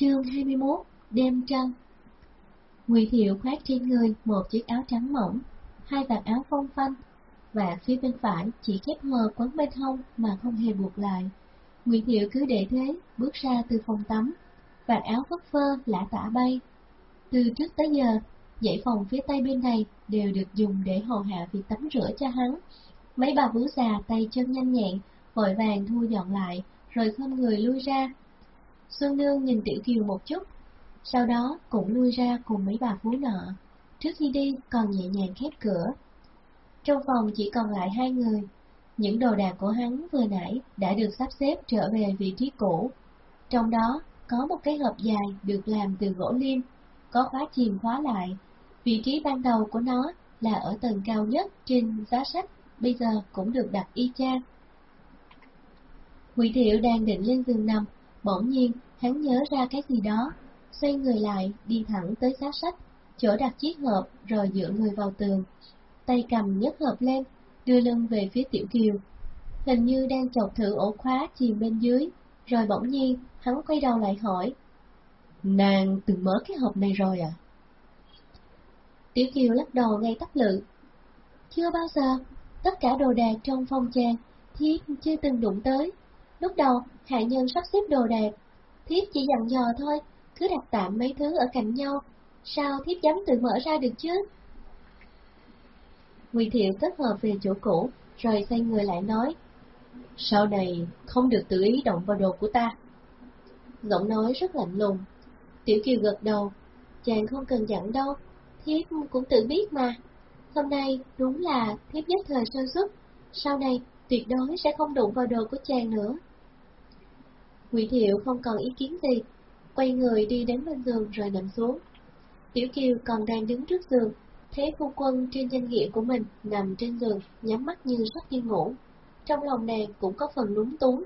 Chương 21 Đêm trăng Ngụy Thiệu khoác trên người một chiếc áo trắng mỏng, hai vạt áo phong phanh, và phía bên phải chỉ khép hờ quấn bên hông mà không hề buộc lại. Ngụy Thiệu cứ để thế, bước ra từ phòng tắm, vạt áo phất phơ lả tả bay. Từ trước tới giờ, dãy phòng phía tây bên này đều được dùng để hầu hạ việc tắm rửa cho hắn. Mấy bà vú già tay chân nhanh nhẹn, vội vàng thu dọn lại, rồi không người lui ra. Xuân Nương nhìn Tiểu Kiều một chút, sau đó cũng lui ra cùng mấy bà phú nọ. Trước khi đi còn nhẹ nhàng khép cửa. Trong phòng chỉ còn lại hai người. Những đồ đạc của hắn vừa nãy đã được sắp xếp trở về vị trí cũ. Trong đó có một cái hộp dài được làm từ gỗ lim, có khóa chìm khóa lại. Vị trí ban đầu của nó là ở tầng cao nhất trên giá sách, bây giờ cũng được đặt y chang. Ngụy Thiệu đang định lên giường nằm, bỗng nhiên hắn nhớ ra cái gì đó, xoay người lại, đi thẳng tới giá sách, chỗ đặt chiếc hộp rồi dựa người vào tường. Tay cầm nhấc hộp lên, đưa lưng về phía Tiểu Kiều. Hình như đang chọc thử ổ khóa chìm bên dưới, rồi bỗng nhiên hắn quay đầu lại hỏi. Nàng từng mở cái hộp này rồi à? Tiểu Kiều lắc đầu ngay tắt lự. Chưa bao giờ, tất cả đồ đạc trong phong trang, thiết chưa từng đụng tới. Lúc đầu, hạ nhân sắp xếp đồ đạc, thiếp chỉ dặn dò thôi, cứ đặt tạm mấy thứ ở cạnh nhau, sao thiếp dám tự mở ra được chứ? Ngụy Thiệu cất hợp về chỗ cũ, rồi xoay người lại nói, sau này không được tự ý động vào đồ của ta. Giọng nói rất lạnh lùng. Tiểu Kiều gật đầu, chàng không cần dặn đâu, thiếp cũng tự biết mà. Hôm nay đúng là thiếp nhất thời sơ xuất, sau này tuyệt đối sẽ không đụng vào đồ của chàng nữa. Ngụy Thiệu không còn ý kiến gì, quay người đi đến bên giường rồi nằm xuống. Tiểu Kiều còn đang đứng trước giường, thấy phu quân trên danh nghĩa của mình nằm trên giường, nhắm mắt như sắp đi ngủ. Trong lòng nàng cũng có phần lúng túng.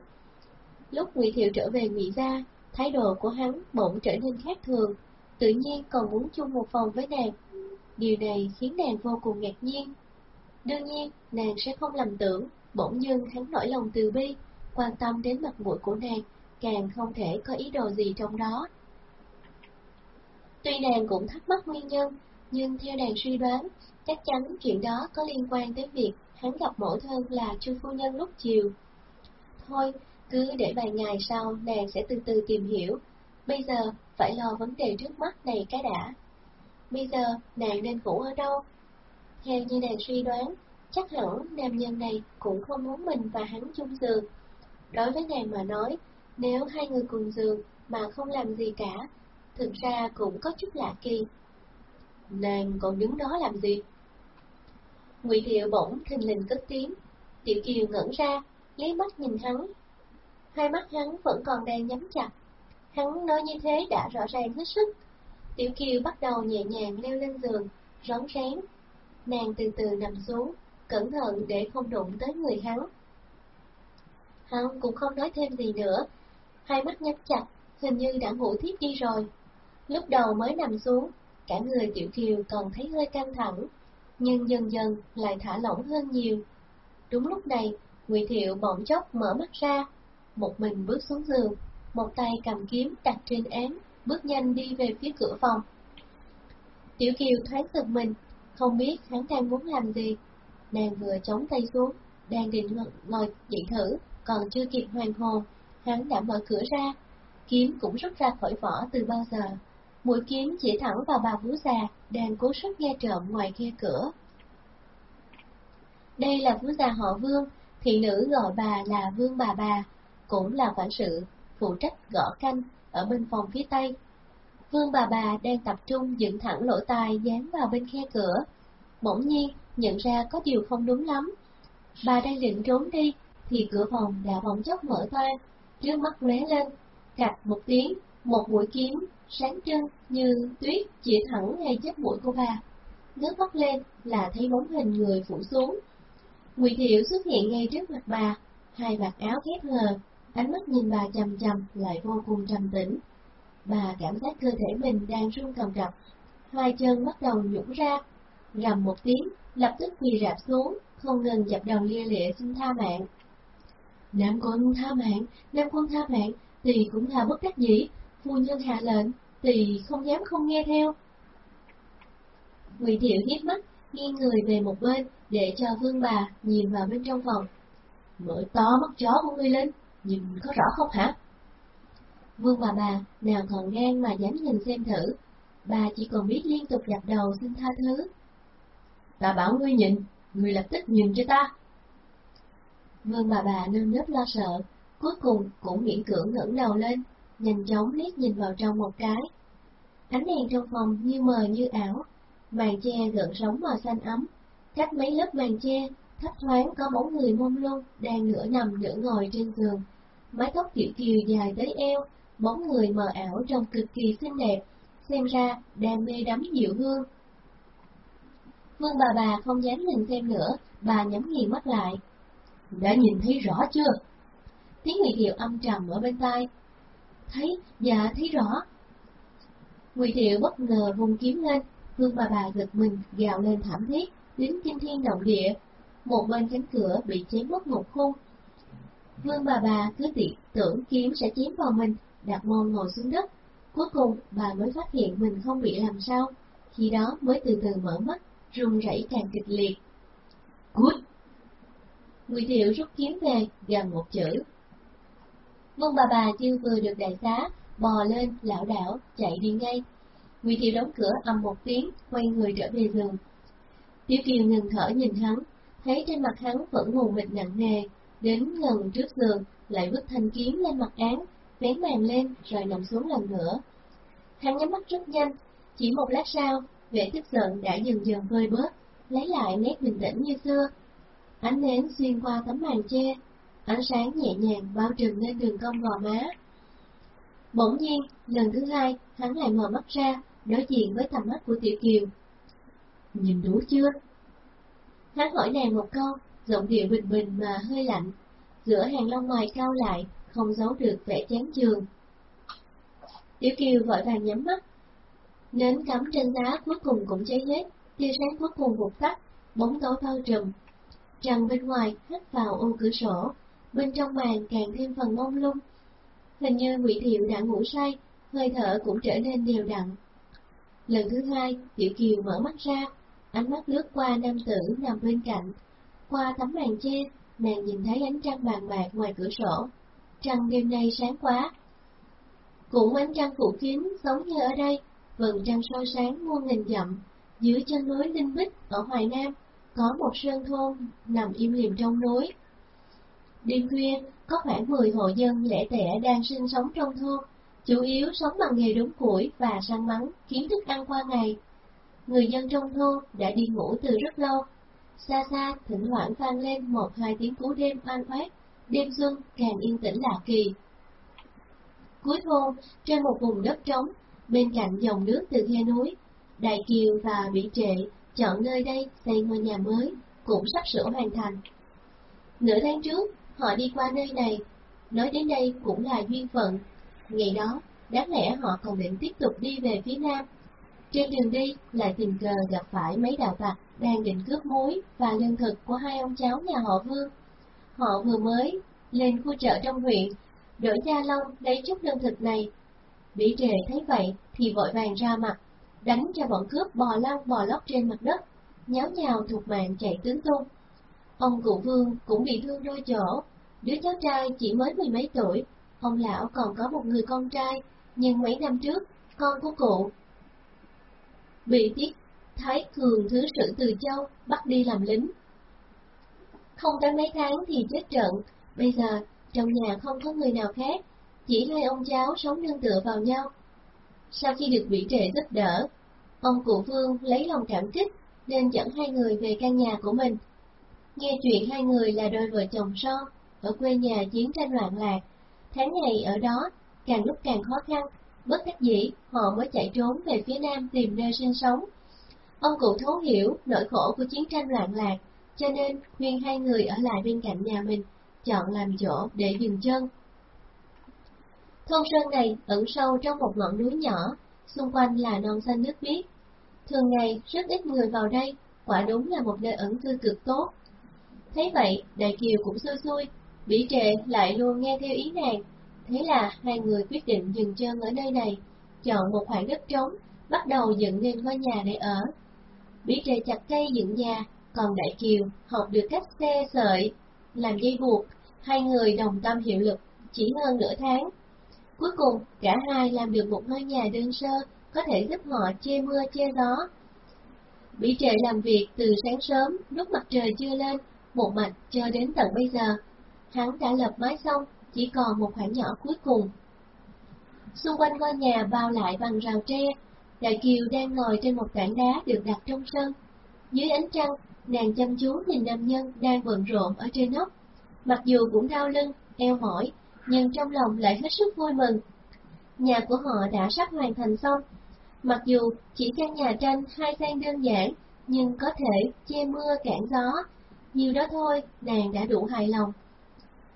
Lúc Ngụy Thiệu trở về Ngụy gia, thái độ của hắn bỗng trở nên khác thường, tự nhiên còn muốn chung một phòng với nàng. Điều này khiến nàng vô cùng ngạc nhiên. Đương nhiên, nàng sẽ không lầm tưởng, bỗng dưng hắn nổi lòng từ bi, quan tâm đến mặt mũi của nàng, càng không thể có ý đồ gì trong đó. Tuy nàng cũng thắc mắc nguyên nhân, nhưng theo nàng suy đoán, chắc chắn chuyện đó có liên quan tới việc hắn gặp mẫu thân là Chu Phu Nhân lúc chiều. Thôi, cứ để vài ngày sau nàng sẽ từ từ tìm hiểu, bây giờ phải lo vấn đề trước mắt này cái đã. Bây giờ nàng nên ngủ ở đâu? Theo như nàng suy đoán, chắc hẳn nam nhân này cũng không muốn mình và hắn chung giường. Đối với nàng mà nói, nếu hai người cùng giường mà không làm gì cả, thực ra cũng có chút lạ kỳ. Nàng còn đứng đó làm gì? Ngụy Thiệu bỗng thình lình cất tiếng, Tiểu Kiều ngẩn ra, lấy mắt nhìn hắn. Hai mắt hắn vẫn còn đang nhắm chặt. Hắn nói như thế đã rõ ràng hết sức. Tiểu Kiều bắt đầu nhẹ nhàng leo lên giường, rón rén. Nàng từ từ nằm xuống, cẩn thận để không đụng tới người hắn. Hắn cũng không nói thêm gì nữa, hai mắt nhắm chặt, hình như đã ngủ thiếp đi rồi. Lúc đầu mới nằm xuống, cả người Tiểu Kiều còn thấy hơi căng thẳng, nhưng dần dần lại thả lỏng hơn nhiều. Đúng lúc này, Ngụy Thiệu bỗng chốc mở mắt ra, một mình bước xuống giường, một tay cầm kiếm đặt trên án, bước nhanh đi về phía cửa phòng. Tiểu Kiều thoáng giật mình, không biết hắn đang muốn làm gì. Nàng vừa chống tay xuống, đang định ngồi dậy thử, còn chưa kịp hoàn hồn, hắn đã mở cửa ra, kiếm cũng rút ra khỏi vỏ từ bao giờ. Mũi kiếm chỉ thẳng vào bà vú già, đang cố sức nghe trộm ngoài khe cửa. Đây là vú già họ Vương, thị nữ gọi bà là Vương bà bà, cũng là quản sự, phụ trách gõ canh ở bên phòng phía tây. Vương bà bà đang tập trung dựng thẳng lỗ tai dán vào bên khe cửa. Bỗng nhiên, nhận ra có điều không đúng lắm. Bà đang định trốn đi, thì cửa phòng đã bỗng chốc mở toang, trước mắt lóe lên, cạch một tiếng, một mũi kiếm sáng trưng như tuyết chỉ thẳng ngay chết mũi của bà. nước mắt lên là thấy bóng hình người phủ xuống. Ngụy Thiệu xuất hiện ngay trước mặt bà, hai vạt áo khép hờ, ánh mắt nhìn bà chầm chầm lại vô cùng trầm tĩnh. Bà cảm giác cơ thể mình đang run cầm cập, hai chân bắt đầu nhũng ra, gầm một tiếng, lập tức quỳ rạp xuống, không ngừng dập đầu lia lịa xin tha mạng. Nam quân tha mạng, Nam quân tha mạng, thì cũng là bất đắc dĩ, phu nhân hạ lệnh, tỳ không dám không nghe theo. Ngụy Thiệu hiếp mắt, nghiêng người về một bên để cho vương bà nhìn vào bên trong phòng. Mở to mắt chó của ngươi lên, nhìn có rõ không hả? Vương bà bà nào còn gan mà dám nhìn xem thử, bà chỉ còn biết liên tục dập đầu xin tha thứ. Ta bảo ngươi nhìn, ngươi lập tức nhìn cho ta. Vương bà bà nơm nớp lo sợ, cuối cùng cũng miễn cưỡng ngẩng đầu lên, nhanh chóng liếc nhìn vào trong một cái. Ánh đèn trong phòng như mờ như ảo, màn che gợn sóng màu xanh ấm, cách mấy lớp màn che, thấp thoáng có bóng người mông lung đang nửa nằm nửa ngồi trên giường. Mái tóc kiểu kiều dài tới eo, bóng người mờ ảo trông cực kỳ xinh đẹp, xem ra đang mê đắm dịu hương. Vương bà bà không dám nhìn thêm nữa, bà nhắm nghiền mắt lại. Đã nhìn thấy rõ chưa? Tiếng Nguyệt Thiệu âm trầm ở bên tai. Thấy, dạ thấy rõ. Nguyệt Thiệu bất ngờ vùng kiếm lên, Vương bà bà giật mình, gào lên thảm thiết, đến kinh thiên động địa. Một bên cánh cửa bị chém mất một khung. Vương bà bà cứ tiện tưởng kiếm sẽ chém vào mình, đặt mông ngồi xuống đất. Cuối cùng bà mới phát hiện mình không bị làm sao, khi đó mới từ từ mở mắt, run rẩy càng kịch liệt. Good. Ngụy Thiệu rút kiếm về, gần một chữ. Vương bà bà chưa vừa được đại xá, bò lên, lão đảo, chạy đi ngay. Ngụy Thiệu đóng cửa ầm một tiếng, quay người trở về giường. Tiểu Kiều ngừng thở nhìn hắn, thấy trên mặt hắn vẫn mù mịt nặng nề, đến gần trước giường, lại vứt thanh kiếm lên mặt án, vén màn lên rồi nằm xuống lần nữa. Hắn nhắm mắt rất nhanh, chỉ một lát sau, vẻ tức giận đã dần dần vơi bớt, lấy lại nét bình tĩnh như xưa. Ánh nến xuyên qua tấm màn che, ánh sáng nhẹ nhàng bao trùm lên đường cong gò má. Bỗng nhiên, lần thứ hai, hắn lại mở mắt ra, đối diện với tầm mắt của Tiểu Kiều. Nhìn đủ chưa? Hắn hỏi nàng một câu, giọng điệu bình bình mà hơi lạnh, giữa hàng lông mày cao lại, không giấu được vẻ chán chường. Tiểu Kiều vội vàng nhắm mắt. Nến cắm trên giá cuối cùng cũng cháy hết, tia sáng cuối cùng vụt tắt, bóng tối bao trùm. Trăng bên ngoài hắt vào ô cửa sổ, bên trong màn càng thêm phần mông lung. Hình như Ngụy Thiệu đã ngủ say, hơi thở cũng trở nên đều đặn. Lần thứ hai, Tiểu Kiều mở mắt ra, ánh mắt lướt qua nam tử nằm bên cạnh. Qua tấm màn che, nàng nhìn thấy ánh trăng bàn bạc ngoài cửa sổ. Trăng đêm nay sáng quá. Cũng ánh trăng phủ kín giống như ở đây, vầng trăng soi sáng muôn nghìn dặm. Dưới chân núi Linh Bích ở Hoài Nam, có một sơn thôn nằm im lìm trong núi. Đêm khuya, có khoảng 10 hộ dân lẻ tẻ đang sinh sống trong thôn, chủ yếu sống bằng nghề đốn củi và săn bắn, kiếm thức ăn qua ngày. Người dân trong thôn đã đi ngủ từ rất lâu. Xa xa, thỉnh thoảng vang lên một hai tiếng cú đêm oan oát, đêm xuân càng yên tĩnh lạ kỳ. Cuối thôn, trên một vùng đất trống, bên cạnh dòng nước từ khe núi, Đại Kiều và Bị Trệ chọn nơi đây xây ngôi nhà mới, cũng sắp sửa hoàn thành. Nửa tháng trước, họ đi qua nơi này, nói đến đây cũng là duyên phận. Ngày đó, đáng lẽ họ còn định tiếp tục đi về phía nam. Trên đường đi, lại tình cờ gặp phải mấy đạo tặc đang định cướp muối và lương thực của hai ông cháu nhà họ Vương. Họ vừa mới lên khu chợ trong huyện, đổi Gia Long lấy chút lương thực này. Bỉ trề thấy vậy thì vội vàng ra mặt, đánh cho bọn cướp bò lăn bò lóc trên mặt đất, nháo nhào thuộc mạng chạy tứ tung. Ông cụ Vương cũng bị thương đôi chỗ, đứa cháu trai chỉ mới mười mấy tuổi, ông lão còn có một người con trai, nhưng mấy năm trước, con của cụ bị tiết Thái Cường Thứ Sử Từ Châu bắt đi làm lính. Không tới mấy tháng thì chết trận, bây giờ trong nhà không có người nào khác, chỉ hai ông cháu sống nương tựa vào nhau. Sau khi được vị trệ giúp đỡ, ông cụ Vương lấy lòng cảm kích nên dẫn hai người về căn nhà của mình. Nghe chuyện hai người là đôi vợ chồng son, ở quê nhà chiến tranh loạn lạc, tháng ngày ở đó càng lúc càng khó khăn, bất đắc dĩ họ mới chạy trốn về phía nam tìm nơi sinh sống. Ông cụ thấu hiểu nỗi khổ của chiến tranh loạn lạc, cho nên khuyên hai người ở lại bên cạnh nhà mình, chọn làm chỗ để dừng chân. Thôn sơn này ẩn sâu trong một ngọn núi nhỏ, xung quanh là non xanh nước biếc. Thường ngày rất ít người vào đây, quả đúng là một nơi ẩn cư cực tốt. Thấy vậy, Đại Kiều cũng xui xui, Bỉ trệ lại luôn nghe theo ý nàng, Thế là hai người quyết định dừng chân ở nơi này, chọn một khoảng đất trống, bắt đầu dựng nên ngôi nhà để ở. bỉ trệ chặt cây dựng nhà, còn Đại Kiều học được cách xe sợi, làm dây buộc, hai người đồng tâm hiệu lực chỉ hơn nửa tháng. Cuối cùng, cả hai làm được một ngôi nhà đơn sơ, có thể giúp họ che mưa che gió. Bị trệ làm việc từ sáng sớm, lúc mặt trời chưa lên, một mạch cho đến tận bây giờ. Hắn đã lập mái xong, chỉ còn một khoảng nhỏ cuối cùng. Xung quanh ngôi nhà bao lại bằng rào tre, Đại Kiều đang ngồi trên một tảng đá được đặt trong sân. Dưới ánh trăng, nàng chăm chú nhìn nam nhân đang bận rộn ở trên nóc. Mặc dù cũng đau lưng, eo mỏi, nhưng trong lòng lại hết sức vui mừng. Nhà của họ đã sắp hoàn thành xong. Mặc dù chỉ căn nhà tranh hai gian đơn giản, nhưng có thể che mưa cản gió. Nhiều đó thôi, nàng đã đủ hài lòng.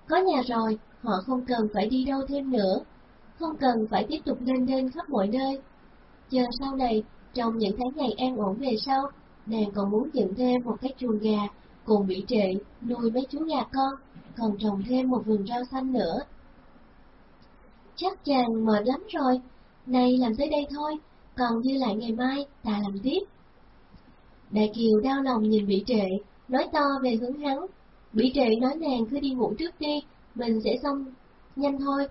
Có nhà rồi, họ không cần phải đi đâu thêm nữa, không cần phải tiếp tục lên đên khắp mọi nơi. Chờ sau này, trong những tháng ngày an ổn về sau, nàng còn muốn dựng thêm một cái chuồng gà, cùng bị trệ, nuôi mấy chú gà con, còn trồng thêm một vườn rau xanh nữa. Chắc chàng mệt lắm rồi, nay làm tới đây thôi, còn dư lại ngày mai ta làm tiếp. Đại Kiều đau lòng nhìn bị trệ, nói to về hướng hắn. Bị trệ nói nàng cứ đi ngủ trước đi, mình sẽ xong nhanh thôi.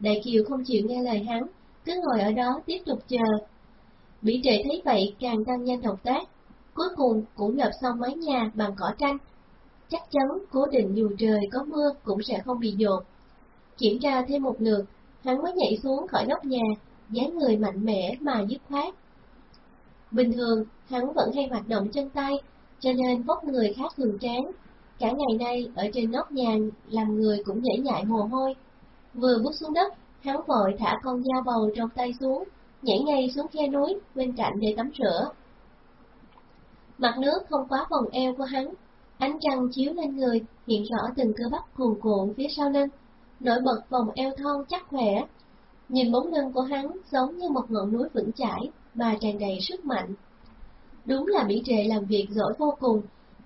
Đại Kiều không chịu nghe lời hắn, cứ ngồi ở đó tiếp tục chờ. Bị trệ thấy vậy càng tăng nhanh động tác, cuối cùng cũng lập xong mái nhà bằng cỏ tranh. Chắc chắn cố định dù trời có mưa cũng sẽ không bị dột. Kiểm tra thêm một lượt, hắn mới nhảy xuống khỏi nóc nhà, dáng người mạnh mẽ mà dứt khoát. Bình thường, hắn vẫn hay hoạt động chân tay, cho nên vóc người khác thường tráng. Cả ngày nay, ở trên nóc nhà, làm người cũng nhảy nhại mồ hôi. Vừa bước xuống đất, hắn vội thả con dao bầu trong tay xuống, nhảy ngay xuống khe núi bên cạnh để tắm rửa. Mặt nước không quá vòng eo của hắn, ánh trăng chiếu lên người, hiện rõ từng cơ bắp cuồn cuộn phía sau lưng, nổi bật vòng eo thon chắc khỏe. Nhìn bóng lưng của hắn giống như một ngọn núi vững chãi mà tràn đầy sức mạnh. Đúng là Mỹ trệ làm việc giỏi vô cùng,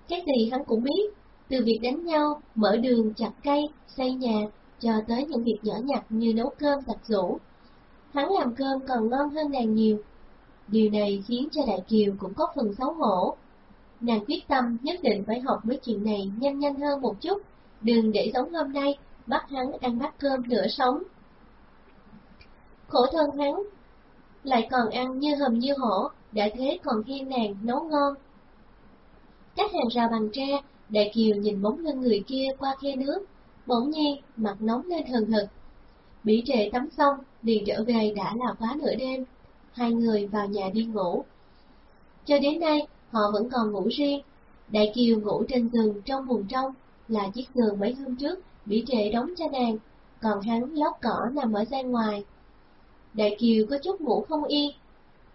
cái gì hắn cũng biết, từ việc đánh nhau, mở đường, chặt cây, xây nhà, cho tới những việc nhỏ nhặt như nấu cơm giặt rũ. Hắn làm cơm còn ngon hơn nàng nhiều. Điều này khiến cho Đại Kiều cũng có phần xấu hổ. Nàng quyết tâm nhất định phải học mấy chuyện này nhanh nhanh hơn một chút, đừng để giống hôm nay, bắt hắn ăn bát cơm nửa sống. Khổ thân hắn, lại còn ăn như hầm như hổ, đã thế còn khen nàng nấu ngon. Cách hàng rào bằng tre, Đại Kiều nhìn bóng lưng người kia qua khe nước, bỗng nhiên mặt nóng lên hừng hực. Bỉ trệ tắm xong, liền trở về đã là quá nửa đêm, hai người vào nhà đi ngủ. Cho đến nay, họ vẫn còn ngủ riêng. Đại Kiều ngủ trên giường trong vùng trong, là chiếc giường mấy hôm trước Bỉ trệ đóng cho nàng, còn hắn lót cỏ nằm ở gian ngoài. Đại Kiều có chút ngủ không yên,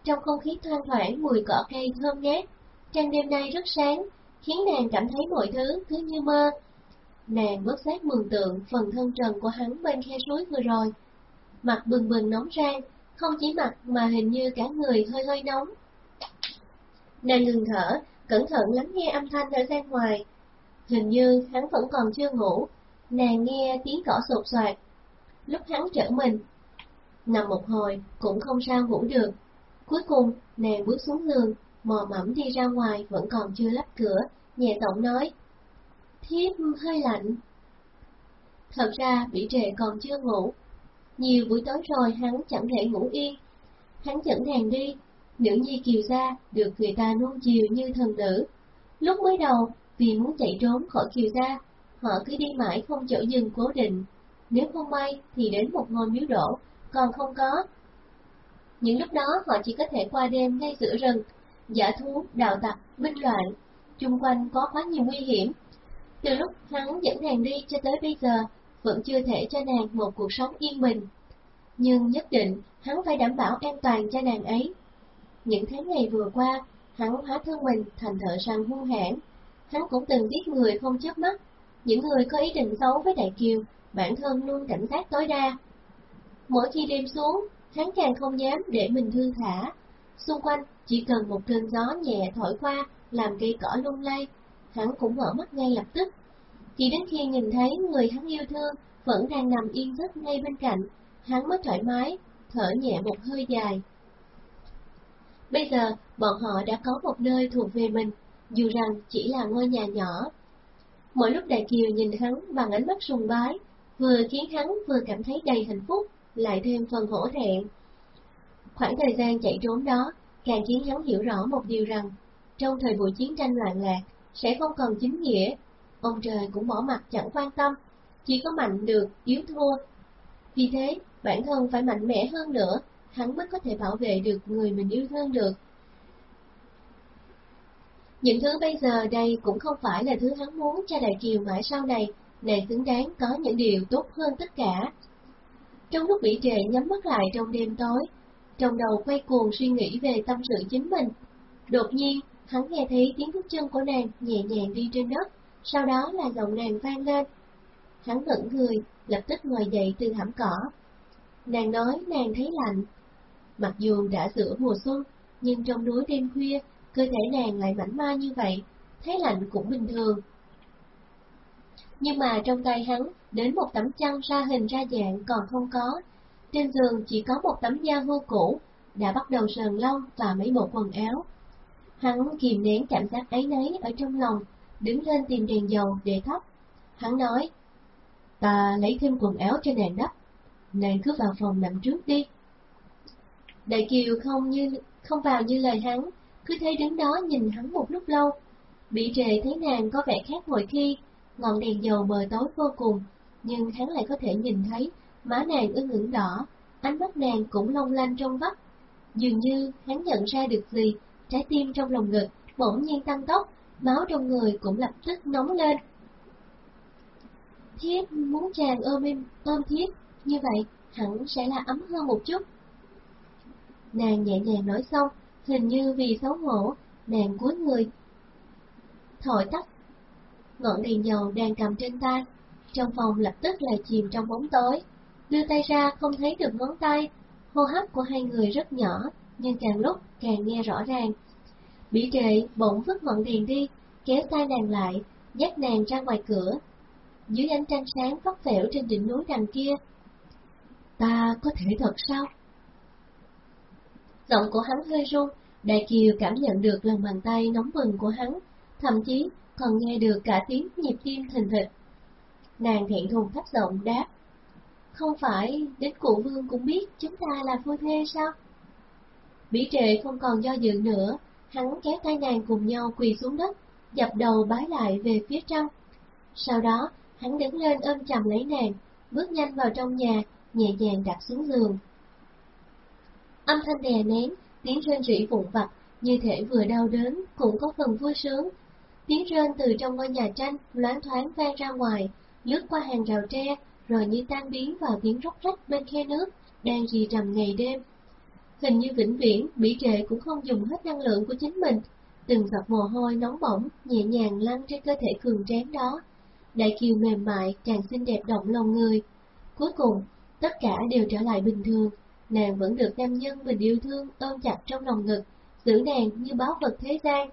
trong không khí thoang thoảng mùi cỏ cây thơm ngát, trăng đêm nay rất sáng, khiến nàng cảm thấy mọi thứ cứ như mơ. Nàng bớt giác mường tượng phần thân trần của hắn bên khe suối vừa rồi. Mặt bừng bừng nóng rang, không chỉ mặt mà hình như cả người hơi hơi nóng. Nàng ngừng thở, cẩn thận lắng nghe âm thanh ở gian ngoài. Hình như hắn vẫn còn chưa ngủ, nàng nghe tiếng cỏ sột soạt. Lúc hắn trở mình, nằm một hồi cũng không sao ngủ được. Cuối cùng, nàng bước xuống giường, mò mẫm đi ra ngoài vẫn còn chưa lắp cửa, nhẹ giọng nói. Thiếp hơi lạnh. Thật ra, bị trệ còn chưa ngủ. Nhiều buổi tối rồi hắn chẳng thể ngủ yên. Hắn dẫn nàng đi, nữ nhi kiều gia được người ta nuông chiều như thần nữ, Lúc mới đầu, vì muốn chạy trốn khỏi kiều gia, họ cứ đi mãi không chỗ dừng cố định. Nếu không may thì đến một ngôi miếu đổ, còn không có. Những lúc đó họ chỉ có thể qua đêm ngay giữa rừng, giả thú, đạo tặc, binh loạn, chung quanh có quá nhiều nguy hiểm. Từ lúc hắn dẫn nàng đi cho tới bây giờ, vẫn chưa thể cho nàng một cuộc sống yên bình. Nhưng nhất định, hắn phải đảm bảo an toàn cho nàng ấy. Những tháng ngày vừa qua, hắn hóa thân mình thành thợ săn hung hãn. Hắn cũng từng giết người không chớp mắt. Những người có ý định xấu với Đại Kiều, bản thân luôn cảnh giác tối đa. Mỗi khi đêm xuống, hắn càng không dám để mình thư thả. Xung quanh chỉ cần một cơn gió nhẹ thổi qua, làm cây cỏ lung lay, hắn cũng mở mắt ngay lập tức. Chỉ đến khi nhìn thấy người hắn yêu thương vẫn đang nằm yên giấc ngay bên cạnh, hắn mới thoải mái, thở nhẹ một hơi dài. Bây giờ, bọn họ đã có một nơi thuộc về mình, dù rằng chỉ là ngôi nhà nhỏ. Mỗi lúc Đại Kiều nhìn hắn bằng ánh mắt sùng bái, vừa khiến hắn vừa cảm thấy đầy hạnh phúc, lại thêm phần hổ thẹn. Khoảng thời gian chạy trốn đó, càng khiến hắn hiểu rõ một điều rằng, trong thời buổi chiến tranh loạn lạc, sẽ không còn chính nghĩa, ông trời cũng bỏ mặt chẳng quan tâm, chỉ có mạnh được, yếu thua. Vì thế, bản thân phải mạnh mẽ hơn nữa, hắn mới có thể bảo vệ được người mình yêu thương được. Những thứ bây giờ đây cũng không phải là thứ hắn muốn cho Đại Kiều mãi sau này, nàng xứng đáng có những điều tốt hơn tất cả. Trong lúc bị trệ nhắm mắt lại trong đêm tối, trong đầu quay cuồng suy nghĩ về tâm sự chính mình. Đột nhiên, hắn nghe thấy tiếng bước chân của nàng nhẹ nhàng đi trên đất, sau đó là giọng nàng vang lên. Hắn ngẩn người, lập tức ngồi dậy từ thảm cỏ. Nàng nói nàng thấy lạnh. Mặc dù đã giữa mùa xuân, nhưng trong núi đêm khuya, cơ thể nàng lại mảnh mai như vậy, thấy lạnh cũng bình thường. Nhưng mà trong tay hắn, đến một tấm chăn ra hình ra dạng còn không có. Trên giường chỉ có một tấm da hưu cũ, đã bắt đầu sờn lông và mấy bộ quần áo. Hắn kìm nén cảm giác ấy nấy ở trong lòng, đứng lên tìm đèn dầu để thắp. Hắn nói, ta lấy thêm quần áo cho nàng đắp, nàng cứ vào phòng nằm trước đi. Đại Kiều không như không vào như lời hắn, cứ thế đứng đó nhìn hắn một lúc lâu. Bị trệ thấy nàng có vẻ khác mọi khi, ngọn đèn dầu mờ tối vô cùng, nhưng hắn lại có thể nhìn thấy má nàng ưng ửng đỏ, ánh mắt nàng cũng long lanh trong vắt. Dường như hắn nhận ra được gì, trái tim trong lòng ngực bỗng nhiên tăng tốc, máu trong người cũng lập tức nóng lên. Thiếp muốn chàng ôm em, ôm thiếp, như vậy hẳn sẽ là ấm hơn một chút. Nàng nhẹ nhàng nói xong, hình như vì xấu hổ, nàng cúi người. Thổi tắt ngọn đèn dầu đang cầm trên tay, trong phòng lập tức lại chìm trong bóng tối. Đưa tay ra không thấy được ngón tay, hô hấp của hai người rất nhỏ, nhưng càng lúc càng nghe rõ ràng. Bị trệ bỗng vứt ngọn đèn đi, kéo tay nàng lại, dắt nàng ra ngoài cửa. Dưới ánh trăng sáng vắt phẻo trên đỉnh núi đằng kia. Ta có thể thật sao? Giọng của hắn hơi run, Đại Kiều cảm nhận được lần bàn tay nóng bừng của hắn, thậm chí còn nghe được cả tiếng nhịp tim thình thịch. Nàng thẹn thùng thấp giọng đáp, không phải đến cụ vương cũng biết chúng ta là phu thê sao? Bỉ trệ không còn do dự nữa, hắn kéo tay nàng cùng nhau quỳ xuống đất, dập đầu bái lại về phía trong. Sau đó, hắn đứng lên ôm chầm lấy nàng, bước nhanh vào trong nhà, nhẹ nhàng đặt xuống giường. Âm thanh đè nén, tiếng rên rỉ vụn vặt, như thể vừa đau đớn, cũng có phần vui sướng. Tiếng rên từ trong ngôi nhà tranh loáng thoáng vang ra ngoài, lướt qua hàng rào tre, rồi như tan biến vào tiếng róc rách bên khe nước, đang rì rầm ngày đêm. Hình như vĩnh viễn, bỉ trệ cũng không dùng hết năng lượng của chính mình, từng giọt mồ hôi nóng bỏng, nhẹ nhàng lăn trên cơ thể cường tráng đó. Đại kiều mềm mại, càng xinh đẹp động lòng người. Cuối cùng, tất cả đều trở lại bình thường, nàng vẫn được nam nhân mình yêu thương ôm chặt trong lòng ngực, giữ nàng như báo vật thế gian.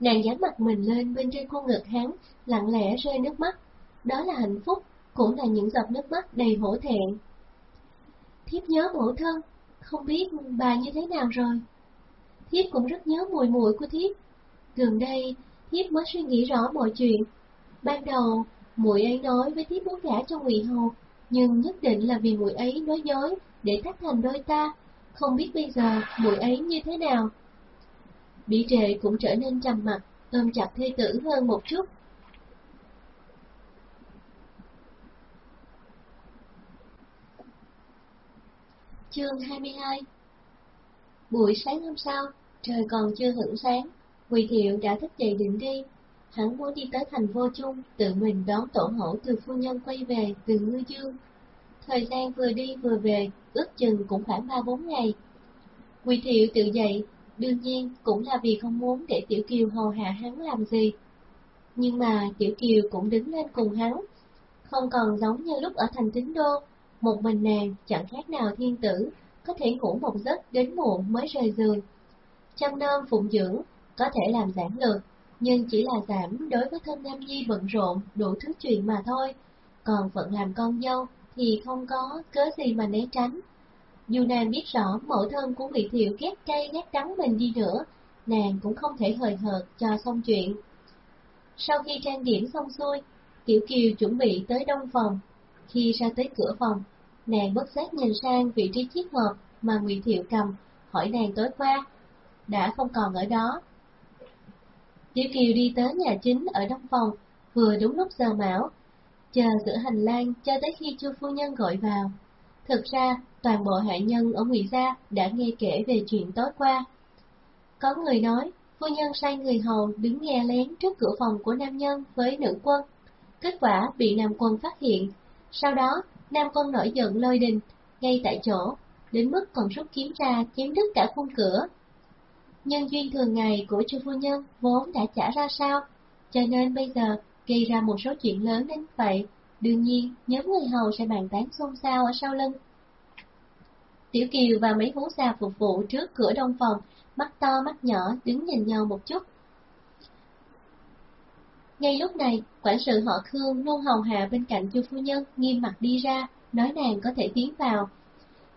Nàng dán mặt mình lên bên trên khuôn ngực hắn, lặng lẽ rơi nước mắt. Đó là hạnh phúc, cũng là những giọt nước mắt đầy hổ thẹn. Thiếp nhớ mẫu thân, không biết bà như thế nào rồi. Thiếp cũng rất nhớ mùi mùi của thiếp. Gần đây, thiếp mới suy nghĩ rõ mọi chuyện. Ban đầu, muội ấy nói với thiếp muốn gả cho Ngụy Hầu, nhưng nhất định là vì muội ấy nói dối để thách thành đôi ta. Không biết bây giờ muội ấy như thế nào. Bị trệ cũng trở nên trầm mặt, ôm chặt thê tử hơn một chút. Chương 22 Buổi sáng hôm sau, trời còn chưa hửng sáng, Quỳ Thiệu đã thức dậy định đi. Hắn muốn đi tới thành vô chung, tự mình đón tổ mẫu từ phu nhân quay về từ ngư dương. Thời gian vừa đi vừa về, ước chừng cũng khoảng 3-4 ngày. Quỳ Thiệu tự dậy, đương nhiên cũng là vì không muốn để Tiểu Kiều hầu hạ hắn làm gì. Nhưng mà Tiểu Kiều cũng đứng lên cùng hắn, không còn giống như lúc ở thành tín đô, một mình nàng chẳng khác nào thiên tử, có thể ngủ một giấc đến muộn mới rời giường. Chăm nom phụng dưỡng, có thể làm giảm lược, nhưng chỉ là giảm đối với thân Nam Nhi bận rộn, đủ thứ chuyện mà thôi. còn vẫn làm con dâu thì không có cớ gì mà né tránh. Dù nàng biết rõ mẫu thân của Ngụy Thiệu ghét cay ghét đắng mình đi nữa, nàng cũng không thể hời hợt cho xong chuyện. Sau khi trang điểm xong xuôi, Tiểu Kiều chuẩn bị tới đông phòng. Khi ra tới cửa phòng, nàng bất giác nhìn sang vị trí chiếc hộp mà Ngụy Thiệu cầm, hỏi nàng tối qua, đã không còn ở đó. Tiểu Kiều đi tới nhà chính ở đông phòng, vừa đúng lúc giờ mão, chờ giữa hành lang cho tới khi chu phu nhân gọi vào. Thực ra, toàn bộ hạ nhân ở Ngụy Gia đã nghe kể về chuyện tối qua. Có người nói, phu nhân sai người hầu đứng nghe lén trước cửa phòng của nam nhân với nữ quân. Kết quả bị nam quân phát hiện. Sau đó, nam quân nổi giận lôi đình, ngay tại chỗ, đến mức còn rút kiếm ra chém đứt cả khung cửa. Nhân duyên thường ngày của chu phu nhân vốn đã trả ra sao, cho nên bây giờ gây ra một số chuyện lớn đến vậy, đương nhiên nhóm người hầu sẽ bàn tán xôn xao ở sau lưng. Tiểu Kiều và mấy hú già phục vụ trước cửa đông phòng, mắt to mắt nhỏ đứng nhìn nhau một chút. Ngay lúc này, quản sự họ Khương luôn hầu hạ bên cạnh chu phu nhân nghiêm mặt đi ra, nói nàng có thể tiến vào.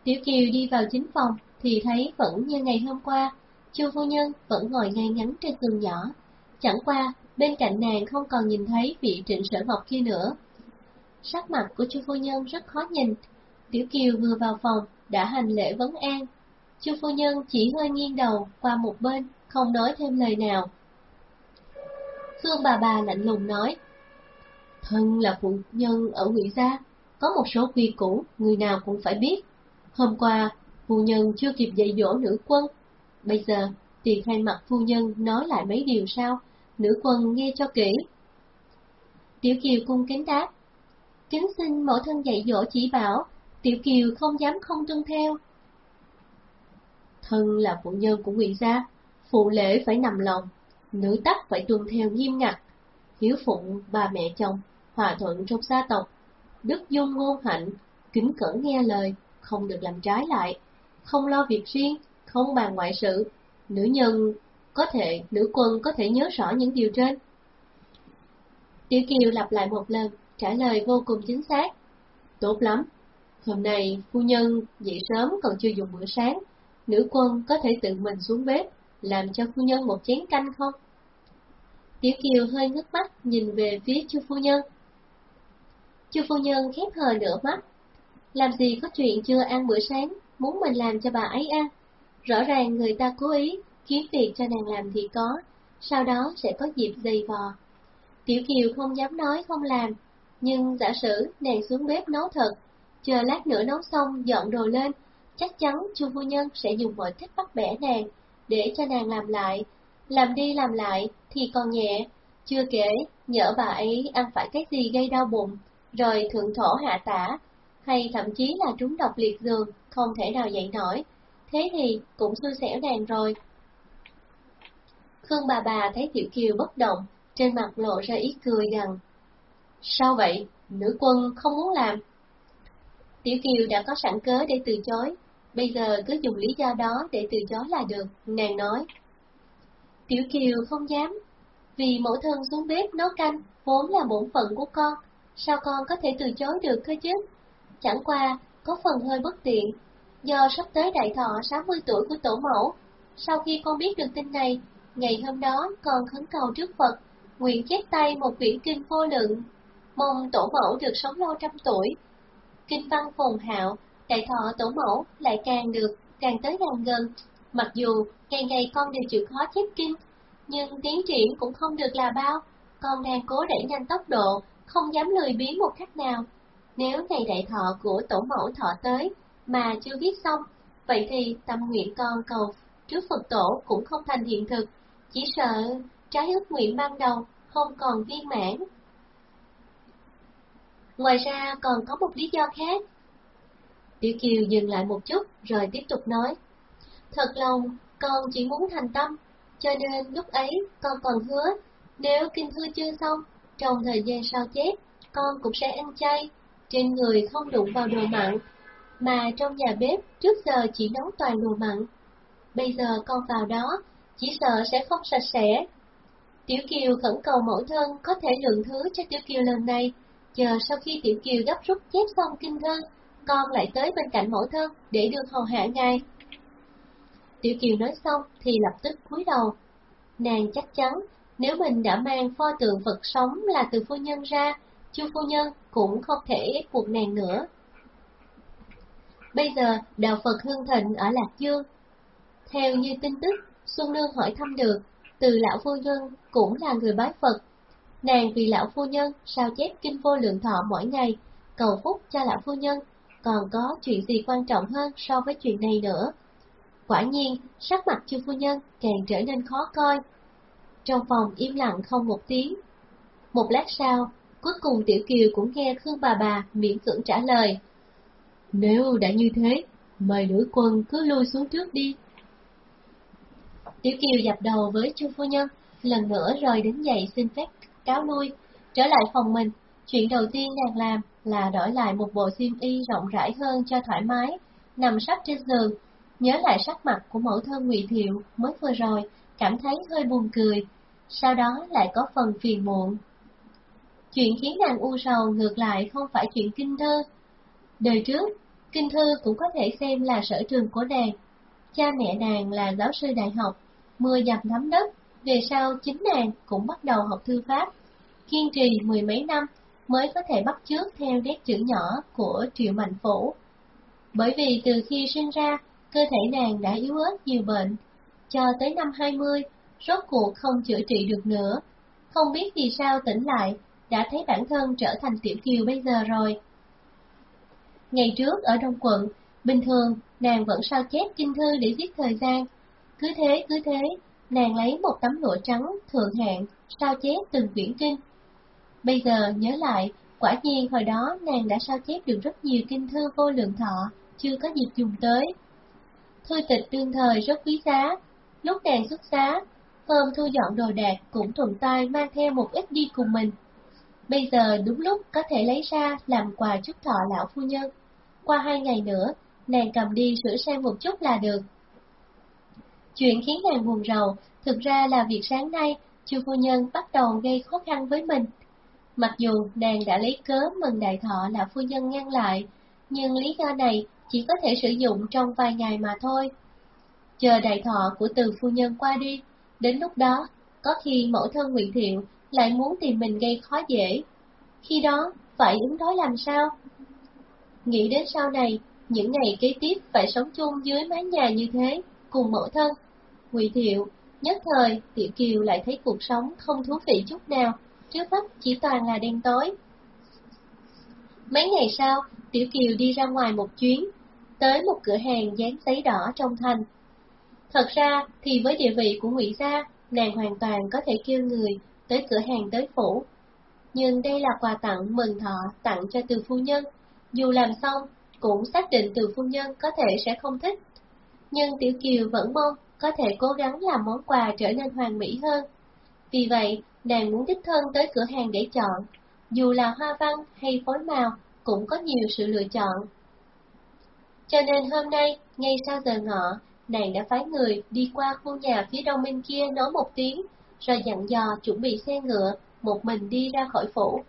Tiểu Kiều đi vào chính phòng thì thấy vẫn như ngày hôm qua, chu phu nhân vẫn ngồi ngay ngắn trên giường nhỏ. Chẳng qua, bên cạnh nàng không còn nhìn thấy vị trịnh sở ngọc kia nữa. Sắc mặt của chu phu nhân rất khó nhìn. Tiểu Kiều vừa vào phòng, đã hành lễ vấn an. Chu phu nhân chỉ hơi nghiêng đầu qua một bên, không nói thêm lời nào. Khương bà bà lạnh lùng nói, Thân là phụ nhân ở Ngụy Gia, có một số quy củ, người nào cũng phải biết. Hôm qua, phu nhân chưa kịp dạy dỗ nữ quân. Bây giờ, tiền thay mặt phu nhân nói lại mấy điều sao, nữ quân nghe cho kỹ. Tiểu Kiều cung kính đáp, kính xin mẫu thân dạy dỗ chỉ bảo, Tiểu Kiều không dám không tuân theo. Thân là phụ nhân của Ngụy gia, phụ lễ phải nằm lòng, nữ tắc phải tuân theo nghiêm ngặt, hiếu phụng bà mẹ chồng, hòa thuận trong gia tộc, đức dung ngôn hạnh, kính cẩn nghe lời, không được làm trái lại, không lo việc riêng, không bàn ngoại sự. Nữ nhân có thể, nữ quân có thể nhớ rõ những điều trên. Tiểu Kiều lặp lại một lần, trả lời vô cùng chính xác. Tốt lắm, hôm nay phu nhân dậy sớm còn chưa dùng bữa sáng, nữ quân có thể tự mình xuống bếp, làm cho phu nhân một chén canh không? Tiểu Kiều hơi ngước mắt nhìn về phía chu phu nhân. Chu phu nhân khép hờ nửa mắt. Làm gì có chuyện chưa ăn bữa sáng, muốn mình làm cho bà ấy ăn. Rõ ràng người ta cố ý, kiếm việc cho nàng làm thì có, sau đó sẽ có dịp dày vò. Tiểu Kiều không dám nói không làm, nhưng giả sử nàng xuống bếp nấu thật, chờ lát nữa nấu xong dọn đồ lên, chắc chắn chu phu nhân sẽ dùng mọi cách bắt bẻ nàng, để cho nàng làm lại. Làm đi làm lại thì còn nhẹ, chưa kể nhỡ bà ấy ăn phải cái gì gây đau bụng, rồi thượng thổ hạ tả, hay thậm chí là trúng độc liệt giường, không thể nào dậy nổi. Thế thì cũng xui xẻo nàng rồi. Khương bà bà thấy Tiểu Kiều bất động, trên mặt lộ ra ít cười gần. Sao vậy? Nữ quân không muốn làm. Tiểu Kiều đã có sẵn cớ để từ chối, bây giờ cứ dùng lý do đó để từ chối là được, nàng nói. Tiểu Kiều không dám, vì mẫu thân xuống bếp nấu canh vốn là bổn phận của con, sao con có thể từ chối được cơ chứ? Chẳng qua, có phần hơi bất tiện, do sắp tới đại thọ 60 tuổi của tổ mẫu. Sau khi con biết được tin này, ngày hôm đó con khấn cầu trước Phật, nguyện chép tay một quyển kinh vô lượng, mong tổ mẫu được sống lâu trăm tuổi. Kinh văn phồn hạo, đại thọ tổ mẫu lại càng được, càng tới càng gần. Mặc dù ngày ngày con đều chịu khó chép kinh, nhưng tiến triển cũng không được là bao, con đang cố đẩy nhanh tốc độ, không dám lười biếng một cách nào. Nếu ngày đại thọ của tổ mẫu thọ tới, mà chưa viết xong, vậy thì tâm nguyện con cầu trước Phật tổ cũng không thành hiện thực, chỉ sợ trái ước nguyện ban đầu không còn viên mãn. Ngoài ra còn có một lý do khác. Tiểu Kiều dừng lại một chút rồi tiếp tục nói. Thật lòng, con chỉ muốn thành tâm, cho nên lúc ấy con còn hứa, nếu kinh thư chưa xong, trong thời gian sau chết, con cũng sẽ ăn chay, trên người không đụng vào đồ mặn, mà trong nhà bếp trước giờ chỉ nấu toàn đồ mặn. Bây giờ con vào đó, chỉ sợ sẽ không sạch sẽ. Tiểu Kiều khẩn cầu mẫu thân có thể lượng thứ cho Tiểu Kiều lần này, chờ sau khi Tiểu Kiều gấp rút chép xong kinh thư, con lại tới bên cạnh mẫu thân để được hầu hạ ngài. Tiểu Kiều nói xong thì lập tức cúi đầu. Nàng chắc chắn nếu mình đã mang pho tượng Phật sống là từ phu nhân ra, chu phu nhân cũng không thể ép buộc nàng nữa. Bây giờ đạo Phật hương thịnh ở Lạc Dương. Theo như tin tức, Xuân Nương hỏi thăm được, từ lão phu nhân cũng là người bái Phật. Nàng vì lão phu nhân sao chép kinh vô lượng thọ mỗi ngày, cầu phúc cho lão phu nhân, còn có chuyện gì quan trọng hơn so với chuyện này nữa. Quả nhiên, sắc mặt chư phu nhân càng trở nên khó coi. Trong phòng im lặng không một tiếng. Một lát sau, cuối cùng Tiểu Kiều cũng nghe Khương bà bà miễn cưỡng trả lời. Nếu đã như thế, mời nữ quân cứ lui xuống trước đi. Tiểu Kiều dập đầu với Chu phu nhân, lần nữa rồi đứng dậy xin phép cáo lui, trở lại phòng mình. Chuyện đầu tiên nàng làm là đổi lại một bộ xiêm y rộng rãi hơn cho thoải mái, nằm sắp trên giường, nhớ lại sắc mặt của mẫu thân Ngụy Thiệu mới vừa rồi, cảm thấy hơi buồn cười, sau đó lại có phần phiền muộn. Chuyện khiến nàng u sầu ngược lại không phải chuyện kinh thơ Đời trước, kinh thư cũng có thể xem là sở trường của nàng. Cha mẹ nàng là giáo sư đại học, mưa dầm thấm đất, về sau chính nàng cũng bắt đầu học thư pháp. Kiên trì mười mấy năm mới có thể bắt chước theo nét chữ nhỏ của Triệu Mạnh Phủ. Bởi vì từ khi sinh ra, cơ thể nàng đã yếu ớt nhiều bệnh, cho tới năm 20, rốt cuộc không chữa trị được nữa. Không biết vì sao tỉnh lại, đã thấy bản thân trở thành tiểu kiều bây giờ rồi. Ngày trước ở Đông Quận, bình thường nàng vẫn sao chép kinh thư để giết thời gian. Cứ thế cứ thế, nàng lấy một tấm lụa trắng thượng hạng sao chép từng quyển kinh. Bây giờ nhớ lại, quả nhiên hồi đó nàng đã sao chép được rất nhiều kinh thư vô lượng thọ, chưa có dịp dùng tới. Thư tịch đương thời rất quý giá, lúc nàng xuất giá, hôm thu dọn đồ đạc cũng thuận tay mang theo một ít đi cùng mình. Bây giờ đúng lúc có thể lấy ra làm quà chúc thọ lão phu nhân. Qua hai ngày nữa, nàng cầm đi sửa sang một chút là được. Chuyện khiến nàng buồn rầu, thực ra là việc sáng nay, chu phu nhân bắt đầu gây khó khăn với mình. Mặc dù nàng đã lấy cớ mừng đại thọ là phu nhân ngăn lại, nhưng lý do này chỉ có thể sử dụng trong vài ngày mà thôi. Chờ đại thọ của từ phu nhân qua đi, đến lúc đó, có khi mẫu thân Nguyễn Thiệu lại muốn tìm mình gây khó dễ. Khi đó, phải ứng đối làm sao? Nghĩ đến sau này, những ngày kế tiếp phải sống chung dưới mái nhà như thế, cùng mẫu thân. Ngụy Thiệu, nhất thời, Tiểu Kiều lại thấy cuộc sống không thú vị chút nào, trước mắt chỉ toàn là đen tối. Mấy ngày sau, Tiểu Kiều đi ra ngoài một chuyến, tới một cửa hàng dán giấy đỏ trong thành. Thật ra thì với địa vị của Ngụy Gia, nàng hoàn toàn có thể kêu người tới cửa hàng tới phủ. Nhưng đây là quà tặng mừng thọ tặng cho từ phu nhân, dù làm xong cũng xác định từ phu nhân có thể sẽ không thích. Nhưng Tiểu Kiều vẫn mong có thể cố gắng làm món quà trở nên hoàn mỹ hơn. Vì vậy, nàng muốn đích thân tới cửa hàng để chọn, dù là hoa văn hay phối màu cũng có nhiều sự lựa chọn. Cho nên hôm nay, ngay sau giờ ngọ, nàng đã phái người đi qua khu nhà phía đông bên kia nói một tiếng, rồi dặn dò chuẩn bị xe ngựa, một mình đi ra khỏi phủ.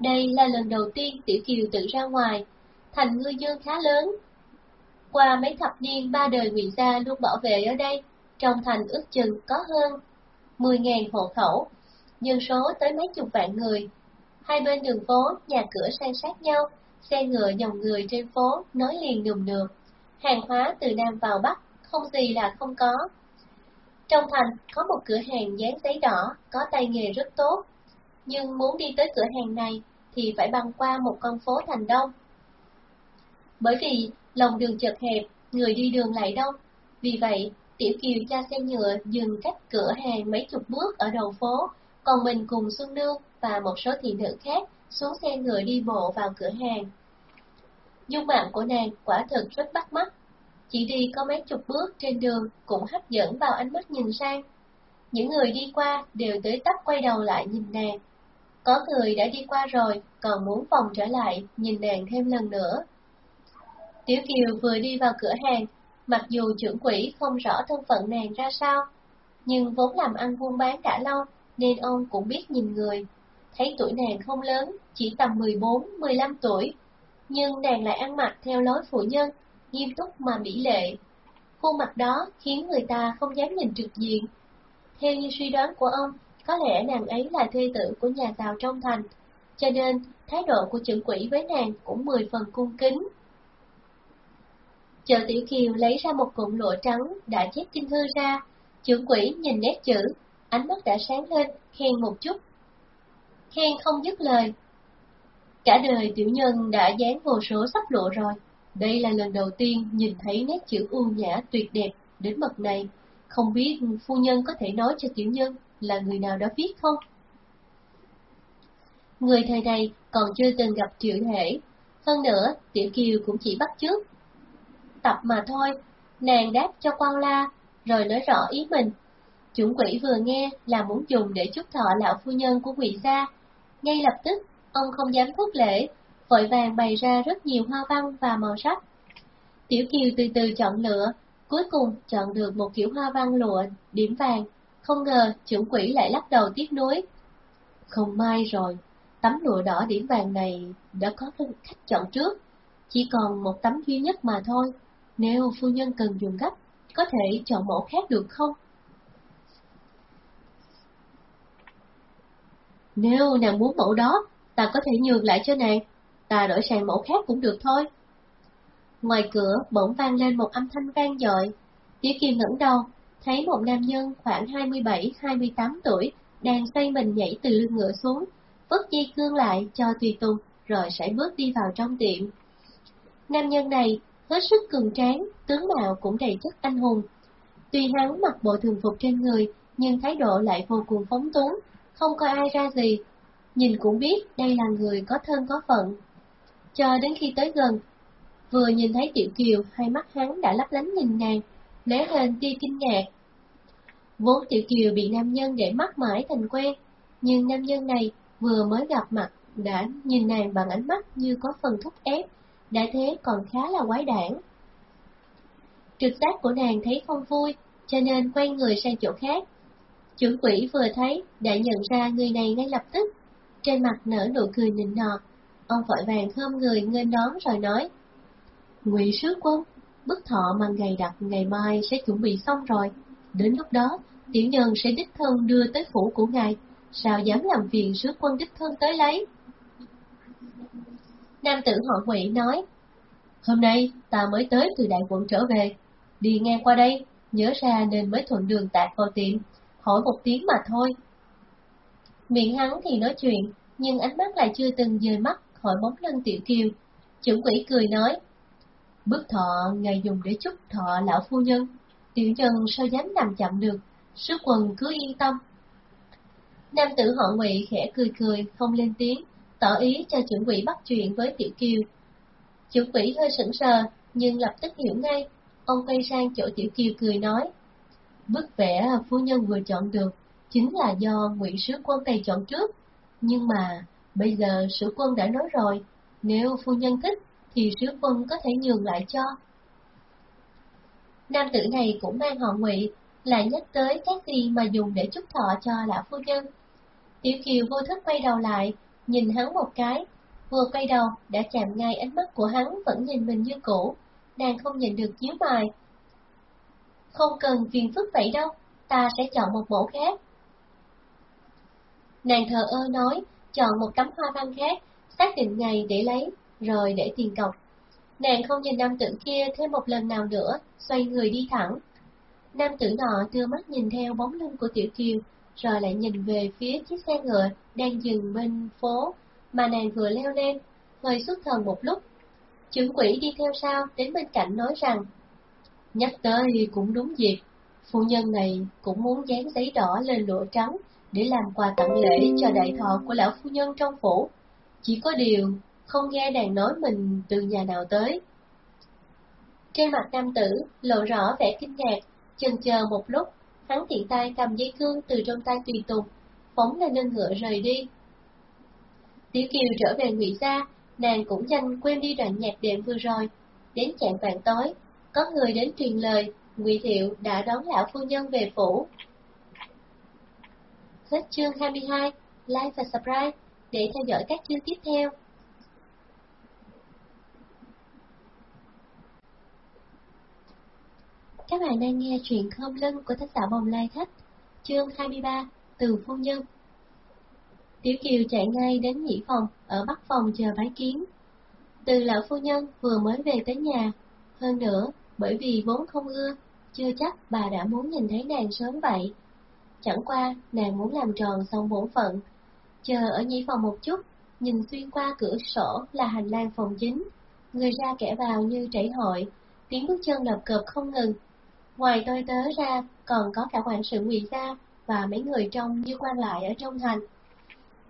Đây là lần đầu tiên Tiểu Kiều tự ra ngoài, thành ngư dương khá lớn. Qua mấy thập niên ba đời Nguyễn gia luôn bảo vệ ở đây, trong thành ước chừng có hơn 10.000 hộ khẩu, dân số tới mấy chục vạn người. Hai bên đường phố, nhà cửa san sát nhau, xe ngựa dòng người trên phố nói liền nườm nượp. Hàng hóa từ Nam vào Bắc, không gì là không có. Trong thành có một cửa hàng dán giấy đỏ, có tay nghề rất tốt. Nhưng muốn đi tới cửa hàng này thì phải băng qua một con phố thành đông. Bởi vì lòng đường chật hẹp, người đi đường lại đông. Vì vậy, Tiểu Kiều cho xe nhựa dừng cách cửa hàng mấy chục bước ở đầu phố, còn mình cùng Xuân Nương và một số thị nữ khác xuống xe ngựa đi bộ vào cửa hàng. Dung mạo của nàng quả thực rất bắt mắt, chỉ đi có mấy chục bước trên đường cũng hấp dẫn vào ánh mắt nhìn sang. Những người đi qua đều tới tấp quay đầu lại nhìn nàng. Có người đã đi qua rồi, còn muốn vòng trở lại, nhìn nàng thêm lần nữa. Tiểu Kiều vừa đi vào cửa hàng, mặc dù trưởng quỹ không rõ thân phận nàng ra sao, nhưng vốn làm ăn buôn bán đã lâu, nên ông cũng biết nhìn người. thấy tuổi nàng không lớn, chỉ tầm 14-15 tuổi, nhưng nàng lại ăn mặc theo lối phụ nhân, nghiêm túc mà mỹ lệ. Khuôn mặt đó khiến người ta không dám nhìn trực diện. Theo như suy đoán của ông, có lẽ nàng ấy là thê tử của nhà giàu trong thành, cho nên thái độ của trưởng quỷ với nàng cũng mười phần cung kính. Chờ Tiểu Kiều lấy ra một cuộn lụa trắng đã chép kinh thư ra, trưởng quỷ nhìn nét chữ, ánh mắt đã sáng lên, khen một chút. Khen không dứt lời. Cả đời tiểu nhân đã dán vô số sắp lụa rồi, đây là lần đầu tiên nhìn thấy nét chữ u nhã tuyệt đẹp đến bậc này, không biết phu nhân có thể nói cho tiểu nhân là người nào đó viết không? Người thời này còn chưa từng gặp triệu thể, hơn nữa tiểu kiều cũng chỉ bắt chước. Tập mà thôi, nàng đáp cho quan la, rồi nói rõ ý mình. Chủng quỷ vừa nghe là muốn dùng để chúc thọ lão phu nhân của quỷ gia. Ngay lập tức, ông không dám thất lễ, vội vàng bày ra rất nhiều hoa văn và màu sắc. Tiểu Kiều từ từ chọn lựa, cuối cùng chọn được một kiểu hoa văn lụa điểm vàng. Không ngờ trưởng quỷ lại lắc đầu tiếc nuối. Không may rồi, tấm lụa đỏ điểm vàng này đã có khách chọn trước, chỉ còn một tấm duy nhất mà thôi. Nếu phu nhân cần dùng gấp, có thể chọn mẫu khác được không? Nếu nàng muốn mẫu đó, ta có thể nhường lại cho nàng ta đổi sang mẫu khác cũng được thôi. Ngoài cửa bỗng vang lên một âm thanh vang dội. Tiểu Kiều ngẩng đầu, thấy một nam nhân khoảng 27-28 tuổi đang xoay mình nhảy từ lưng ngựa xuống, vứt dây cương lại cho tùy tùng, rồi sải bước đi vào trong tiệm. Nam nhân này hết sức cường tráng, tướng mạo cũng đầy chất anh hùng. Tuy hắn mặc bộ thường phục trên người, nhưng thái độ lại vô cùng phóng túng, không coi ai ra gì. Nhìn cũng biết đây là người có thân có phận, cho đến khi tới gần. Vừa nhìn thấy Tiểu Kiều, hai mắt hắn đã lấp lánh nhìn nàng, lóe lên tia kinh ngạc. Vốn Tiểu Kiều bị nam nhân để mắt mãi thành quen, nhưng nam nhân này vừa mới gặp mặt đã nhìn nàng bằng ánh mắt như có phần thúc ép, đã thế còn khá là quái đản. Trực giác của nàng thấy không vui, cho nên quay người sang chỗ khác. Chủ quỷ vừa thấy, đã nhận ra người này ngay lập tức, trên mặt nở nụ cười nịnh nọt, Ông vội vàng khom người nghênh đón rồi nói. Ngụy sứ quân, bức thọ mà ngày đặt ngày mai sẽ chuẩn bị xong rồi. Đến lúc đó, tiểu nhân sẽ đích thân đưa tới phủ của ngài. Sao dám làm phiền sứ quân đích thân tới lấy? Nam tử họ Ngụy nói. Hôm nay ta mới tới từ đại quận trở về. Đi ngang qua đây, nhớ ra nên mới thuận đường tạt vào tiệm. Hỏi một tiếng mà thôi. Miệng hắn thì nói chuyện, nhưng ánh mắt lại chưa từng rời mắt khỏi bóng lưng tiểu kiều. Trưởng quỷ cười nói, bức thọ ngày dùng để chúc thọ lão phu nhân, tiểu nhân sao dám làm chậm được, sứ quần cứ yên tâm. Nam tử họ ngụy khẽ cười cười, không lên tiếng, tỏ ý cho trưởng quỷ bắt chuyện với tiểu kiều. Trưởng quỷ hơi sững sờ, nhưng lập tức hiểu ngay, ông quay sang chỗ tiểu kiều cười nói, bức vẽ phu nhân vừa chọn được, chính là do ngụy sứ quân này chọn trước, nhưng mà Bây giờ sứ quân đã nói rồi, nếu phu nhân thích thì sứ quân có thể nhường lại cho. Nam tử này cũng mang họ ngụy, lại nhắc tới các gì mà dùng để chúc thọ cho lão phu nhân. Tiểu Kiều vô thức quay đầu lại, nhìn hắn một cái, vừa quay đầu đã chạm ngay ánh mắt của hắn vẫn nhìn mình như cũ, nàng không nhìn được chiếu mài. Không cần phiền phức vậy đâu, ta sẽ chọn một mẫu khác. Nàng thờ ơ nói, chọn một tấm hoa văn khác, xác định ngày để lấy, rồi để tiền cọc. Nàng không nhìn nam tử kia thêm một lần nào nữa, xoay người đi thẳng. Nam tử nọ đưa mắt nhìn theo bóng lưng của Tiểu Kiều, rồi lại nhìn về phía chiếc xe ngựa đang dừng bên phố mà nàng vừa leo lên, hơi xuất thần một lúc. Trưởng quỷ đi theo sau đến bên cạnh nói rằng, nhắc tới cũng đúng dịp, phu nhân này cũng muốn dán giấy đỏ lên lụa trắng để làm quà tặng lễ cho đại thọ của lão phu nhân trong phủ. Chỉ có điều, không nghe nàng nói mình từ nhà nào tới. Trên mặt nam tử lộ rõ vẻ kinh ngạc, chần chờ một lúc, hắn tiện tay cầm dây cương từ trong tay tùy tùng, phóng lên lưng ngựa rời đi. Tiểu Kiều trở về ngụy gia, nàng cũng nhanh quên đi đoạn nhạc đệm vừa rồi. Đến chạng vạn tối, có người đến truyền lời, Ngụy Thiệu đã đón lão phu nhân về phủ. Hết chương 22, like và subscribe để theo dõi các chương tiếp theo. Các bạn đang nghe truyện không lưng của tác giả Bồng Lai Khách, chương 23, Từ Phu Nhân. Tiểu Kiều chạy ngay đến nhị phòng, ở bắc phòng chờ bái kiến. Từ lão phu nhân vừa mới về tới nhà, hơn nữa, bởi vì vốn không ưa, chưa chắc bà đã muốn nhìn thấy nàng sớm vậy. Chẳng qua, nàng muốn làm tròn xong bổn phận. Chờ ở nhị phòng một chút, nhìn xuyên qua cửa sổ là hành lang phòng chính. Người ra kẻ vào như chảy hội, tiếng bước chân lập cập không ngừng. Ngoài tôi tớ ra, còn có cả quản sự ngụy gia và mấy người trong như quan lại ở trong thành.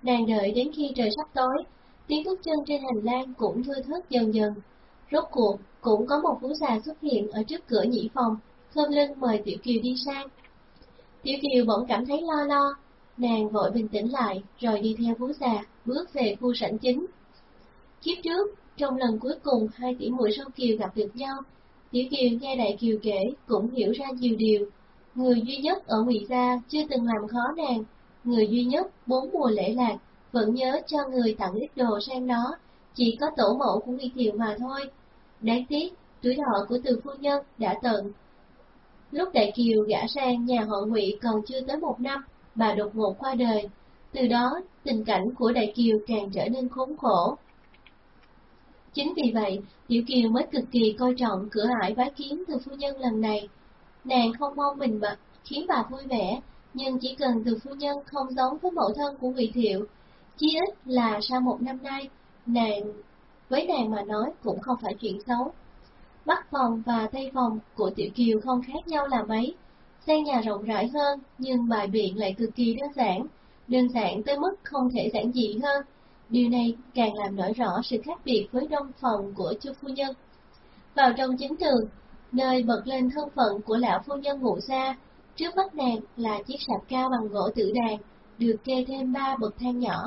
Nàng đợi đến khi trời sắp tối, tiếng bước chân trên hành lang cũng thưa thớt dần dần. Rốt cuộc, cũng có một phú già xuất hiện ở trước cửa nhị phòng, khom lưng mời Tiểu Kiều đi sang. Tiểu Kiều bỗng cảm thấy lo lo, nàng vội bình tĩnh lại rồi đi theo phú già, bước về khu sảnh chính. Kiếp trước, trong lần cuối cùng hai tỷ muội sâu Kiều gặp được nhau, Tiểu Kiều nghe Đại Kiều kể cũng hiểu ra nhiều điều. Người duy nhất ở Ngụy Gia chưa từng làm khó nàng, người duy nhất bốn mùa lễ lạc vẫn nhớ cho người tặng ít đồ sang đó, chỉ có tổ mẫu của Ngụy Thiệu mà thôi. Đáng tiếc, tuổi thọ của từ phu nhân đã tận. Lúc Đại Kiều gả sang nhà họ Ngụy còn chưa tới một năm, bà đột ngột qua đời. Từ đó, tình cảnh của Đại Kiều càng trở nên khốn khổ. Chính vì vậy, Tiểu Kiều mới cực kỳ coi trọng cửa ải bái kiến từ phu nhân lần này. Nàng không mong mình bật, khiến bà vui vẻ, nhưng chỉ cần từ phu nhân không giống với mẫu thân của Ngụy Thiệu, chí ít là sau một năm nay, nàng với nàng mà nói cũng không phải chuyện xấu. Bắc phòng và Tây phòng của Tiểu Kiều không khác nhau là mấy, xây nhà rộng rãi hơn nhưng bài biện lại cực kỳ đơn giản, đơn giản tới mức không thể giản dị hơn. Điều này càng làm nổi rõ sự khác biệt với đông phòng của chu phu nhân. Vào trong chính trường, nơi bật lên thân phận của lão phu nhân ngụ ra trước mắt nàng là chiếc sạp cao bằng gỗ tử đàn, được kê thêm ba bậc thang nhỏ.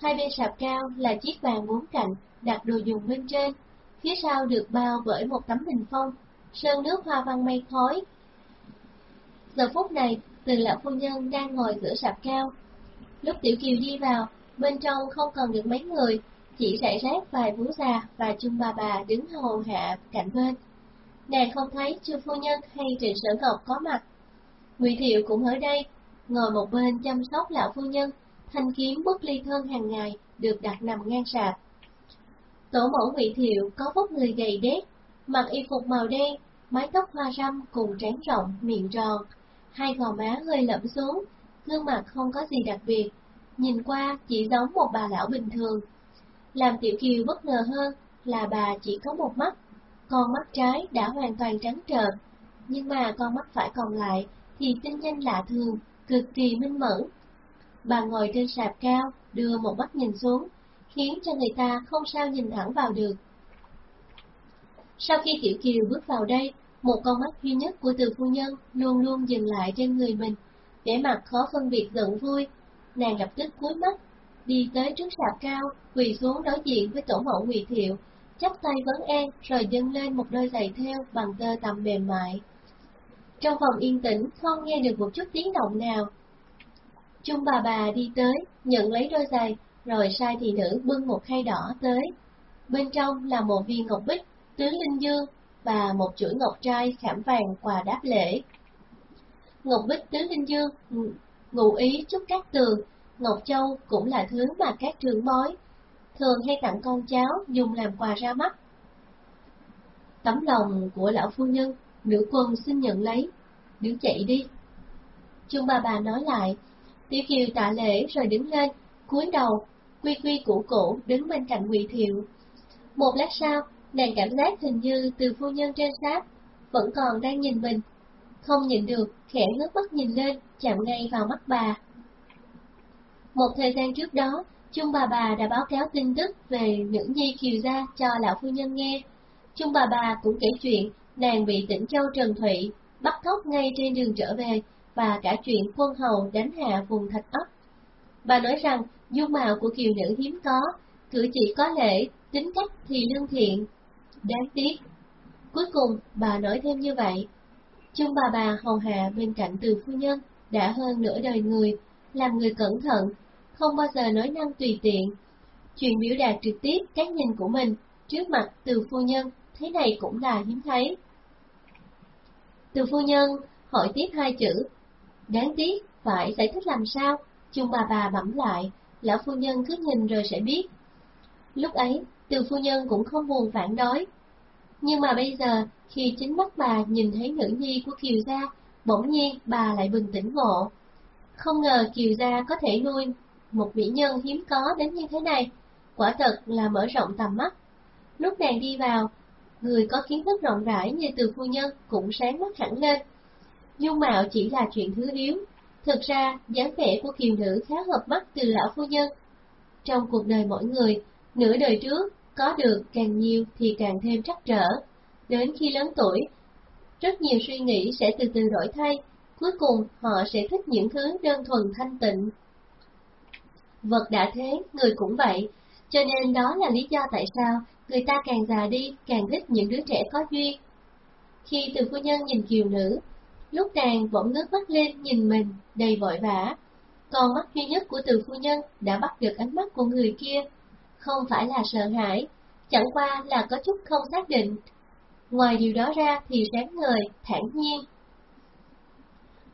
Hai bên sạp cao là chiếc bàn bốn cạnh, đặt đồ dùng bên trên, phía sau được bao bởi một tấm bình phong, sơn nước hoa văn mây khói. Giờ phút này, từ lão phu nhân đang ngồi giữa sạp cao. Lúc Tiểu Kiều đi vào, bên trong không còn được mấy người, chỉ rải rác vài vú già và chung bà bà đứng hầu hạ cạnh bên. Nàng không thấy chư phu nhân hay trịnh sở ngọc có mặt. Ngụy Thiệu cũng ở đây, ngồi một bên chăm sóc lão phu nhân, thanh kiếm bút ly thân hàng ngày được đặt nằm ngang sạp. Tổ mẫu Ngụy Thiệu có vóc người gầy đét, mặc y phục màu đen, mái tóc hoa râm cùng trán rộng, miệng tròn, hai gò má hơi lẫm xuống, gương mặt không có gì đặc biệt, nhìn qua chỉ giống một bà lão bình thường. Làm Tiểu Kiều bất ngờ hơn là bà chỉ có một mắt, con mắt trái đã hoàn toàn trắng trợn, nhưng mà con mắt phải còn lại thì tinh nhanh lạ thường, cực kỳ minh mẫn. Bà ngồi trên sạp cao, đưa một mắt nhìn xuống, khiến cho người ta không sao nhìn thẳng vào được. Sau khi Tiểu Kiều bước vào đây, một con mắt duy nhất của từ phu nhân luôn luôn dừng lại trên người mình, vẻ mặt khó phân biệt giận vui. Nàng lập tức cúi mắt, đi tới trước sạp cao, quỳ xuống đối diện với tổ mẫu Ngụy Thiệu, chắp tay vấn an rồi dâng lên một đôi giày theo bằng tơ tằm mềm mại. Trong phòng yên tĩnh không nghe được một chút tiếng động nào. chung bà bà đi tới, nhận lấy đôi giày, rồi sai thị nữ bưng một khay đỏ tới. Bên trong là một viên ngọc bích, tứ linh dương và một chuỗi ngọc trai khảm vàng quà đáp lễ. Ngọc bích tứ linh dương, ngụ ý chúc các tường, ngọc châu cũng là thứ mà các trưởng bói thường hay tặng con cháu dùng làm quà ra mắt. Tấm lòng của lão phu nhân, nữ quân xin nhận lấy, đứng chạy đi. chung bà bà nói lại, Tiểu Kiều tạ lễ rồi đứng lên, cúi đầu, quy quy củ cổ đứng bên cạnh Quỳ Thiệu. Một lát sau, nàng cảm giác hình như từ phu nhân trên sáp vẫn còn đang nhìn mình, không nhìn được, khẽ ngước mắt nhìn lên, chạm ngay vào mắt bà. Một thời gian trước đó, Trung bà bà đã báo cáo tin tức về nữ nhi kiều gia cho lão phu nhân nghe. Trung bà bà cũng kể chuyện nàng bị tỉnh châu Trần Thụy bắt cóc ngay trên đường trở về và cả chuyện quân hầu đánh hạ vùng thạch ấp. Bà nói rằng dung mạo của kiều nữ hiếm có, cử chỉ có lễ, tính cách thì lương thiện. Đáng tiếc. Cuối cùng, bà nói thêm như vậy. Chung bà bà hầu hạ bên cạnh từ phu nhân đã hơn nửa đời người, làm người cẩn thận, không bao giờ nói năng tùy tiện. Chuyện biểu đạt trực tiếp cái nhìn của mình trước mặt từ phu nhân, thế này cũng là hiếm thấy. Từ phu nhân hỏi tiếp hai chữ, đáng tiếc, phải giải thích làm sao, chung bà bà bẩm lại, lão phu nhân cứ nhìn rồi sẽ biết. Lúc ấy, từ phu nhân cũng không buồn phản đối. Nhưng mà bây giờ, khi chính mắt bà nhìn thấy nữ nhi của Kiều Gia, bỗng nhiên bà lại bừng tỉnh ngộ. Không ngờ Kiều Gia có thể nuôi một mỹ nhân hiếm có đến như thế này, quả thật là mở rộng tầm mắt. Lúc nàng đi vào, người có kiến thức rộng rãi như từ phu nhân cũng sáng mắt hẳn lên. Dung mạo chỉ là chuyện thứ yếu, thực ra dáng vẻ của kiều nữ khá hợp mắt từ lão phu nhân. Trong cuộc đời mỗi người, nửa đời trước, có được càng nhiều thì càng thêm trắc trở. Đến khi lớn tuổi, rất nhiều suy nghĩ sẽ từ từ đổi thay, cuối cùng họ sẽ thích những thứ đơn thuần thanh tịnh. Vật đã thế, người cũng vậy, cho nên đó là lý do tại sao người ta càng già đi càng thích những đứa trẻ có duyên. Khi từ phu nhân nhìn kiều nữ, lúc nàng bỗng ngước mắt lên nhìn mình, đầy vội vã. Còn mắt duy nhất của từ phu nhân đã bắt được ánh mắt của người kia. Không phải là sợ hãi, chẳng qua là có chút không xác định. Ngoài điều đó ra thì sáng ngời, thản nhiên.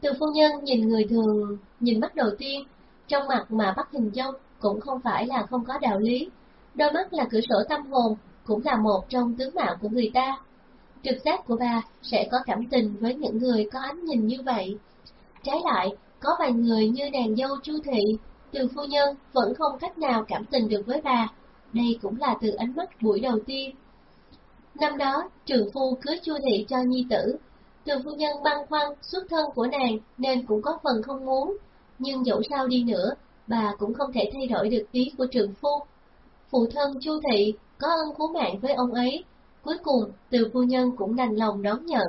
Từ phu nhân nhìn người thường, nhìn mắt đầu tiên, trong mặt mà bắt hình dung cũng không phải là không có đạo lý. Đôi mắt là cửa sổ tâm hồn, cũng là một trong tướng mạo của người ta. Trực giác của bà sẽ có cảm tình với những người có ánh nhìn như vậy. Trái lại, có vài người như nàng dâu Chu Thị, từ phu nhân vẫn không cách nào cảm tình được với bà. Đây cũng là từ ánh mắt buổi đầu tiên. Năm đó, trường phu cưới Chu Thị cho nhi tử. Từ phu nhân băn khoăn xuất thân của nàng nên cũng có phần không muốn. Nhưng dẫu sao đi nữa, bà cũng không thể thay đổi được ý của trường phu. Phụ thân Chu Thị có ân cứu mạng với ông ấy, cuối cùng từ phu nhân cũng đành lòng đón nhận.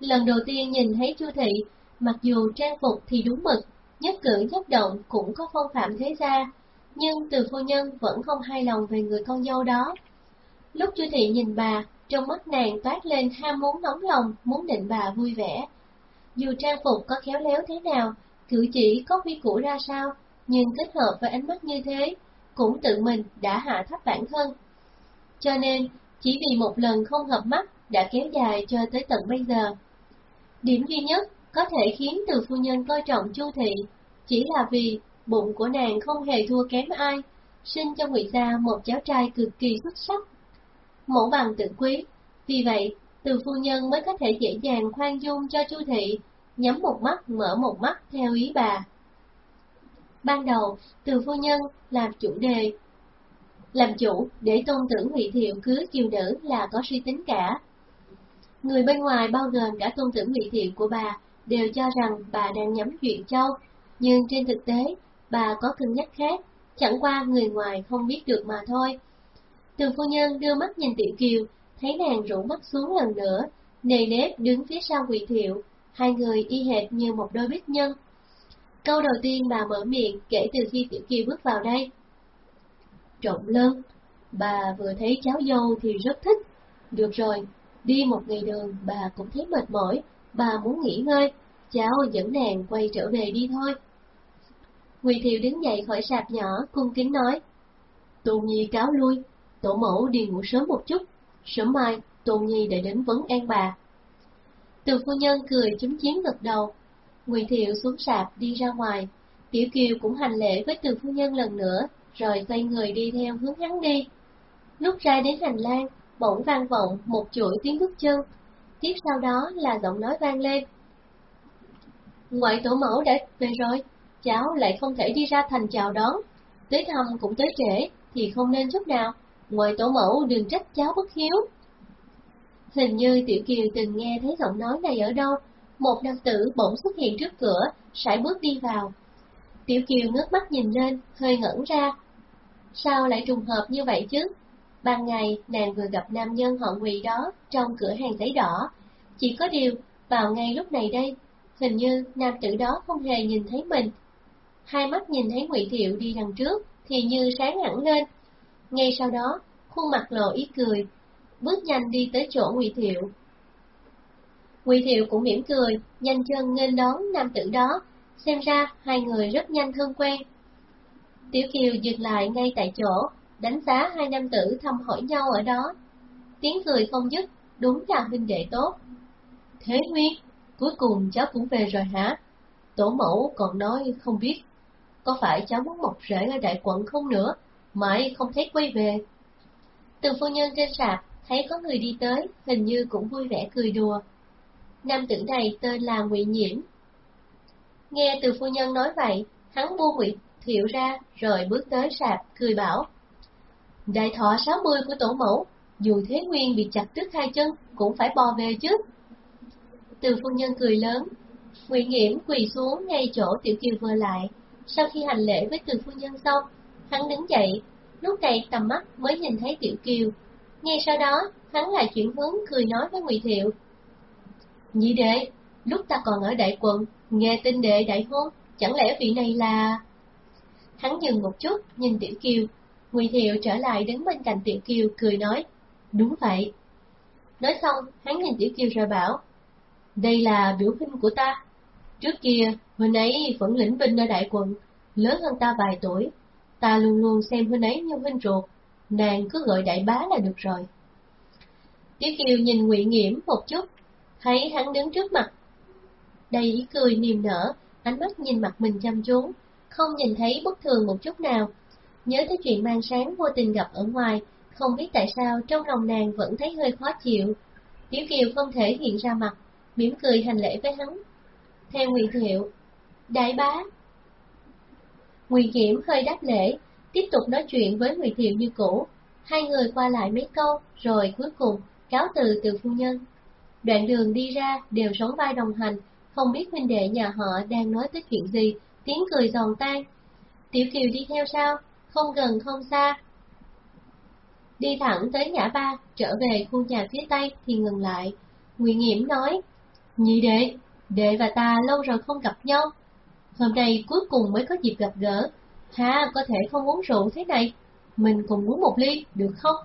Lần đầu tiên nhìn thấy Chu Thị, mặc dù trang phục thì đúng mực, nhất cử nhất động cũng có phong phạm thế gia, nhưng từ phu nhân vẫn không hài lòng về người con dâu đó. Lúc Chu Thị nhìn bà, trong mắt nàng toát lên ham muốn nóng lòng, muốn định bà vui vẻ. Dù trang phục có khéo léo thế nào, cử chỉ có quy củ ra sao, nhưng kết hợp với ánh mắt như thế, cũng tự mình đã hạ thấp bản thân. Cho nên, chỉ vì một lần không hợp mắt đã kéo dài cho tới tận bây giờ. Điểm duy nhất có thể khiến từ phu nhân coi trọng Chu Thị chỉ là vì bụng của nàng không hề thua kém ai, sinh cho Ngụy gia một cháu trai cực kỳ xuất sắc. Mẫu bằng tự quý, vì vậy từ phu nhân mới có thể dễ dàng khoan dung cho Chu Thị, nhắm một mắt mở một mắt theo ý bà. Ban đầu, từ phu nhân làm chủ đề. Làm chủ để tôn tử Ngụy Thiệu cưới kiều nữ là có suy tính cả. Người bên ngoài bao gồm cả tôn tử Ngụy Thiệu của bà đều cho rằng bà đang nhắm chuyện châu, nhưng trên thực tế, bà có cân nhắc khác, chẳng qua người ngoài không biết được mà thôi. Từ phu nhân đưa mắt nhìn Tiểu Kiều, thấy nàng rủ mắt xuống lần nữa, nề nếp đứng phía sau quỳ Thiệu, hai người y hệt như một đôi bích nhân. Câu đầu tiên bà mở miệng kể từ khi Tiểu Kiều bước vào đây. Trộn lân, bà vừa thấy cháu dâu thì rất thích. Được rồi, đi một ngày đường bà cũng thấy mệt mỏi, bà muốn nghỉ ngơi, cháu dẫn nàng quay trở về đi thôi. Ngụy Thiệu đứng dậy khỏi sạp nhỏ, cung kính nói. Tôn Nhi cáo lui, tổ mẫu đi ngủ sớm một chút, sớm mai Tôn Nhi để đến vấn an bà. Từ phu nhân cười chúng chiến gật đầu, Ngụy Thiệu xuống sạp đi ra ngoài, Tiểu Kiều cũng hành lễ với từ phu nhân lần nữa, rồi quay người đi theo hướng hắn đi. Lúc ra đến hành lang, bỗng vang vọng một chuỗi tiếng bước chân, tiếp sau đó là giọng nói vang lên. Ngoại tổ mẫu đã về rồi, cháu lại không thể đi ra thành chào đón, tới thăm cũng tới trễ, thì không nên chút nào, ngoài tổ mẫu đừng trách cháu bất hiếu. Hình như Tiểu Kiều từng nghe thấy giọng nói này ở đâu, một nam tử bỗng xuất hiện trước cửa, sải bước đi vào. Tiểu Kiều ngước mắt nhìn lên, hơi ngẩn ra. Sao lại trùng hợp như vậy chứ? Ban ngày, nàng vừa gặp nam nhân họ quỳ đó trong cửa hàng giấy đỏ. Chỉ có điều, vào ngay lúc này đây, hình như nam tử đó không hề nhìn thấy mình. Hai mắt nhìn thấy Ngụy Thiệu đi đằng trước, thì như sáng hẳn lên. Ngay sau đó, khuôn mặt lộ ý cười, bước nhanh đi tới chỗ Ngụy Thiệu. Ngụy Thiệu cũng mỉm cười, nhanh chân nghênh đón nam tử đó, xem ra hai người rất nhanh thân quen. Tiểu Kiều dừng lại ngay tại chỗ, đánh giá hai nam tử thăm hỏi nhau ở đó. Tiếng cười không dứt, đúng là huynh đệ tốt. Thế Nguyên, cuối cùng cháu cũng về rồi hả? Tổ mẫu còn nói không biết, có phải cháu muốn mọc rễ ở đại quận không nữa, mãi không thấy quay về. Từ phu nhân trên sạp, thấy có người đi tới, hình như cũng vui vẻ cười đùa. Nam tử này tên là Ngụy Nhiễm. Nghe từ phu nhân nói vậy, hắn buông Ngụy Thiệu ra, rồi bước tới sạp, cười bảo. Đại thọ 60 của tổ mẫu, dù Thế Nguyên bị chặt đứt hai chân, cũng phải bò về chứ. Từ phu nhân cười lớn, Ngụy Nghiễm quỳ xuống ngay chỗ Tiểu Kiều vừa lại. Sau khi hành lễ với từ phu nhân xong, hắn đứng dậy, lúc này tầm mắt mới nhìn thấy Tiểu Kiều. Ngay sau đó, hắn lại chuyển hướng cười nói với Ngụy Thiệu. Nhị đệ, lúc ta còn ở đại quận, nghe tin đệ đại hôn, chẳng lẽ vị này là... Hắn dừng một chút, nhìn Tiểu Kiều. Ngụy Thiệu trở lại đứng bên cạnh Tiểu Kiều, cười nói. Đúng vậy. Nói xong, hắn nhìn Tiểu Kiều rồi bảo. Đây là biểu huynh của ta. Trước kia, huynh ấy vẫn lĩnh binh ở đại quận, lớn hơn ta vài tuổi. Ta luôn luôn xem huynh ấy như huynh ruột, nàng cứ gọi đại bá là được rồi. Tiểu Kiều nhìn Ngụy Nghiễm một chút, thấy hắn đứng trước mặt. Đầy ý cười niềm nở, ánh mắt nhìn mặt mình chăm chú, không nhìn thấy bất thường một chút nào. Nhớ tới chuyện mang sáng vô tình gặp ở ngoài, không biết tại sao trong lòng nàng vẫn thấy hơi khó chịu. Tiểu Kiều không thể hiện ra mặt, mỉm cười hành lễ với hắn. Theo Ngụy Thiệu, đại bá. Ngụy Kiểm hơi đáp lễ, tiếp tục nói chuyện với Ngụy Thiệu như cũ. Hai người qua lại mấy câu, rồi cuối cùng cáo từ từ phu nhân. Đoạn đường đi ra đều sống vai đồng hành, không biết huynh đệ nhà họ đang nói tới chuyện gì, tiếng cười giòn tan. Tiểu Kiều đi theo sau, không gần không xa. Đi thẳng tới ngã ba, trở về khu nhà phía tây thì ngừng lại. Nguyễn Nghiễm nói, Nhị đệ, đệ và ta lâu rồi không gặp nhau. Hôm nay cuối cùng mới có dịp gặp gỡ. Ha, có thể không uống rượu thế này. Mình cùng uống một ly, được không?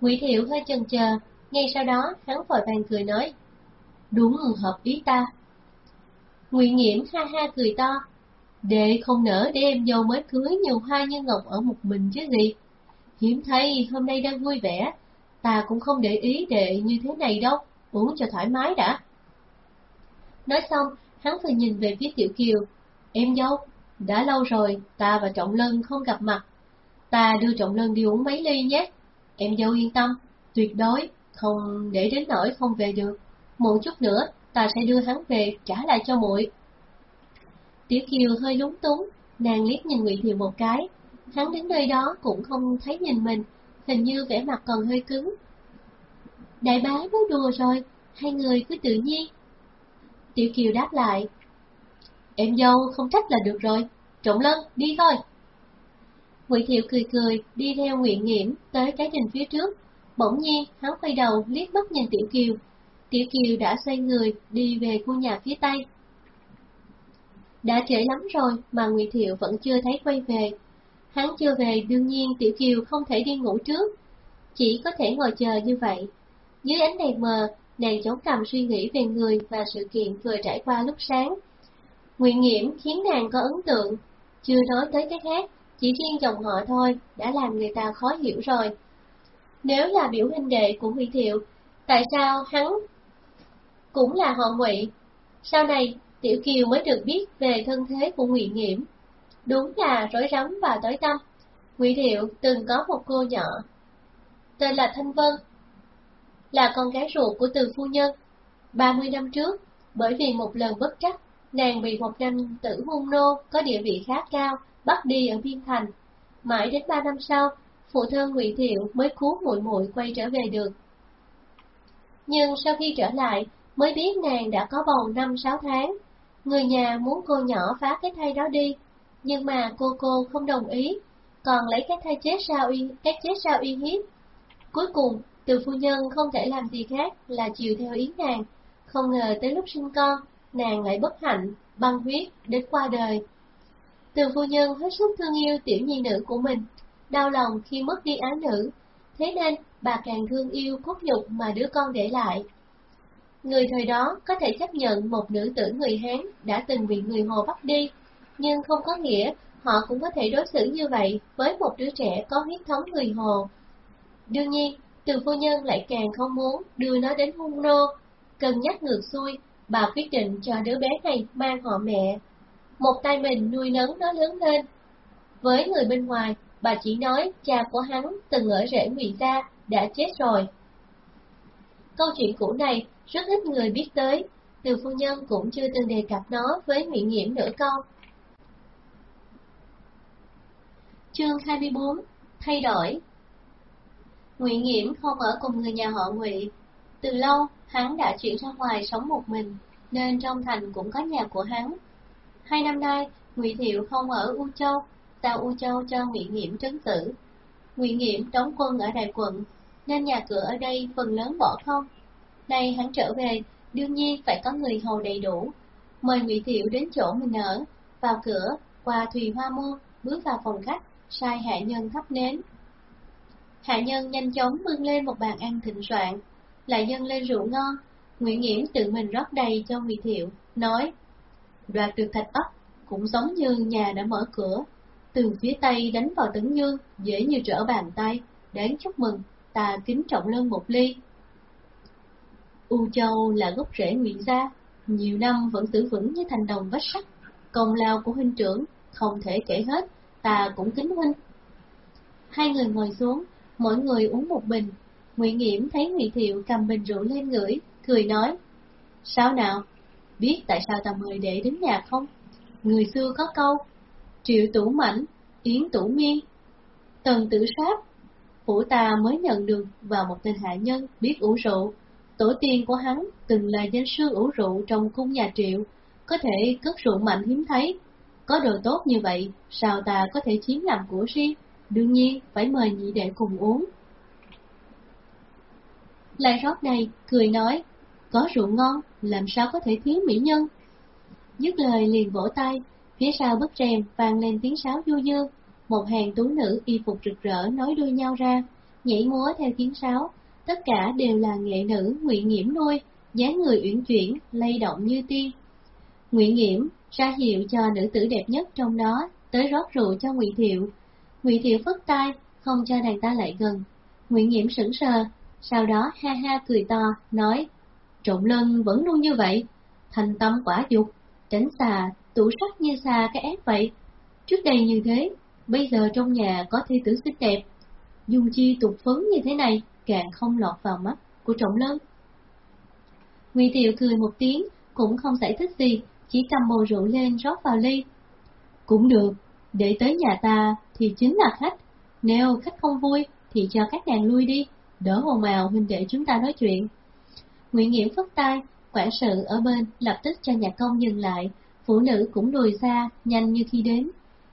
Ngụy Thiệu hơi chần chờ, ngay sau đó hắn vội vàng cười nói. Đúng hợp ý ta. Ngụy Nghiễm ha ha cười to. Đệ không nỡ để em dâu mới cưới nhiều hoa như ngọc ở một mình chứ gì. Hiếm thấy hôm nay đang vui vẻ, ta cũng không để ý đệ như thế này đâu, uống cho thoải mái đã. Nói xong, hắn vừa nhìn về phía Tiểu Kiều. Em dâu, đã lâu rồi, ta và Trọng Lân không gặp mặt. Ta đưa Trọng Lân đi uống mấy ly nhé. Em dâu yên tâm, tuyệt đối, không để đến nỗi không về được. Một chút nữa, ta sẽ đưa hắn về, trả lại cho muội. Tiểu Kiều hơi lúng túng, nàng liếc nhìn Ngụy Thiều một cái. Hắn đến nơi đó cũng không thấy nhìn mình, hình như vẻ mặt còn hơi cứng. Đại bá nói đùa rồi, hai người cứ tự nhiên, Tiểu Kiều đáp lại. Em dâu không trách là được rồi, Trọng Lân, đi thôi. Ngụy Thiệu cười cười, đi theo Nguyện Nghiễm tới cái đình phía trước. Bỗng nhiên, hắn quay đầu liếc mắt nhìn Tiểu Kiều. Tiểu Kiều đã xoay người, đi về khu nhà phía tây. Đã trễ lắm rồi mà Ngụy Thiệu vẫn chưa thấy quay về. Hắn chưa về đương nhiên Tiểu Kiều không thể đi ngủ trước, chỉ có thể ngồi chờ như vậy. Dưới ánh đèn mờ, nàng chống cằm suy nghĩ về người và sự kiện vừa trải qua lúc sáng. Nguyện nghiễm khiến nàng có ấn tượng, chưa nói tới cái khác, chỉ riêng chồng họ thôi đã làm người ta khó hiểu rồi. Nếu là biểu huynh đệ của Huy Thiệu, tại sao hắn cũng là họ Ngụy? Sau này, Tiểu Kiều mới được biết về thân thế của Ngụy Nghiễm. Đúng là rối rắm và tối tâm. Ngụy Thiệu từng có một cô nhỏ, tên là Thanh Vân, là con gái ruột của từ phu nhân. 30 năm trước, bởi vì một lần bất trắc, nàng bị một nam tử hung nô có địa vị khá cao bắt đi ở biên thành. Mãi đến 3 năm sau, phụ thân Ngụy Thiệu mới cứu muội muội quay trở về được. Nhưng sau khi trở lại, mới biết nàng đã có bầu 5-6 tháng. Người nhà muốn cô nhỏ phá cái thai đó đi, nhưng mà cô cô không đồng ý, còn lấy cái thai chết sao uy, cái chết sao uy hiếp. Cuối cùng, từ phu nhân không thể làm gì khác là chiều theo ý nàng, không ngờ tới lúc sinh con, nàng lại bất hạnh, băng huyết, đến qua đời. Từ phu nhân hết sức thương yêu tiểu nhi nữ của mình, đau lòng khi mất đi ái nữ, thế nên bà càng thương yêu cốt nhục mà đứa con để lại. Người thời đó có thể chấp nhận một nữ tử người Hán đã từng bị người Hồ bắt đi, nhưng không có nghĩa họ cũng có thể đối xử như vậy với một đứa trẻ có huyết thống người Hồ. Đương nhiên, từ phu nhân lại càng không muốn đưa nó đến hung nô, cân nhắc ngược xuôi, bà quyết định cho đứa bé này mang họ mẹ. Một tay mình nuôi nấng nó lớn lên. Với người bên ngoài, bà chỉ nói cha của hắn từng ở rễ ngụy gia đã chết rồi. Câu chuyện cũ này rất ít người biết tới, từ phu nhân cũng chưa từng đề cập nó với Nguyễn Nghiễm nữa câu. Chương 24 Thay đổi Nguyễn Nghiễm không ở cùng người nhà họ Ngụy. Từ lâu, hắn đã chuyển ra ngoài sống một mình, nên trong thành cũng có nhà của hắn. Hai năm nay, Ngụy Thiệu không ở U Châu, giao U Châu cho Nguyễn Nghiễm trấn tử. Nguyễn Nghiễm đóng quân ở Đại quận, nên nhà cửa ở đây phần lớn bỏ không. Nay hắn trở về, đương nhiên phải có người hầu đầy đủ. Mời Ngụy Thiệu đến chỗ mình ở, vào cửa, qua thùy hoa môn, bước vào phòng khách, sai hạ nhân thắp nến. Hạ nhân nhanh chóng bưng lên một bàn ăn thịnh soạn, lại dâng lên rượu ngon. Nguyễn Nghiễm tự mình rót đầy cho huy Thiệu, nói: đoạt được thạch ấp cũng giống như nhà đã mở cửa, từ phía tây đánh vào tấn dương dễ như trở bàn tay, đáng chúc mừng, ta kính trọng lân một ly. U Châu là gốc rễ nguyễn gia, nhiều năm vẫn giữ vững như thành đồng vách sắt, công lao của huynh trưởng không thể kể hết, ta cũng kính huynh. Hai người ngồi xuống, mỗi người uống một bình. Ngụy Nghiễm thấy Ngụy Thiệu cầm bình rượu lên ngửi, cười nói: "Sao nào? Biết tại sao ta mời để đến nhà không? Người xưa có câu: Triệu Tủ Mảnh, Yến Tủ Miên, Tần Tử sáp. phủ ta mới nhận được vào một tên hạ nhân biết uống rượu. Tổ tiên của hắn từng là danh sư ủ rượu trong cung nhà Triệu, có thể cất rượu mạnh hiếm thấy. Có đồ tốt như vậy, sao ta có thể chiếm làm của riêng? Đương nhiên, phải mời nhị đệ cùng uống. Lại rót này cười nói, có rượu ngon, làm sao có thể thiếu mỹ nhân? Dứt lời liền vỗ tay, phía sau bức rèm vang lên tiếng sáo du dương, một hàng tú nữ y phục rực rỡ nói đuôi nhau ra, nhảy múa theo tiếng sáo, tất cả đều là nghệ nữ Ngụy Nghiễm nuôi, dáng người uyển chuyển, lay động như tiên. Ngụy Nghiễm ra hiệu cho nữ tử đẹp nhất trong đó, tới rót rượu cho Ngụy Thiệu. Ngụy Thiệu phất tay, không cho nàng ta lại gần. Ngụy Nhiễm sững sờ, sau đó ha ha cười to, nói: Trộn lân vẫn luôn như vậy, thành tâm quả dục, tránh xà, tủ sắc như xà cái ép vậy. Trước đây như thế, bây giờ trong nhà có thi tử xinh đẹp, dùng chi tục phấn như thế này càng không lọt vào mắt của trọng lân. Ngụy Thiệu cười một tiếng, cũng không giải thích gì, chỉ cầm bầu rượu lên rót vào ly. Cũng được, để tới nhà ta thì chính là khách, nếu khách không vui thì cho các nàng lui đi, đỡ hồ màu huynh đệ chúng ta nói chuyện. Nguyễn Nghiễm phất tay, quản sự ở bên lập tức cho nhà công dừng lại, phụ nữ cũng lùi ra nhanh như khi đến.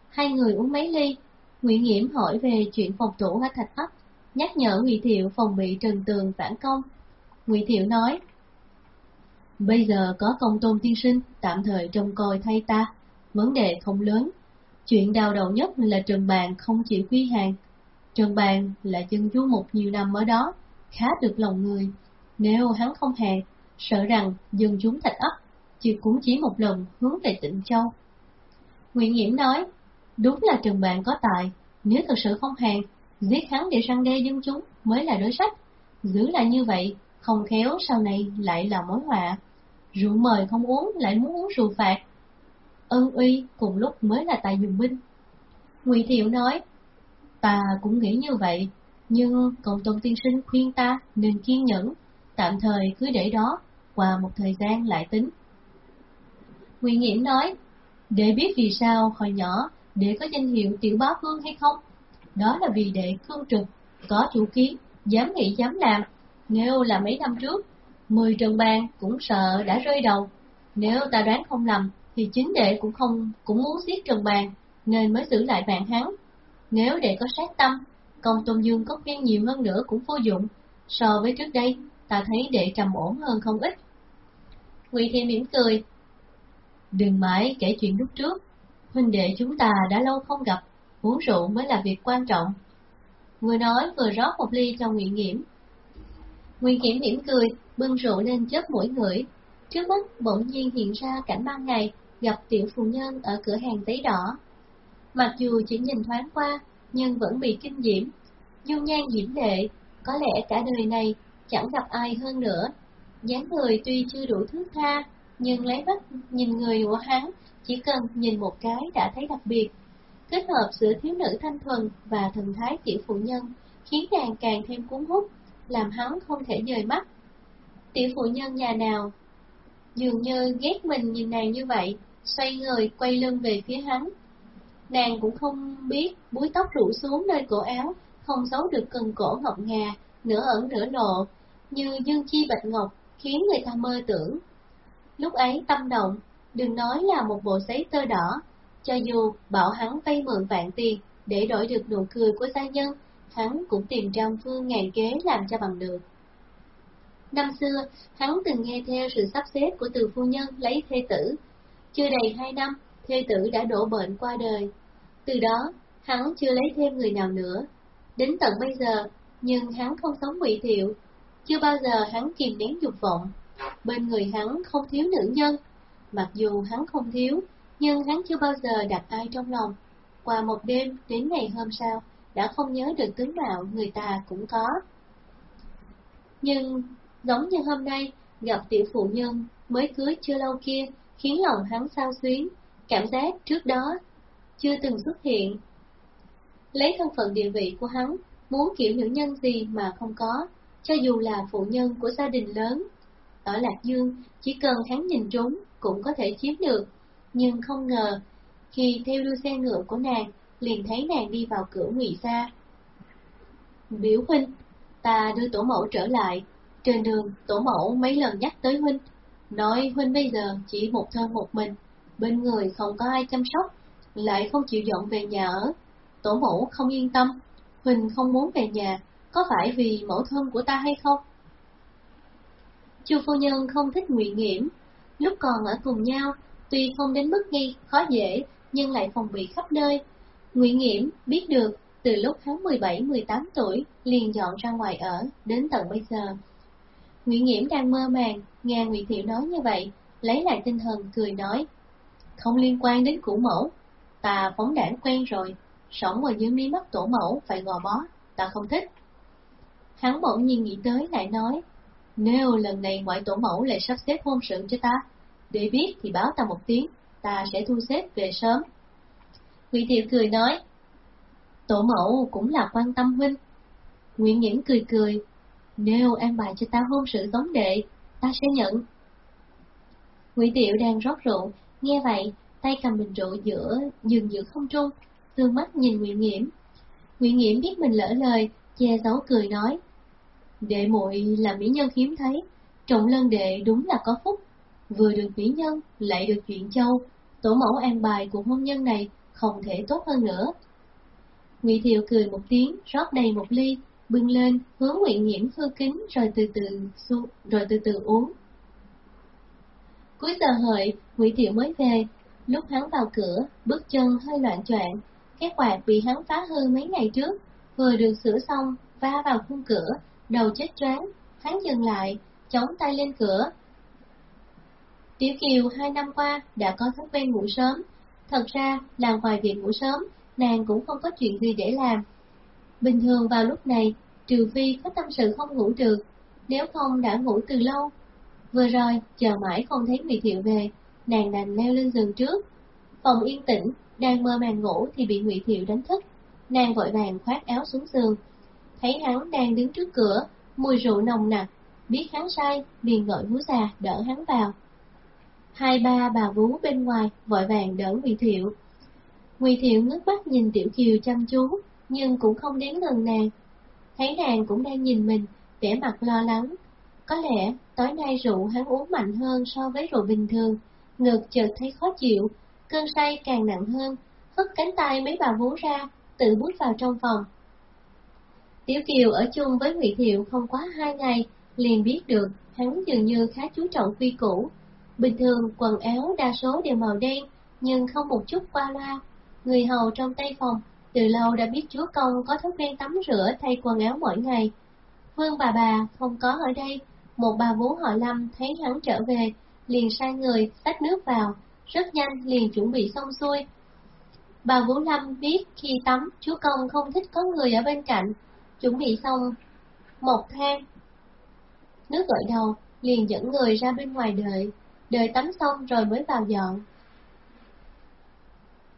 Hai người uống mấy ly, Nguyễn Nghiễm hỏi về chuyện phòng thủ ở Thạch Ấp, nhắc nhở Ngụy Thiệu phòng bị Trần Tường phản công. Ngụy Thiệu nói, Bây giờ có công tôn tiên sinh tạm thời trông coi thay ta, vấn đề không lớn. Chuyện đau đầu nhất là Trần Bàn không chịu quy hàng. Trần Bàn là dân chú mục nhiều năm ở đó, khá được lòng người, nếu hắn không hề, sợ rằng dân chúng thạch ấp, chỉ cũng chỉ một lần hướng về tịnh châu. Nguyễn Nghiễm nói, đúng là Trần Bàn có tài, nếu thật sự không hề, giết hắn để răng đe dân chúng mới là đối sách. Giữ lại như vậy, không khéo sau này lại là mối họa. Rượu mời không uống lại muốn uống rượu phạt. Ân uy cùng lúc mới là tài dùng binh. Ngụy Thiệu nói, ta cũng nghĩ như vậy, nhưng cộng tôn tiên sinh khuyên ta nên kiên nhẫn, tạm thời cứ để đó, qua một thời gian lại tính. Ngụy Nghiễm nói, để biết vì sao hồi nhỏ để có danh hiệu tiểu bá vương hay không, đó là vì đệ cương trực, có chủ kiến, dám nghĩ dám làm. Nếu là mấy năm trước, mười trường bàn cũng sợ đã rơi đầu. Nếu ta đoán không lầm, thì chính đệ cũng không cũng muốn giết trần bàn, nên mới giữ lại bạn hắn. Nếu đệ có sát tâm, công tôn dương có khuyên nhiều hơn nữa cũng vô dụng. So với trước đây, ta thấy đệ trầm ổn hơn không ít. Ngụy Thiên mỉm cười. Đừng mãi kể chuyện lúc trước, huynh đệ chúng ta đã lâu không gặp, uống rượu mới là việc quan trọng. Vừa nói vừa rót một ly cho Ngụy Nghiễm. Ngụy Nghiễm mỉm cười, bưng rượu lên chớp mũi ngửi. Trước mắt bỗng nhiên hiện ra cảnh ban ngày gặp tiểu phụ nhân ở cửa hàng giấy đỏ. Mặc dù chỉ nhìn thoáng qua, nhưng vẫn bị kinh diễm. Dung nhan diễm lệ, có lẽ cả đời này chẳng gặp ai hơn nữa. dáng người tuy chưa đủ thước tha, nhưng lấy mắt nhìn người của hắn, chỉ cần nhìn một cái đã thấy đặc biệt. Kết hợp giữa thiếu nữ thanh thuần và thần thái tiểu phụ nhân, khiến nàng càng thêm cuốn hút, làm hắn không thể rời mắt. Tiểu phụ nhân nhà nào dường như ghét mình nhìn nàng như vậy, xoay người quay lưng về phía hắn. Nàng cũng không biết búi tóc rủ xuống nơi cổ áo, không giấu được cần cổ ngọc ngà, nửa ẩn nửa lộ, như dương chi bạch ngọc, khiến người ta mơ tưởng. Lúc ấy tâm động, đừng nói là một bộ giấy tơ đỏ, cho dù bảo hắn vay mượn vạn tiền để đổi được nụ cười của gia nhân, hắn cũng tìm trăm phương ngàn kế làm cho bằng được. Năm xưa, hắn từng nghe theo sự sắp xếp của từ phu nhân lấy thê tử. Chưa đầy hai năm, thê tử đã đổ bệnh qua đời. Từ đó, hắn chưa lấy thêm người nào nữa. Đến tận bây giờ, nhưng hắn không sống ngụy thiệu. Chưa bao giờ hắn kìm nén dục vọng. Bên người hắn không thiếu nữ nhân. Mặc dù hắn không thiếu, nhưng hắn chưa bao giờ đặt ai trong lòng. Qua một đêm, đến ngày hôm sau, đã không nhớ được tướng mạo người ta cũng có. Nhưng, giống như hôm nay, gặp tiểu phụ nhân mới cưới chưa lâu kia, khiến lòng hắn sao xuyến, cảm giác trước đó chưa từng xuất hiện. Lấy thân phận địa vị của hắn, muốn kiểu nữ nhân gì mà không có, cho dù là phụ nhân của gia đình lớn. Ở Lạc Dương, chỉ cần hắn nhìn trúng cũng có thể chiếm được, nhưng không ngờ, khi theo đuôi xe ngựa của nàng, liền thấy nàng đi vào cửa ngụy gia. Biểu huynh, ta đưa tổ mẫu trở lại, trên đường tổ mẫu mấy lần nhắc tới huynh, nói huynh bây giờ chỉ một thân một mình, bên người không có ai chăm sóc, lại không chịu dọn về nhà ở. Tổ mẫu không yên tâm, huynh không muốn về nhà, có phải vì mẫu thân của ta hay không? Chu phu nhân không thích ngụy nghiễm, lúc còn ở cùng nhau, tuy không đến mức nghi khó dễ, nhưng lại phòng bị khắp nơi, Nguyễn Nghiễm biết được từ lúc hắn 17-18 tuổi liền dọn ra ngoài ở, đến tận bây giờ. Nguyễn Nghiễm đang mơ màng, nghe Nguyễn Thiệu nói như vậy, lấy lại tinh thần cười nói. Không liên quan đến cũ mẫu, ta phóng đảng quen rồi, sống ở dưới mí mắt tổ mẫu phải gò bó, ta không thích. Hắn bỗng nhiên nghĩ tới lại nói, nếu lần này ngoại tổ mẫu lại sắp xếp hôn sự cho ta, để biết thì báo ta một tiếng, ta sẽ thu xếp về sớm. Ngụy Thiệu cười nói, tổ mẫu cũng là quan tâm huynh. Nguyễn Nhiễm cười cười, nếu an bài cho ta hôn sự giống đệ, ta sẽ nhận. Ngụy Tiệu đang rót rượu, nghe vậy, tay cầm bình rượu giữa dừng giữa không trung, dương mắt nhìn Ngụy Nghiễm. Ngụy Nghiễm biết mình lỡ lời, che giấu cười nói, đệ muội là mỹ nhân hiếm thấy, trọng lân đệ đúng là có phúc, vừa được mỹ nhân, lại được chuyện châu, tổ mẫu an bài của hôn nhân này không thể tốt hơn nữa. Ngụy Thiệu cười một tiếng, rót đầy một ly, bưng lên, hướng nguyện nhiễm hư kính rồi từ từ xuống rồi từ từ uống. Cuối giờ hợi, Ngụy Thiệu mới về, lúc hắn vào cửa, bước chân hơi loạn choạng, cái quạt bị hắn phá hư mấy ngày trước, vừa được sửa xong, va vào khung cửa, đầu chết choáng, hắn dừng lại, chống tay lên cửa. Tiểu Kiều hai năm qua đã có thói quen ngủ sớm, Thật ra, làm ngoài việc ngủ sớm, nàng cũng không có chuyện gì để làm. Bình thường vào lúc này, trừ phi có tâm sự không ngủ được, nếu không đã ngủ từ lâu. Vừa rồi, chờ mãi không thấy Ngụy Thiệu về, nàng đành leo lên giường trước. Phòng yên tĩnh, đang mơ màng ngủ thì bị Ngụy Thiệu đánh thức. Nàng vội vàng khoác áo xuống giường. Thấy hắn đang đứng trước cửa, mùi rượu nồng nặc, biết hắn sai, liền gọi vú già đỡ hắn vào. Hai ba bà vú bên ngoài vội vàng đỡ Ngụy Thiệu. Ngụy Thiệu ngước mắt nhìn Tiểu Kiều chăm chú, nhưng cũng không đến gần nàng. Thấy nàng cũng đang nhìn mình, vẻ mặt lo lắng. Có lẽ tối nay rượu hắn uống mạnh hơn so với rượu bình thường, ngực chợt thấy khó chịu, cơn say càng nặng hơn, hất cánh tay mấy bà vú ra, tự bước vào trong phòng. Tiểu Kiều ở chung với Ngụy Thiệu không quá hai ngày, liền biết được hắn dường như khá chú trọng quy củ, Bình thường quần áo đa số đều màu đen, nhưng không một chút qua loa. Người hầu trong tay phòng từ lâu đã biết chúa công có thói quen tắm rửa thay quần áo mỗi ngày. Vương bà bà không có ở đây, một bà vú họ Lâm thấy hắn trở về, liền sai người xách nước vào, rất nhanh liền chuẩn bị xong xuôi. Bà Vũ Lâm biết khi tắm, chú Công không thích có người ở bên cạnh, chuẩn bị xong một thang. Nước gội đầu, liền dẫn người ra bên ngoài đợi, đợi tắm xong rồi mới vào dọn.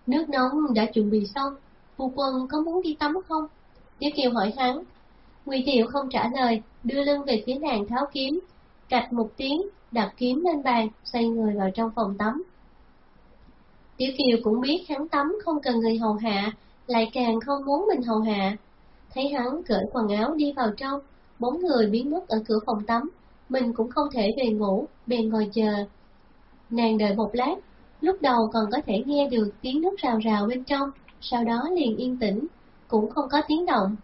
Nước nóng đã chuẩn bị xong, phu quân có muốn đi tắm không? Tiểu Kiều hỏi hắn. Ngụy Thiệu không trả lời, đưa lưng về phía nàng tháo kiếm, cạch một tiếng, đặt kiếm lên bàn, xoay người vào trong phòng tắm. Tiểu Kiều cũng biết hắn tắm không cần người hầu hạ, lại càng không muốn mình hầu hạ. Thấy hắn cởi quần áo đi vào trong, bốn người biến mất ở cửa phòng tắm, mình cũng không thể về ngủ, bèn ngồi chờ. Nàng đợi một lát, lúc đầu còn có thể nghe được tiếng nước rào rào bên trong, sau đó liền yên tĩnh, cũng không có tiếng động.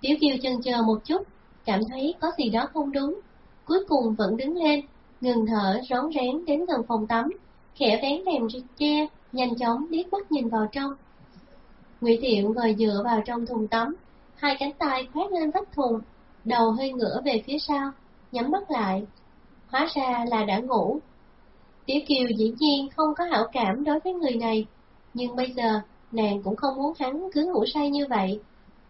Tiểu Kiều chần chờ một chút, cảm thấy có gì đó không đúng, cuối cùng vẫn đứng lên, ngừng thở rón rén đến gần phòng tắm, khẽ vén rèm che, nhanh chóng liếc mắt nhìn vào trong. Ngụy Thiện ngồi dựa vào trong thùng tắm, hai cánh tay khoét lên vách thùng, đầu hơi ngửa về phía sau, nhắm mắt lại. Hóa ra là đã ngủ. Tiểu Kiều dĩ nhiên không có hảo cảm đối với người này, nhưng bây giờ nàng cũng không muốn hắn cứ ngủ say như vậy.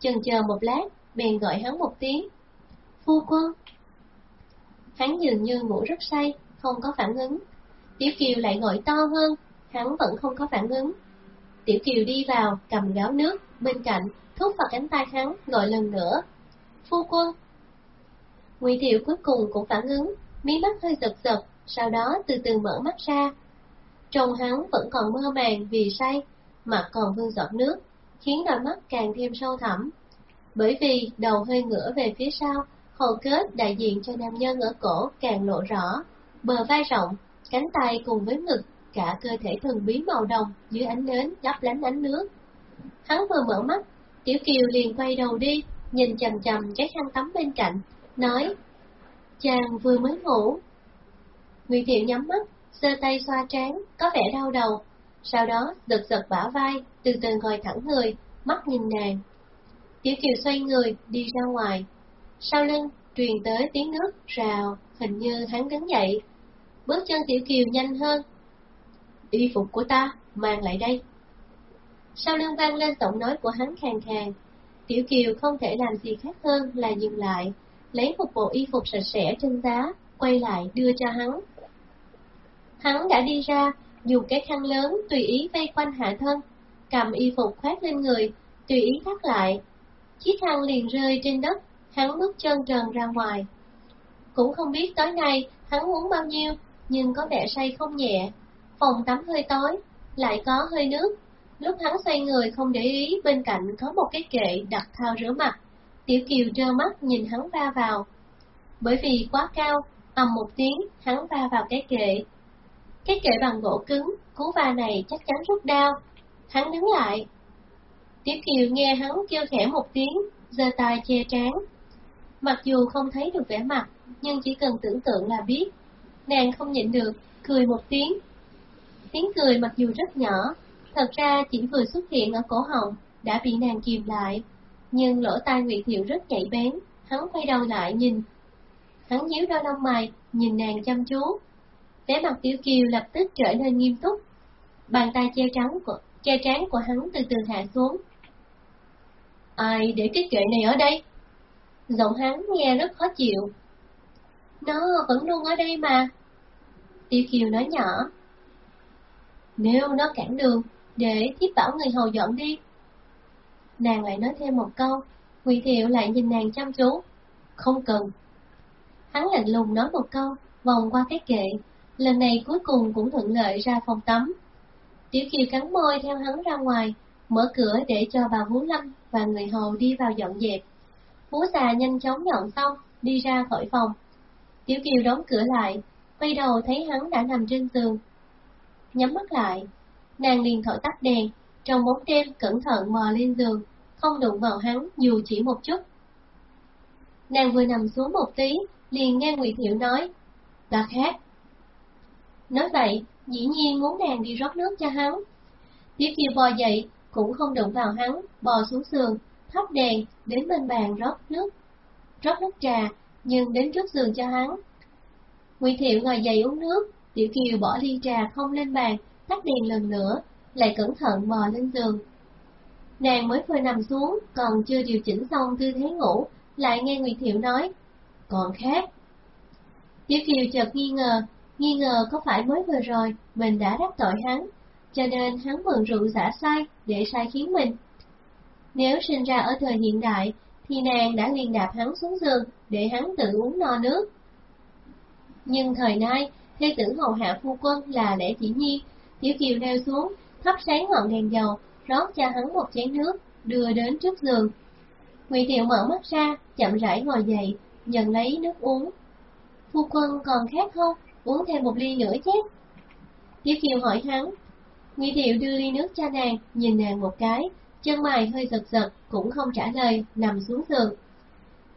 Chần chờ một lát, bèn gọi hắn một tiếng. Phu quân. Hắn dường như ngủ rất say, không có phản ứng. Tiểu Kiều lại gọi to hơn, hắn vẫn không có phản ứng. Tiểu Kiều đi vào, cầm gáo nước, bên cạnh, thúc vào cánh tay hắn, gọi lần nữa. Phu quân. Ngụy Thiệu cuối cùng cũng phản ứng, mí mắt hơi giật giật, sau đó từ từ mở mắt ra. Trông hắn vẫn còn mơ màng vì say, mặt còn vương giọt nước, khiến đôi mắt càng thêm sâu thẳm. Bởi vì đầu hơi ngửa về phía sau, hầu kết đại diện cho nam nhân ở cổ càng lộ rõ, bờ vai rộng, cánh tay cùng với ngực, cả cơ thể thần bí màu đồng dưới ánh nến lấp lánh ánh nước. Hắn vừa mở mắt, Tiểu Kiều liền quay đầu đi, nhìn chầm chầm cái khăn tắm bên cạnh, nói, chàng vừa mới ngủ. Nguyễn Thiệu nhắm mắt, sơ tay xoa trán, có vẻ đau đầu, sau đó giật giật bả vai, từ từ ngồi thẳng người, mắt nhìn nàng. Tiểu Kiều xoay người, đi ra ngoài. Sau lưng, truyền tới tiếng nước rào, hình như hắn đứng dậy. Bước chân Tiểu Kiều nhanh hơn. Y phục của ta, mang lại đây. Sau lưng vang lên giọng nói của hắn khàn khàn. Tiểu Kiều không thể làm gì khác hơn là dừng lại, lấy một bộ y phục sạch sẽ trên giá, quay lại đưa cho hắn. Hắn đã đi ra, dùng cái khăn lớn tùy ý vây quanh hạ thân, cầm y phục khoác lên người, tùy ý thắt lại. Chiếc khăn liền rơi trên đất, hắn bước chân trần ra ngoài. Cũng không biết tối nay hắn uống bao nhiêu, nhưng có vẻ say không nhẹ. Phòng tắm hơi tối, lại có hơi nước. Lúc hắn xoay người không để ý bên cạnh có một cái kệ đặt thao rửa mặt. Tiểu Kiều trơ mắt nhìn hắn va vào. Bởi vì quá cao, ầm một tiếng, hắn va vào cái kệ, cái kệ bằng gỗ cứng, cú va này chắc chắn rút đau. Hắn đứng lại. Tiểu Kiều nghe hắn kêu khẽ một tiếng, giơ tay che trán. Mặc dù không thấy được vẻ mặt, nhưng chỉ cần tưởng tượng là biết. Nàng không nhịn được, cười một tiếng. Tiếng cười mặc dù rất nhỏ, thật ra chỉ vừa xuất hiện ở cổ họng, đã bị nàng kìm lại. Nhưng lỗ tai Nguyệt Thiệu rất nhạy bén, hắn quay đầu lại nhìn. Hắn nhíu đôi lông mày, nhìn nàng chăm chú, vẻ mặt Tiểu Kiều lập tức trở nên nghiêm túc. Bàn tay che trắng của che trán của hắn từ từ hạ xuống. Ai để cái kệ này ở đây? Giọng hắn nghe rất khó chịu. Nó vẫn luôn ở đây mà. Tiểu Kiều nói nhỏ. Nếu nó cản đường, để thiếp bảo người hầu dọn đi. Nàng lại nói thêm một câu, Ngụy Thiệu lại nhìn nàng chăm chú. Không cần. Hắn lạnh lùng nói một câu, vòng qua cái kệ, lần này cuối cùng cũng thuận lợi ra phòng tắm. Tiểu Kiều cắn môi theo hắn ra ngoài, mở cửa để cho bà Vú Lâm và người hầu đi vào dọn dẹp. Vú già nhanh chóng dọn xong, đi ra khỏi phòng. Tiểu Kiều đóng cửa lại, quay đầu thấy hắn đã nằm trên giường. Nhắm mắt lại, nàng liền thổi tắt đèn, trong bóng đêm cẩn thận mò lên giường, không đụng vào hắn dù chỉ một chút. Nàng vừa nằm xuống một tí, liền nghe Ngụy Thiệu nói, ta khác, Nói vậy, dĩ nhiên muốn nàng đi rót nước cho hắn. Tiếp kia bò dậy, cũng không đụng vào hắn, bò xuống giường, thắp đèn, đến bên bàn rót nước. rót nước trà, nhưng đến trước giường cho hắn. Ngụy Thiệu ngồi dậy uống nước, Tiểu Kiều bỏ ly trà không lên bàn, tắt đèn lần nữa, lại cẩn thận bò lên giường. Nàng mới vừa nằm xuống, còn chưa điều chỉnh xong tư thế ngủ, lại nghe Ngụy Thiệu nói, còn khác. Tiểu Kiều chợt nghi ngờ, nghi ngờ có phải mới vừa rồi mình đã đắc tội hắn, cho nên hắn mượn rượu giả sai để sai khiến mình. Nếu sinh ra ở thời hiện đại, thì nàng đã liền đạp hắn xuống giường để hắn tự uống no nước. Nhưng thời nay, thê tử hầu hạ phu quân là lễ chỉ nhi, Tiểu Kiều leo xuống, thắp sáng ngọn đèn dầu, rót cho hắn một chén nước, đưa đến trước giường. Ngụy Thiệu mở mắt ra, chậm rãi ngồi dậy, nhận lấy nước uống. Phu quân còn khác không? Uống thêm một ly nữa chứ? Tiểu Kiều hỏi hắn. Ngụy Thiệu đưa ly nước cho nàng, nhìn nàng một cái, chân mày hơi giật giật, cũng không trả lời, nằm xuống giường.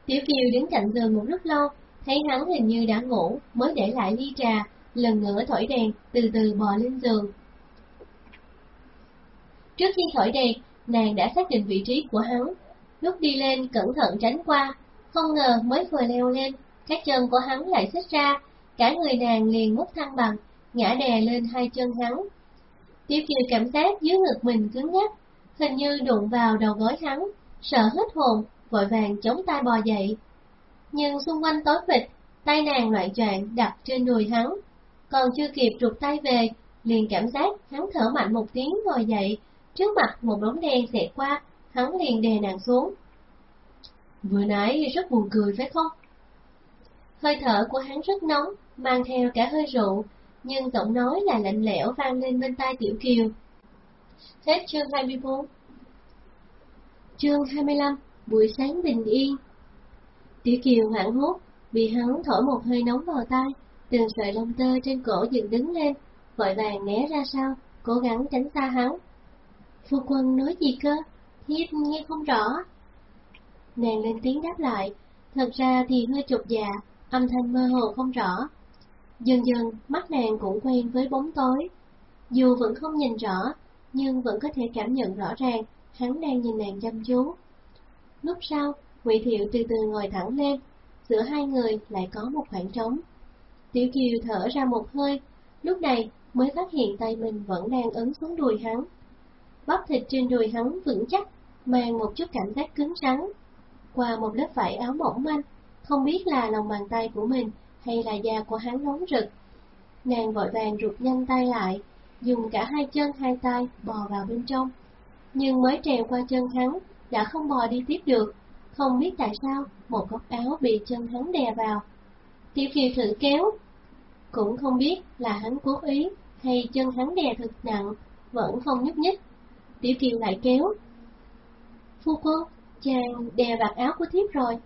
Tiểu Kiều đứng cạnh giường một lúc lâu, thấy hắn hình như đã ngủ, mới để lại ly trà, lần nữa thổi đèn, từ từ bò lên giường. Trước khi thổi đèn, nàng đã xác định vị trí của hắn. Lúc đi lên cẩn thận tránh qua, không ngờ mới vừa leo lên, các chân của hắn lại xích ra, cả người nàng liền mất thăng bằng, ngã đè lên hai chân hắn. tiêu Kiều cảm giác dưới ngực mình cứng ngắc, hình như đụng vào đầu gối hắn, sợ hết hồn, vội vàng chống tay bò dậy. Nhưng xung quanh tối vịt, tay nàng loạn choạng đặt trên đùi hắn, còn chưa kịp rụt tay về, liền cảm giác hắn thở mạnh một tiếng ngồi dậy, trước mặt một bóng đen xẹt qua, hắn liền đè nàng xuống. Vừa nãy rất buồn cười phải không? Hơi thở của hắn rất nóng, mang theo cả hơi rượu, nhưng giọng nói là lạnh lẽo vang lên bên tai Tiểu Kiều. Hết chương 24 Chương 25 Buổi sáng bình yên Tiểu Kiều hoảng hốt, bị hắn thổi một hơi nóng vào tai, từng sợi lông tơ trên cổ dựng đứng lên, vội vàng né ra sau, cố gắng tránh xa hắn. Phu quân nói gì cơ? Thiếp nghe không rõ. Nàng lên tiếng đáp lại, thật ra thì hơi chột dạ, âm thanh mơ hồ không rõ. Dần dần, mắt nàng cũng quen với bóng tối. Dù vẫn không nhìn rõ, nhưng vẫn có thể cảm nhận rõ ràng hắn đang nhìn nàng chăm chú. Lúc sau, Ngụy Thiệu từ từ ngồi thẳng lên, giữa hai người lại có một khoảng trống. Tiểu Kiều thở ra một hơi, lúc này mới phát hiện tay mình vẫn đang ấn xuống đùi hắn. Bắp thịt trên đùi hắn vững chắc, mang một chút cảm giác cứng rắn. Qua một lớp vải áo mỏng manh, không biết là lòng bàn tay của mình hay là da của hắn nóng rực. Nàng vội vàng rụt nhanh tay lại, dùng cả hai chân hai tay bò vào bên trong. Nhưng mới trèo qua chân hắn, đã không bò đi tiếp được. Không biết tại sao, một góc áo bị chân hắn đè vào. Tiểu Kiều thử kéo. Cũng không biết là hắn cố ý hay chân hắn đè thật nặng, vẫn không nhúc nhích. Tiểu Kiều lại kéo. Phu cô, chàng đè vạt áo của thiếp rồi.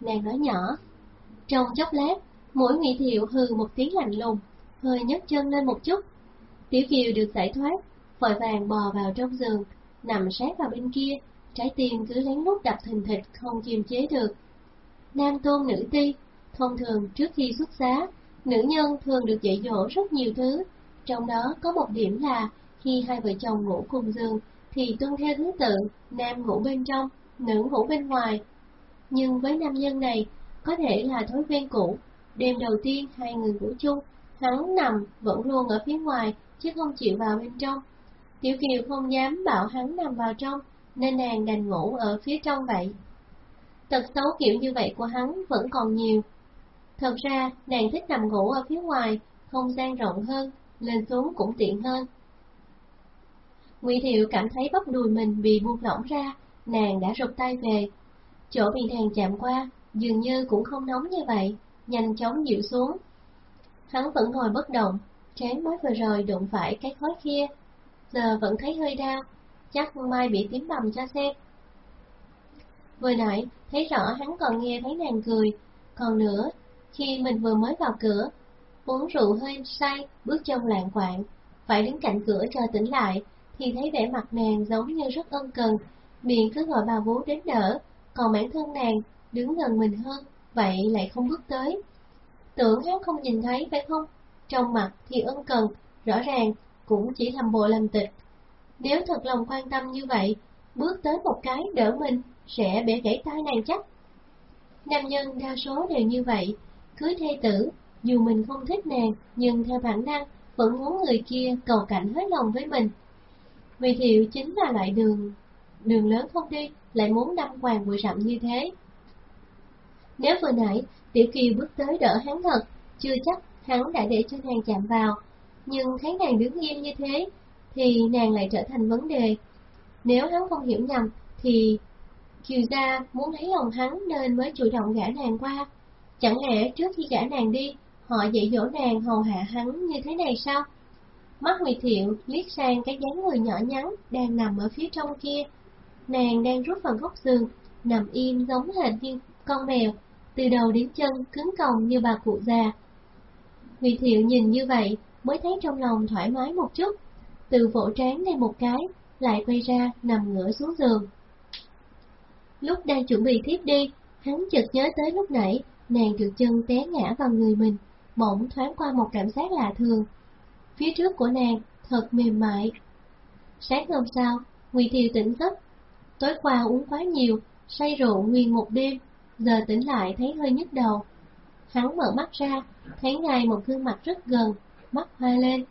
Nàng nói nhỏ. Trong chốc lát, mỗi Ngụy Thiệu hừ một tiếng lạnh lùng, hơi nhấc chân lên một chút. Tiểu Kiều được giải thoát, vội vàng bò vào trong giường, nằm sát vào bên kia, trái tim cứ lén lút đập thình thịch không kiềm chế được. Nam tôn nữ ti, thông thường trước khi xuất giá, nữ nhân thường được dạy dỗ rất nhiều thứ, trong đó có một điểm là khi hai vợ chồng ngủ cùng giường thì tuân theo thứ tự, nam ngủ bên trong, nữ ngủ bên ngoài. Nhưng với nam nhân này, có thể là thói quen cũ, đêm đầu tiên hai người ngủ chung, hắn nằm vẫn luôn ở phía ngoài, chứ không chịu vào bên trong. Tiểu Kiều không dám bảo hắn nằm vào trong, nên nàng đành ngủ ở phía trong vậy. Tật xấu kiểu như vậy của hắn vẫn còn nhiều. Thật ra, nàng thích nằm ngủ ở phía ngoài, không gian rộng hơn, lên xuống cũng tiện hơn. Ngụy Thiệu cảm thấy bắp đùi mình bị buông lỏng ra, nàng đã rụt tay về. Chỗ bị nàng chạm qua, dường như cũng không nóng như vậy, nhanh chóng dịu xuống. Hắn vẫn ngồi bất động, trán mới vừa rồi đụng phải cái khói kia, giờ vẫn thấy hơi đau, chắc mai bị tím bầm cho xem. Vừa nãy, thấy rõ hắn còn nghe thấy nàng cười, còn nữa, khi mình vừa mới vào cửa, uống rượu hơi say, bước chân loạn quạng, phải đứng cạnh cửa chờ tỉnh lại, thì thấy vẻ mặt nàng giống như rất ân cần, miệng cứ gọi bà vú đến đỡ, còn bản thân nàng đứng gần mình hơn, vậy lại không bước tới. Tưởng hắn không nhìn thấy phải không? Trong mặt thì ân cần, rõ ràng cũng chỉ làm bộ làm tịch. Nếu thật lòng quan tâm như vậy, bước tới một cái đỡ mình, sẽ bẻ gãy tay nàng chắc. Nam nhân đa số đều như vậy, cưới thê tử, dù mình không thích nàng, nhưng theo bản năng vẫn muốn người kia cầu cảnh hết lòng với mình. Vì thiệu chính là loại đường, đường lớn không đi, lại muốn đâm hoàng bụi rậm như thế. Nếu vừa nãy, Tiểu Kiều bước tới đỡ hắn thật, chưa chắc hắn đã để cho nàng chạm vào, nhưng thấy nàng đứng nghiêm như thế, thì nàng lại trở thành vấn đề. Nếu hắn không hiểu nhầm, thì Kiều gia muốn lấy lòng hắn nên mới chủ động gả nàng qua. Chẳng lẽ trước khi gả nàng đi, họ dạy dỗ nàng hầu hạ hắn như thế này sao? Mắt Nguyệt Thiệu liếc sang cái dáng người nhỏ nhắn đang nằm ở phía trong kia. Nàng đang rút vào góc giường, nằm im giống hệt như con mèo, từ đầu đến chân cứng còng như bà cụ già. Nguyệt Thiệu nhìn như vậy mới thấy trong lòng thoải mái một chút, từ vỗ trán lên một cái, lại quay ra nằm ngửa xuống giường. Lúc đang chuẩn bị tiếp đi, hắn chợt nhớ tới lúc nãy nàng trượt chân té ngã vào người mình, bỗng thoáng qua một cảm giác lạ thường. Phía trước của nàng thật mềm mại. Sáng hôm sau, Ngụy Thiều tỉnh giấc. Tối qua uống quá nhiều, say rượu nguyên một đêm, giờ tỉnh lại thấy hơi nhức đầu. Hắn mở mắt ra, thấy ngài một gương mặt rất gần, mắt hoa lên.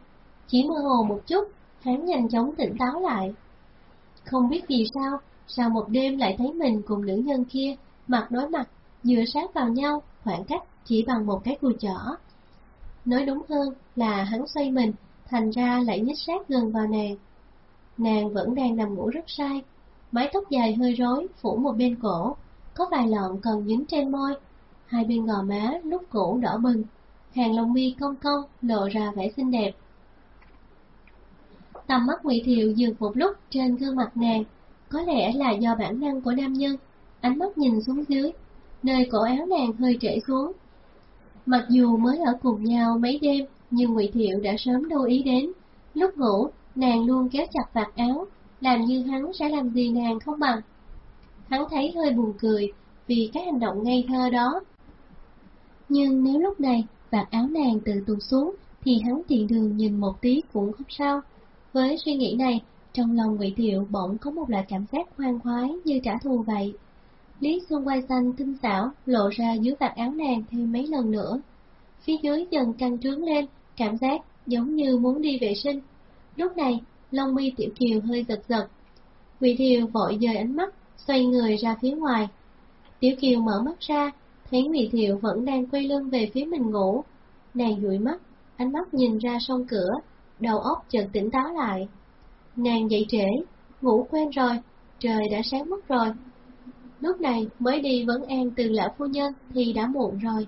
Chỉ mơ hồ một chút, hắn nhanh chóng tỉnh táo lại. Không biết vì sao, sau một đêm lại thấy mình cùng nữ nhân kia, mặt đối mặt, dựa sát vào nhau, khoảng cách chỉ bằng một cái cùi chỏ. Nói đúng hơn là hắn xoay mình, thành ra lại nhích sát gần vào nàng. Nàng vẫn đang nằm ngủ rất sai, mái tóc dài hơi rối phủ một bên cổ, có vài lọn còn dính trên môi, hai bên gò má lúc cũ đỏ bừng, hàng lông mi cong cong lộ ra vẻ xinh đẹp. Tầm mắt Ngụy Thiệu dừng một lúc trên gương mặt nàng, có lẽ là do bản năng của nam nhân, ánh mắt nhìn xuống dưới, nơi cổ áo nàng hơi trễ xuống. Mặc dù mới ở cùng nhau mấy đêm, nhưng Ngụy Thiệu đã sớm đâu ý đến. Lúc ngủ, nàng luôn kéo chặt vạt áo, làm như hắn sẽ làm gì nàng không bằng. Hắn thấy hơi buồn cười vì cái hành động ngây thơ đó. Nhưng nếu lúc này vạt áo nàng tự tụt xuống, thì hắn tiện đường nhìn một tí cũng không sao. Với suy nghĩ này, trong lòng Ngụy Thiệu bỗng có một loại cảm giác khoan khoái như trả thù vậy. Lý xung quai xanh tinh xảo lộ ra dưới vạt áo nàng thêm mấy lần nữa. Phía dưới dần căng trướng lên, cảm giác giống như muốn đi vệ sinh. Lúc này, lông mi tiểu kiều hơi giật giật. Ngụy Thiều vội dời ánh mắt, xoay người ra phía ngoài. Tiểu kiều mở mắt ra, thấy Ngụy Thiệu vẫn đang quay lưng về phía mình ngủ. Nàng dụi mắt, ánh mắt nhìn ra sông cửa, đầu óc chợt tỉnh táo lại. Nàng dậy trễ, ngủ quen rồi, trời đã sáng mất rồi. Lúc này mới đi vấn an từ lão phu nhân thì đã muộn rồi.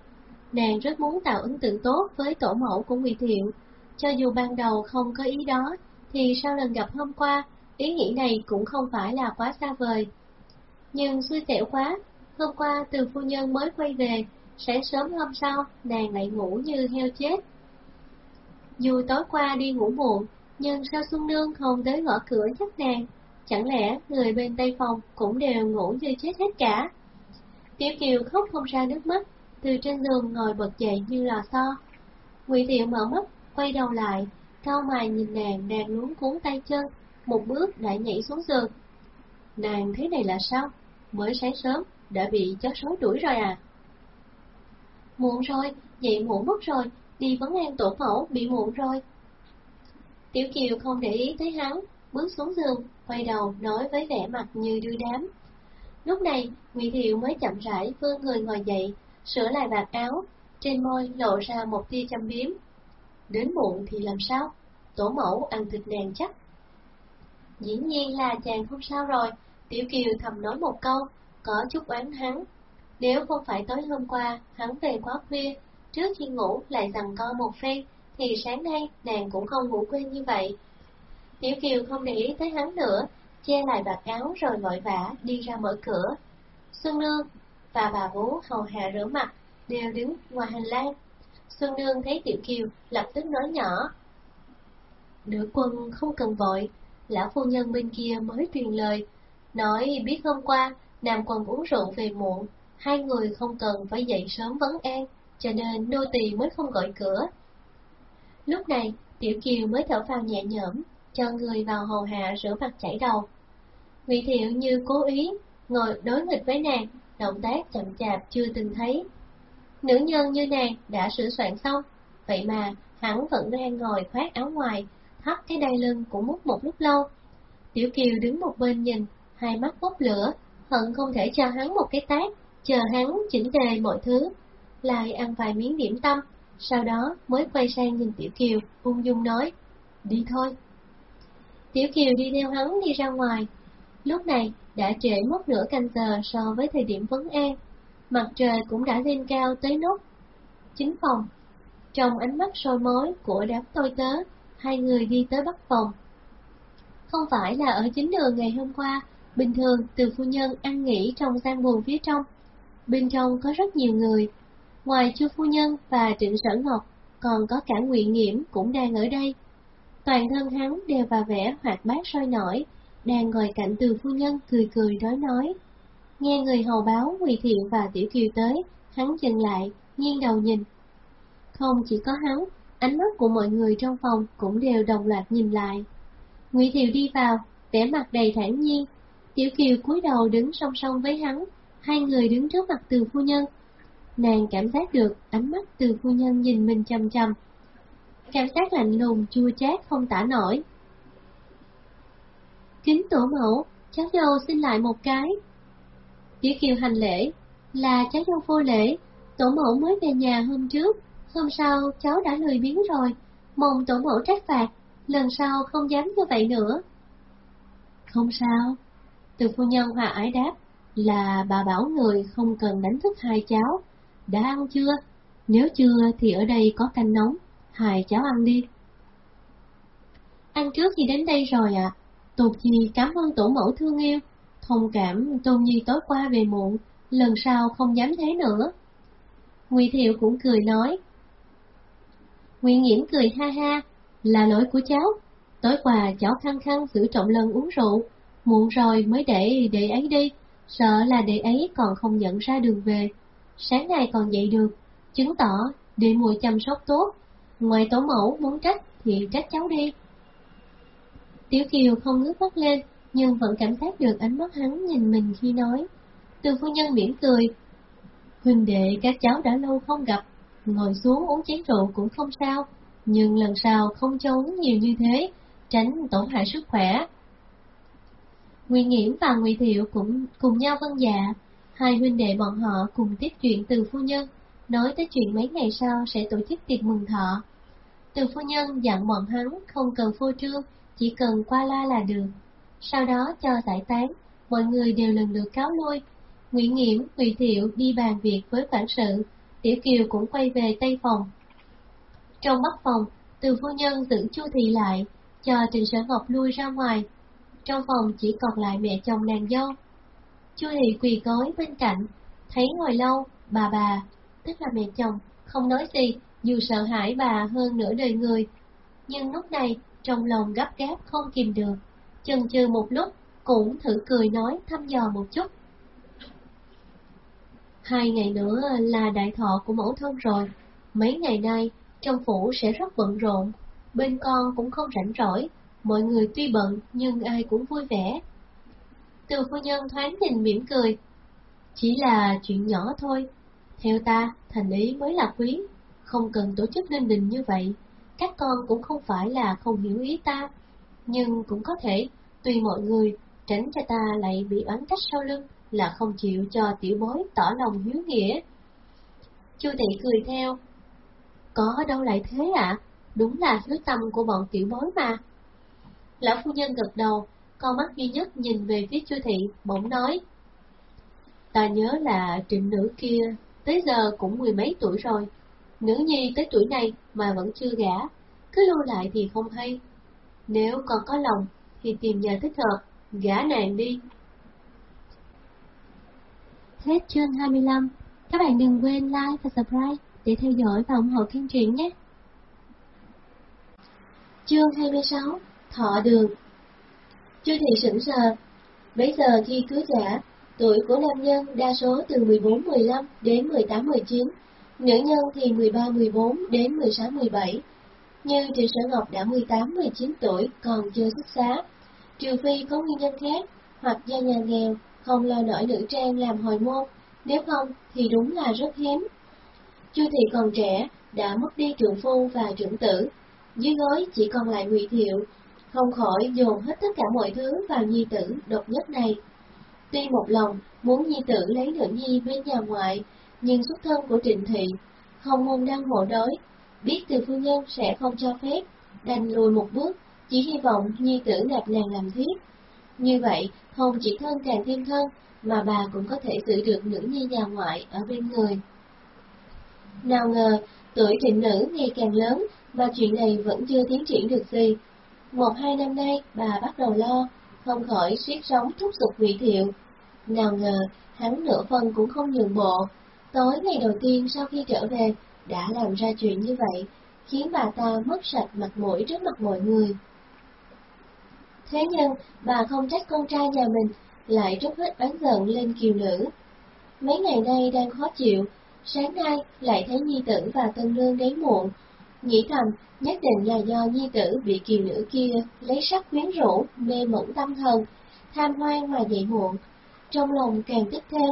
Nàng rất muốn tạo ấn tượng tốt với tổ mẫu của Ngụy Thiệu. Cho dù ban đầu không có ý đó, thì sau lần gặp hôm qua, ý nghĩ này cũng không phải là quá xa vời. Nhưng xui xẻo quá, hôm qua từ phu nhân mới quay về, sáng sớm hôm sau, nàng lại ngủ như heo chết. Dù tối qua đi ngủ muộn, nhưng sao Xuân Nương không tới gõ cửa nhắc nàng? Chẳng lẽ người bên Tây Phòng cũng đều ngủ như chết hết cả? Tiểu Kiều khóc không ra nước mắt, từ trên giường ngồi bật dậy như lò xo. Ngụy Thiệu mở mắt, quay đầu lại, cao mày nhìn nàng đang luống cuốn tay chân, một bước đã nhảy xuống giường. Nàng thế này là sao? Mới sáng sớm, đã bị chó sói đuổi rồi à? Muộn rồi, dậy muộn mất rồi, đi vấn an tổ mẫu bị muộn rồi. Tiểu Kiều không để ý tới hắn, bước xuống giường, quay đầu nói với vẻ mặt như đưa đám. Lúc này, Ngụy Thiệu mới chậm rãi vươn người ngồi dậy, sửa lại vạt áo, trên môi lộ ra một tia châm biếm. Đến muộn thì làm sao? Tổ mẫu ăn thịt nàng chắc. Dĩ nhiên là chàng không sao rồi, Tiểu Kiều thầm nói một câu, có chút oán hắn. Nếu không phải tối hôm qua, hắn về quá khuya, trước khi ngủ lại rằng co một phen, thì sáng nay nàng cũng không ngủ quên như vậy. Tiểu Kiều không để ý tới hắn nữa, che lại bạc áo rồi vội vã đi ra mở cửa. Xuân Nương và bà bố hầu hạ rửa mặt đều đứng ngoài hành lang. Xuân Nương thấy Tiểu Kiều lập tức nói nhỏ. Nữ quân không cần vội, lão phu nhân bên kia mới truyền lời, nói biết hôm qua Nam quân uống rượu về muộn, hai người không cần phải dậy sớm vấn an, cho nên nô tỳ mới không gọi cửa. Lúc này, Tiểu Kiều mới thở phào nhẹ nhõm, cho người vào hầu hạ rửa mặt chảy đầu. Ngụy Thiệu như cố ý, ngồi đối nghịch với nàng, động tác chậm chạp chưa từng thấy. Nữ nhân như nàng đã sửa soạn xong, vậy mà hắn vẫn đang ngồi khoác áo ngoài, thắt cái đai lưng cũng mút một lúc lâu. Tiểu Kiều đứng một bên nhìn, hai mắt bốc lửa, hận không thể cho hắn một cái tát, chờ hắn chỉnh tề mọi thứ, lại ăn vài miếng điểm tâm, sau đó mới quay sang nhìn Tiểu Kiều, ung dung nói, đi thôi. Tiểu Kiều đi theo hắn đi ra ngoài, lúc này đã trễ mất nửa canh giờ so với thời điểm vấn an, mặt trời cũng đã lên cao tới nốt chính phòng. Trong ánh mắt soi mối của đám tôi tớ, hai người đi tới bắc phòng. Không phải là ở chính đường ngày hôm qua, bình thường từ phu nhân ăn nghỉ trong gian buồn phía trong. Bên trong có rất nhiều người, ngoài chu phu nhân và trịnh sở ngọc, còn có cả nguyện nghiễm cũng đang ở đây. Toàn thân hắn đều vào vẻ hoạt bát sôi nổi, đang ngồi cạnh từ phu nhân cười cười nói nói. Nghe người hầu báo Ngụy Thiện và Tiểu Kiều tới, hắn dừng lại, nghiêng đầu nhìn. Không chỉ có hắn, ánh mắt của mọi người trong phòng cũng đều đồng loạt nhìn lại. Ngụy Thiệu đi vào, vẻ mặt đầy thản nhiên. Tiểu Kiều cúi đầu đứng song song với hắn, hai người đứng trước mặt từ phu nhân. Nàng cảm giác được ánh mắt từ phu nhân nhìn mình chăm chăm. Cảm giác lạnh lùng chua chát không tả nổi. Kính tổ mẫu, cháu dâu xin lại một cái. Tiểu Kiều hành lễ, là cháu dâu vô lễ, tổ mẫu mới về nhà hôm trước, hôm sau cháu đã lười biếng rồi, mong tổ mẫu trách phạt, lần sau không dám như vậy nữa. Không sao, từ phu nhân hòa ái đáp, là bà bảo người không cần đánh thức hai cháu, đã ăn chưa? Nếu chưa thì ở đây có canh nóng, hai cháu ăn đi. Ăn trước khi đến đây rồi ạ, à. Tục gì cảm ơn tổ mẫu thương yêu, thông cảm Tôn Nhi tối qua về muộn, lần sau không dám thế nữa. Ngụy Thiệu cũng cười nói. Ngụy Nghiễm cười ha ha, là lỗi của cháu. Tối qua cháu khăng khăng giữ trọng lần uống rượu, muộn rồi mới để để ấy đi, sợ là để ấy còn không nhận ra đường về. Sáng nay còn dậy được, chứng tỏ để muội chăm sóc tốt. Ngoài tổ mẫu muốn trách thì trách cháu đi. Tiểu Kiều không ngước mắt lên, nhưng vẫn cảm giác được ánh mắt hắn nhìn mình khi nói. Từ phu nhân mỉm cười. Huynh đệ các cháu đã lâu không gặp, ngồi xuống uống chén rượu cũng không sao, nhưng lần sau không cho uống nhiều như thế, tránh tổn hại sức khỏe. Nguyên Nghiễm và Ngụy Thiệu cũng cùng nhau vân dạ, hai huynh đệ bọn họ cùng tiếp chuyện từ phu nhân, nói tới chuyện mấy ngày sau sẽ tổ chức tiệc mừng thọ. Từ phu nhân dặn bọn hắn không cần phô trương, chỉ cần qua la là được. Sau đó cho giải tán, mọi người đều lần lượt cáo lui. Nguyễn Nghiễm, Ngụy Thiệu đi bàn việc với quản sự, Tiểu Kiều cũng quay về Tây Phòng. Trong bắc phòng, từ phu nhân giữ Chu Thị lại, cho Trịnh Sở Ngọc lui ra ngoài. Trong phòng chỉ còn lại mẹ chồng nàng dâu. Chu Thị quỳ gối bên cạnh, thấy ngồi lâu, bà bà, tức là mẹ chồng, không nói gì, dù sợ hãi bà hơn nửa đời người. Nhưng lúc này, trong lòng gấp gáp không kìm được, chần chừ một lúc, cũng thử cười nói thăm dò một chút. Hai ngày nữa là đại thọ của mẫu thân rồi, mấy ngày nay trong phủ sẽ rất bận rộn, bên con cũng không rảnh rỗi, mọi người tuy bận nhưng ai cũng vui vẻ. Từ phu nhân thoáng nhìn mỉm cười, chỉ là chuyện nhỏ thôi, theo ta thành ý mới là quý, không cần tổ chức linh đình như vậy, các con cũng không phải là không hiểu ý ta, nhưng cũng có thể, tùy mọi người, tránh cho ta lại bị oán trách sau lưng là không chịu cho tiểu bối tỏ lòng hiếu nghĩa. Chu thị cười theo, có đâu lại thế ạ, à? đúng là hiếu tâm của bọn tiểu bối mà. Lão phu nhân gật đầu, con mắt duy nhất nhìn về phía chu thị, bỗng nói. Ta nhớ là trịnh nữ kia, tới giờ cũng mười mấy tuổi rồi, Nữ nhi tới tuổi này mà vẫn chưa gả, cứ lưu lại thì không hay. Nếu còn có lòng, thì tìm nhà thích hợp, gả nàng đi. Hết chương 25, các bạn đừng quên like và subscribe để theo dõi và ủng hộ kênh truyện nhé. Chương 26, Thọ Đường Chu thị sững sờ, bây giờ khi cưới gả, tuổi của nam nhân đa số từ 14-15 đến 18-19, Nữ nhân thì 13-14 đến 16-17. Như Trịnh Sở Ngọc đã 18-19 tuổi còn chưa xuất xá, trừ phi có nguyên nhân khác, hoặc do nhà nghèo không lo nổi nữ trang làm hồi môn, nếu không thì đúng là rất hiếm. Chu thị còn trẻ, đã mất đi trưởng phu và trưởng tử, dưới gối chỉ còn lại Ngụy Thiệu, không khỏi dồn hết tất cả mọi thứ vào nhi tử độc nhất này. Tuy một lòng muốn nhi tử lấy nữ nhi bên nhà ngoại, nhưng xuất thân của Trịnh Thị, không môn đăng hộ đối, biết từ phu nhân sẽ không cho phép, đành lùi một bước, chỉ hy vọng nhi tử nạp nàng làm thuyết Như vậy, không chỉ thân càng thêm thân, mà bà cũng có thể giữ được nữ nhi nhà ngoại ở bên người. Nào ngờ, tuổi trịnh nữ ngày càng lớn, mà chuyện này vẫn chưa tiến triển được gì. Một hai năm nay, bà bắt đầu lo, không khỏi siết sống thúc giục vị thiệu. Nào ngờ, hắn nửa phần cũng không nhường bộ. Tối ngày đầu tiên sau khi trở về, đã làm ra chuyện như vậy, khiến bà ta mất sạch mặt mũi trước mặt mọi người. Thế nhưng, bà không trách con trai nhà mình, lại trút hết bán giận lên kiều nữ. Mấy ngày nay đang khó chịu, sáng nay lại thấy nhi tử và tân lương đến muộn, nghĩ thầm nhất định là do nhi tử bị kiều nữ kia lấy sắc quyến rũ, mê mẩn tâm thần, tham hoang mà dậy muộn. Trong lòng càng tức thêm,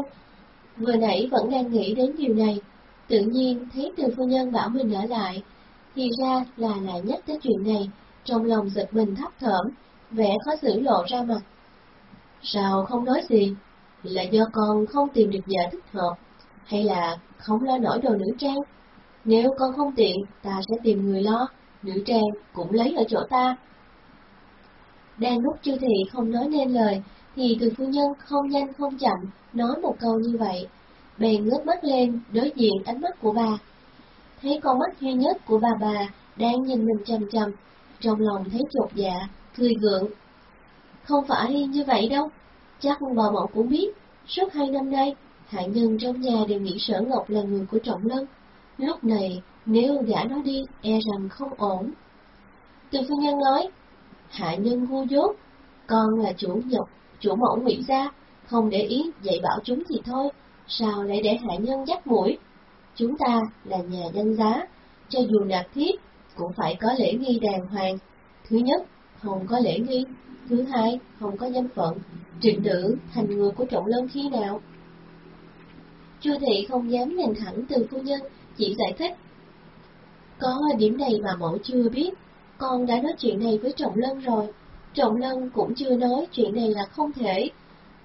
vừa nãy vẫn đang nghĩ đến điều này, tự nhiên thấy từ phu nhân bảo mình ở lại, thì ra là lại nhắc tới chuyện này, trong lòng giật mình thấp thởm, vẻ khó xử lộ ra mặt. Sao không nói gì? Là do con không tìm được vợ thích hợp, hay là không lo nổi đồ nữ trang? Nếu con không tiện, ta sẽ tìm người lo, nữ trang cũng lấy ở chỗ ta. Đang lúc chư thị không nói nên lời, thì từ phu nhân không nhanh không chậm nói một câu như vậy. Bèn ngước mắt lên, đối diện ánh mắt của bà. Thấy con mắt duy nhất của bà bà đang nhìn mình chầm chầm, trong lòng thấy chột dạ, cười gượng. Không phải như vậy đâu, chắc bà mẫu cũng biết, suốt hai năm nay, hạ nhân trong nhà đều nghĩ sở ngọc là người của trọng lân. Lúc này, nếu gã nó đi, e rằng không ổn. Từ phu nhân nói, hạ nhân ngu dốt, con là chủ nhục, chủ mẫu ngụy gia, không để ý dạy bảo chúng thì thôi, sao lại để hạ nhân dắt mũi? Chúng ta là nhà danh giá, cho dù nạp thiếp, cũng phải có lễ nghi đàng hoàng. Thứ nhất, không có lễ nghi. Thứ hai, không có danh phận. Trịnh nữ thành người của trọng lân khi nào? Chu thị không dám nhìn thẳng từ phu nhân, chỉ giải thích. Có điểm này mà mẫu chưa biết, con đã nói chuyện này với Trọng Lân rồi. Trọng Lân cũng chưa nói chuyện này là không thể.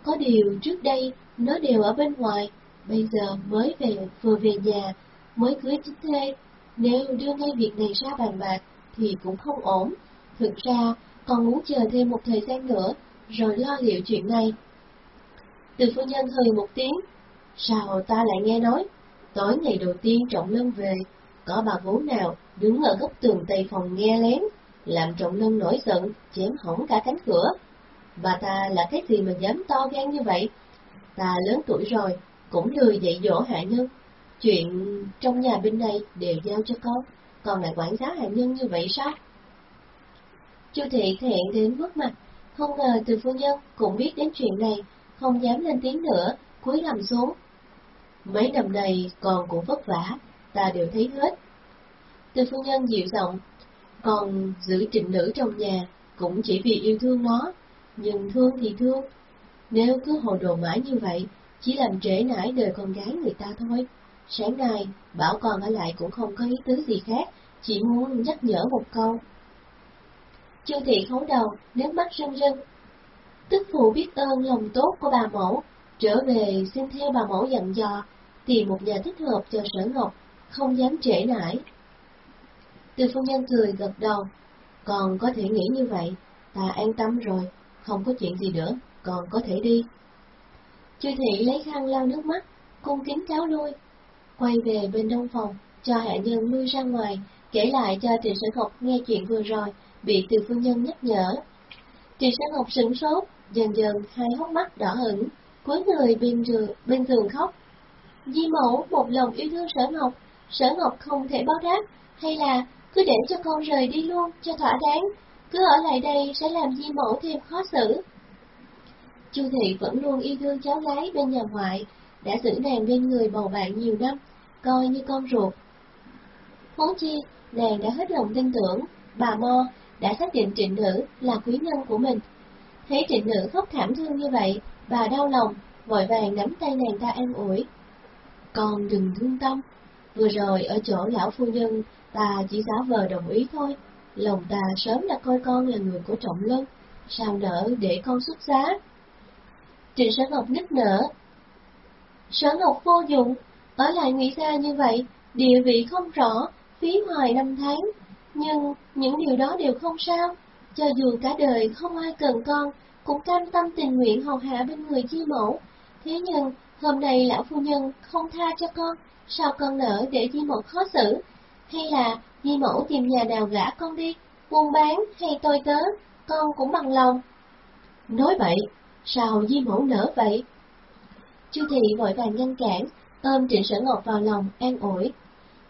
Có điều trước đây, nó đều ở bên ngoài, bây giờ mới về, vừa về nhà, mới cưới chính thê. Nếu đưa ngay việc này ra bàn bạc, thì cũng không ổn. Thực ra, còn muốn chờ thêm một thời gian nữa, rồi lo liệu chuyện này. Từ phu nhân hơi một tiếng, sao ta lại nghe nói, tối ngày đầu tiên Trọng Lân về, có bà vú nào đứng ở góc tường tây phòng nghe lén, làm Trọng Lân nổi giận, chém hỏng cả cánh cửa. Bà ta là cái gì mà dám to gan như vậy? Ta lớn tuổi rồi, cũng lười dạy dỗ hạ nhân. Chuyện trong nhà bên này đều giao cho con, còn lại quản giáo hạ nhân như vậy sao? Chu thị thẹn đến mức mặt, không ngờ từ phu nhân cũng biết đến chuyện này, không dám lên tiếng nữa, cúi lầm xuống. Mấy năm nay con cũng vất vả, ta đều thấy hết. Từ phu nhân dịu giọng, còn giữ trịnh nữ trong nhà cũng chỉ vì yêu thương nó, nhưng thương thì thương. Nếu cứ hồ đồ mãi như vậy, chỉ làm trễ nải đời con gái người ta thôi. Sáng nay, bảo con ở lại cũng không có ý tứ gì khác, chỉ muốn nhắc nhở một câu. Chu thị khấu đầu, nước mắt rưng rưng. Tức phụ biết ơn lòng tốt của bà mẫu, trở về xin theo bà mẫu dặn dò, tìm một nhà thích hợp cho sở ngọc, không dám trễ nải. Từ phu nhân cười gật đầu, còn có thể nghĩ như vậy, ta an tâm rồi, không có chuyện gì nữa, còn có thể đi. Chư thị lấy khăn lau nước mắt, cung kính cáo lui, quay về bên đông phòng, cho hạ nhân lui ra ngoài, kể lại cho Trịnh Sở Ngọc nghe chuyện vừa rồi, bị từ phu nhân nhắc nhở. Trịnh Sở Ngọc sửng sốt, dần dần hai hốc mắt đỏ ửng, cuối người bên giường, bên giường khóc. Di mẫu một lòng yêu thương Sở Ngọc, Sở Ngọc không thể báo đáp, hay là cứ để cho con rời đi luôn cho thỏa đáng, cứ ở lại đây sẽ làm Di mẫu thêm khó xử. Chu thị vẫn luôn yêu thương cháu gái bên nhà ngoại, đã giữ nàng bên người bầu bạn nhiều năm, coi như con ruột. Huống chi, nàng đã hết lòng tin tưởng, bà Mo đã xác định trịnh nữ là quý nhân của mình. Thấy trịnh nữ khóc thảm thương như vậy, bà đau lòng, vội vàng nắm tay nàng ta an ủi. con đừng thương tâm. Vừa rồi ở chỗ lão phu nhân, ta chỉ giả vờ đồng ý thôi. Lòng ta sớm đã coi con là người của Trọng Lân, sao nỡ để con xuất giá. Trịnh Sở Ngọc nức nở. Sở Ngọc vô dụng, ở lại Ngụy Gia như vậy, địa vị không rõ, phí hoài năm tháng. Nhưng những điều đó đều không sao, cho dù cả đời không ai cần con, cũng cam tâm tình nguyện hầu hạ bên người chi mẫu. Thế nhưng, hôm nay lão phu nhân không tha cho con, sao con nỡ để di mẫu khó xử? Hay là di mẫu tìm nhà nào gả con đi, buôn bán hay tôi tớ, con cũng bằng lòng. Nói vậy, sao di mẫu nỡ vậy? Chu thị vội vàng ngăn cản, ôm Trịnh Sở Ngọc vào lòng, an ủi.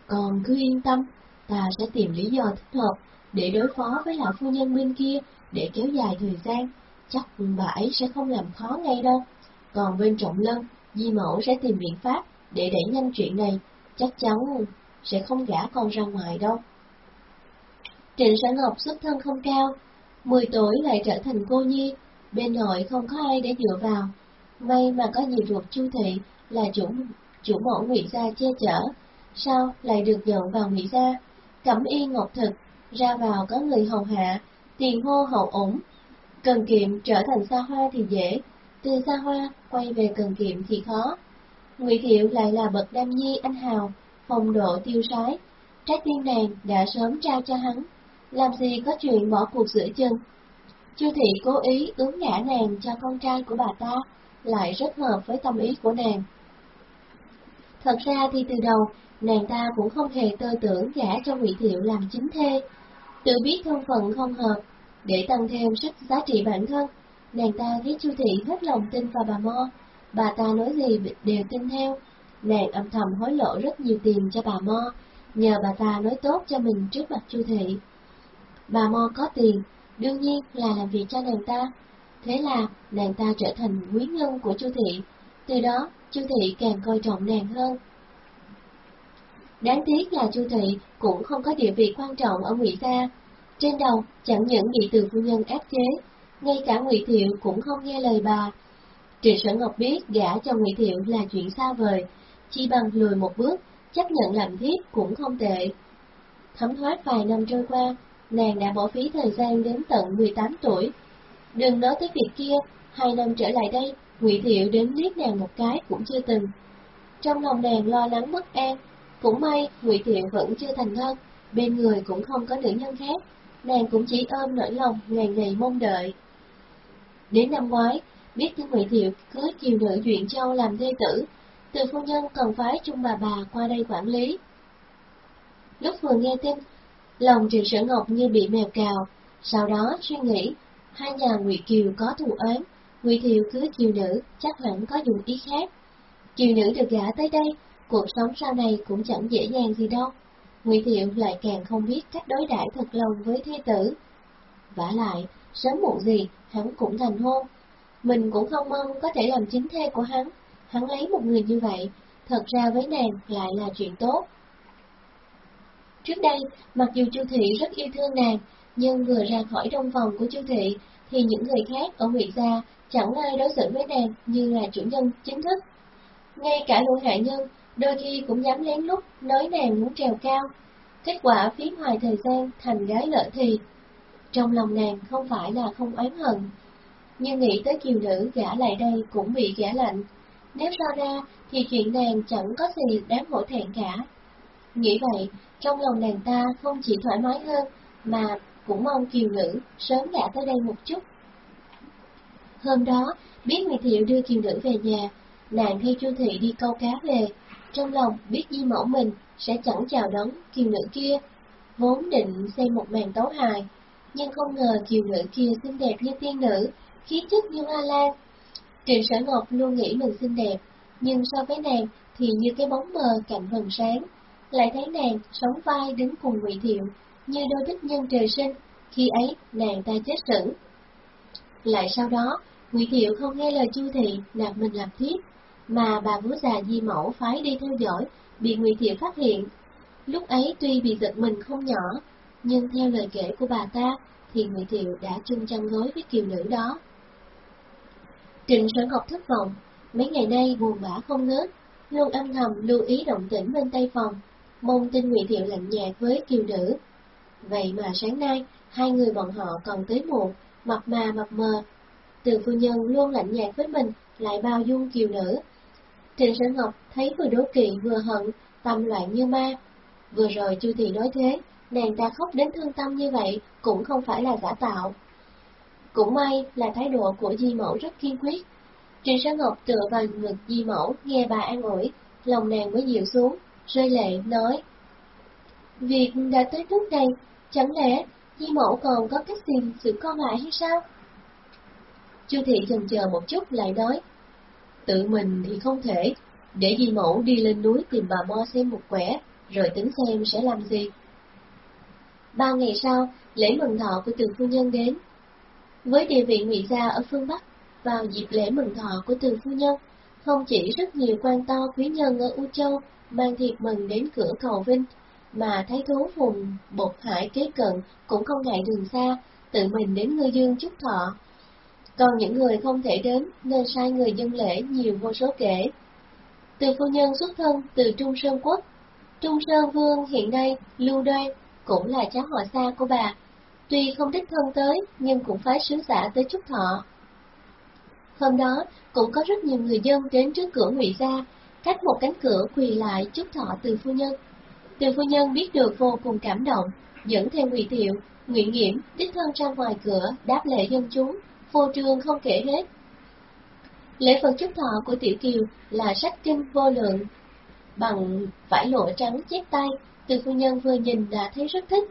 còn cứ yên tâm, ta sẽ tìm lý do thích hợp để đối phó với lão phu nhân bên kia để kéo dài thời gian. Chắc bà ấy sẽ không làm khó ngay đâu. Còn bên trọng lân, Di Mẫu sẽ tìm biện pháp để đẩy nhanh chuyện này, chắc chắn sẽ không gả con ra ngoài đâu. Trịnh Sở Ngọc xuất thân không cao, 10 tuổi lại trở thành cô nhi, bên nội không có ai để dựa vào. May mà có dì ruột Chu Thị là chủ chủ mẫu Ngụy gia che chở, sao lại được nhận vào Ngụy gia? Cẩm y ngọc thực, ra vào có người hầu hạ, tiền hô hậu ủng, Cần kiệm trở thành xa hoa thì dễ, từ xa hoa quay về cần kiệm thì khó. Ngụy Thiệu lại là bậc đam nhi anh hào, phong độ tiêu sái, trái tim nàng đã sớm trao cho hắn, làm gì có chuyện bỏ cuộc giữa chân. Chu thị cố ý ứng ngã nàng cho con trai của bà ta, lại rất hợp với tâm ý của nàng. Thật ra thì từ đầu, nàng ta cũng không hề tơ tưởng gả cho Ngụy Thiệu làm chính thê, tự biết thân phận không hợp, để tăng thêm sức giá trị bản thân, nàng ta thấy Chu thị hết lòng tin vào bà Mo, bà ta nói gì đều tin theo, nàng âm thầm hối lộ rất nhiều tiền cho bà Mo, nhờ bà ta nói tốt cho mình trước mặt Chu thị. Bà Mo có tiền, đương nhiên là làm việc cho nàng ta, thế là nàng ta trở thành quý nhân của Chu thị, từ đó Chu thị càng coi trọng nàng hơn. Đáng tiếc là Chu thị cũng không có địa vị quan trọng ở Ngụy gia. Trên đầu chẳng những bị từ phu nhân áp chế, ngay cả Ngụy Thiệu cũng không nghe lời bà. Trịnh Sở Ngọc biết gả cho Ngụy Thiệu là chuyện xa vời, chỉ bằng lùi một bước, chấp nhận làm thiếp cũng không tệ. Thấm thoát vài năm trôi qua, nàng đã bỏ phí thời gian đến tận 18 tuổi. Đừng nói tới việc kia, hai năm trở lại đây, Ngụy Thiệu đến liếc nàng một cái cũng chưa từng. Trong lòng nàng lo lắng bất an, cũng may Ngụy Thiệu vẫn chưa thành thân, bên người cũng không có nữ nhân khác, nàng cũng chỉ ôm nỗi lòng ngày ngày mong đợi. Đến năm ngoái, biết tin Ngụy Thiệu cưới kiều nữ Duyện Châu làm thê tử, từ phu nhân cần phái chung bà bà qua đây quản lý. Lúc vừa nghe tin, lòng Trịnh Sở Ngọc như bị mèo cào, sau đó suy nghĩ, hai nhà Ngụy Kiều có thù oán, Ngụy Thiệu cưới kiều nữ chắc hẳn có dụng ý khác. Kiều nữ được gả tới đây, cuộc sống sau này cũng chẳng dễ dàng gì đâu. Ngụy Thiệu lại càng không biết cách đối đãi thật lòng với thế tử. vả lại, sớm muộn gì, hắn cũng thành hôn. Mình cũng không mong có thể làm chính thê của hắn, hắn lấy một người như vậy, thật ra với nàng lại là chuyện tốt. Trước đây, mặc dù Chu Thị rất yêu thương nàng, nhưng vừa ra khỏi trong phòng của Chu Thị, thì những người khác ở huyện gia chẳng ai đối xử với nàng như là chủ nhân chính thức. Ngay cả lũ hạ nhân, đôi khi cũng dám lén lút nói nàng muốn trèo cao. Kết quả phí hoài thời gian thành gái lợi thì. Trong lòng nàng không phải là không oán hận, nhưng nghĩ tới kiều nữ gã lại đây cũng bị gã lạnh. Nếu so ra thì chuyện nàng chẳng có gì đáng hổ thẹn cả. Nghĩ vậy, trong lòng nàng ta không chỉ thoải mái hơn, mà cũng mong kiều nữ sớm gã tới đây một chút. Hôm đó, biết Nguyệt Thiệu đưa kiều nữ về nhà, nàng hay Chu Thị đi câu cá về, trong lòng biết di mẫu mình sẽ chẳng chào đón kiều nữ kia, vốn định xem một màn tấu hài, nhưng không ngờ kiều nữ kia xinh đẹp như tiên nữ, khí chất như hoa lan. Trịnh Sở Ngọc luôn nghĩ mình xinh đẹp, nhưng so với nàng thì như cái bóng mờ cạnh vầng sáng, lại thấy nàng sống vai đứng cùng Ngụy Thiệu, như đôi bích nhân trời sinh, khi ấy nàng ta chết xử. Lại sau đó, Ngụy Thiệu không nghe lời Chu Thị nạp mình làm thiếp, mà bà vú già Di Mẫu phái đi theo dõi, bị Ngụy Thiệu phát hiện. Lúc ấy tuy bị giật mình không nhỏ, nhưng theo lời kể của bà ta, thì Ngụy Thiệu đã chung chăn gối với kiều nữ đó. Trịnh Sở Ngọc thất vọng, mấy ngày nay buồn bã không ngớt, luôn âm thầm lưu ý động tĩnh bên tay phòng, mông tinh nguyện Thiệu lạnh nhạt với kiều nữ. Vậy mà sáng nay, hai người bọn họ còn tới muộn, mập mà mập mờ. Từ phu nhân luôn lạnh nhạt với mình, lại bao dung kiều nữ. Trịnh Sở Ngọc thấy vừa đố kỵ vừa hận, tâm loạn như ma. Vừa rồi Chu Thị nói thế, nàng ta khóc đến thương tâm như vậy cũng không phải là giả tạo. Cũng may là thái độ của Di Mẫu rất kiên quyết. Trịnh Sở Ngọc tựa vào ngực Di Mẫu, nghe bà an ủi, lòng nàng mới dịu xuống, rơi lệ nói. Việc đã tới lúc này, chẳng lẽ Di Mẫu còn có cách gì sự con lại hay sao? Chu Thị chần chờ một chút lại nói, tự mình thì không thể, để Di Mẫu đi lên núi tìm bà Mo xem một quẻ, rồi tính xem sẽ làm gì. Ba ngày sau, lễ mừng thọ của từ phu nhân đến. Với địa vị ngụy gia ở phương Bắc, vào dịp lễ mừng thọ của từ phu nhân, không chỉ rất nhiều quan to quý nhân ở U Châu mang thiệp mừng đến cửa cầu Vinh, mà thấy thú vùng bột hải kế cận cũng không ngại đường xa, tự mình đến ngư dương chúc thọ. Còn những người không thể đến nên sai người dân lễ nhiều vô số kể. Từ phu nhân xuất thân từ Trung Sơn Quốc, Trung Sơn Vương hiện nay Lưu Đoan cũng là cháu họ xa của bà, tuy không đích thân tới nhưng cũng phái sứ giả tới chúc thọ. Hôm đó cũng có rất nhiều người dân đến trước cửa ngụy gia, cách một cánh cửa quỳ lại chúc thọ từ phu nhân. Từ phu nhân biết được vô cùng cảm động, dẫn theo ngụy thiệu, ngụy nghiễm đích thân ra ngoài cửa đáp lễ dân chúng, vô trương không kể hết. Lễ phần chúc thọ của Tiểu Kiều là sách kinh vô lượng, bằng vải lụa trắng chép tay, từ phu nhân vừa nhìn đã thấy rất thích.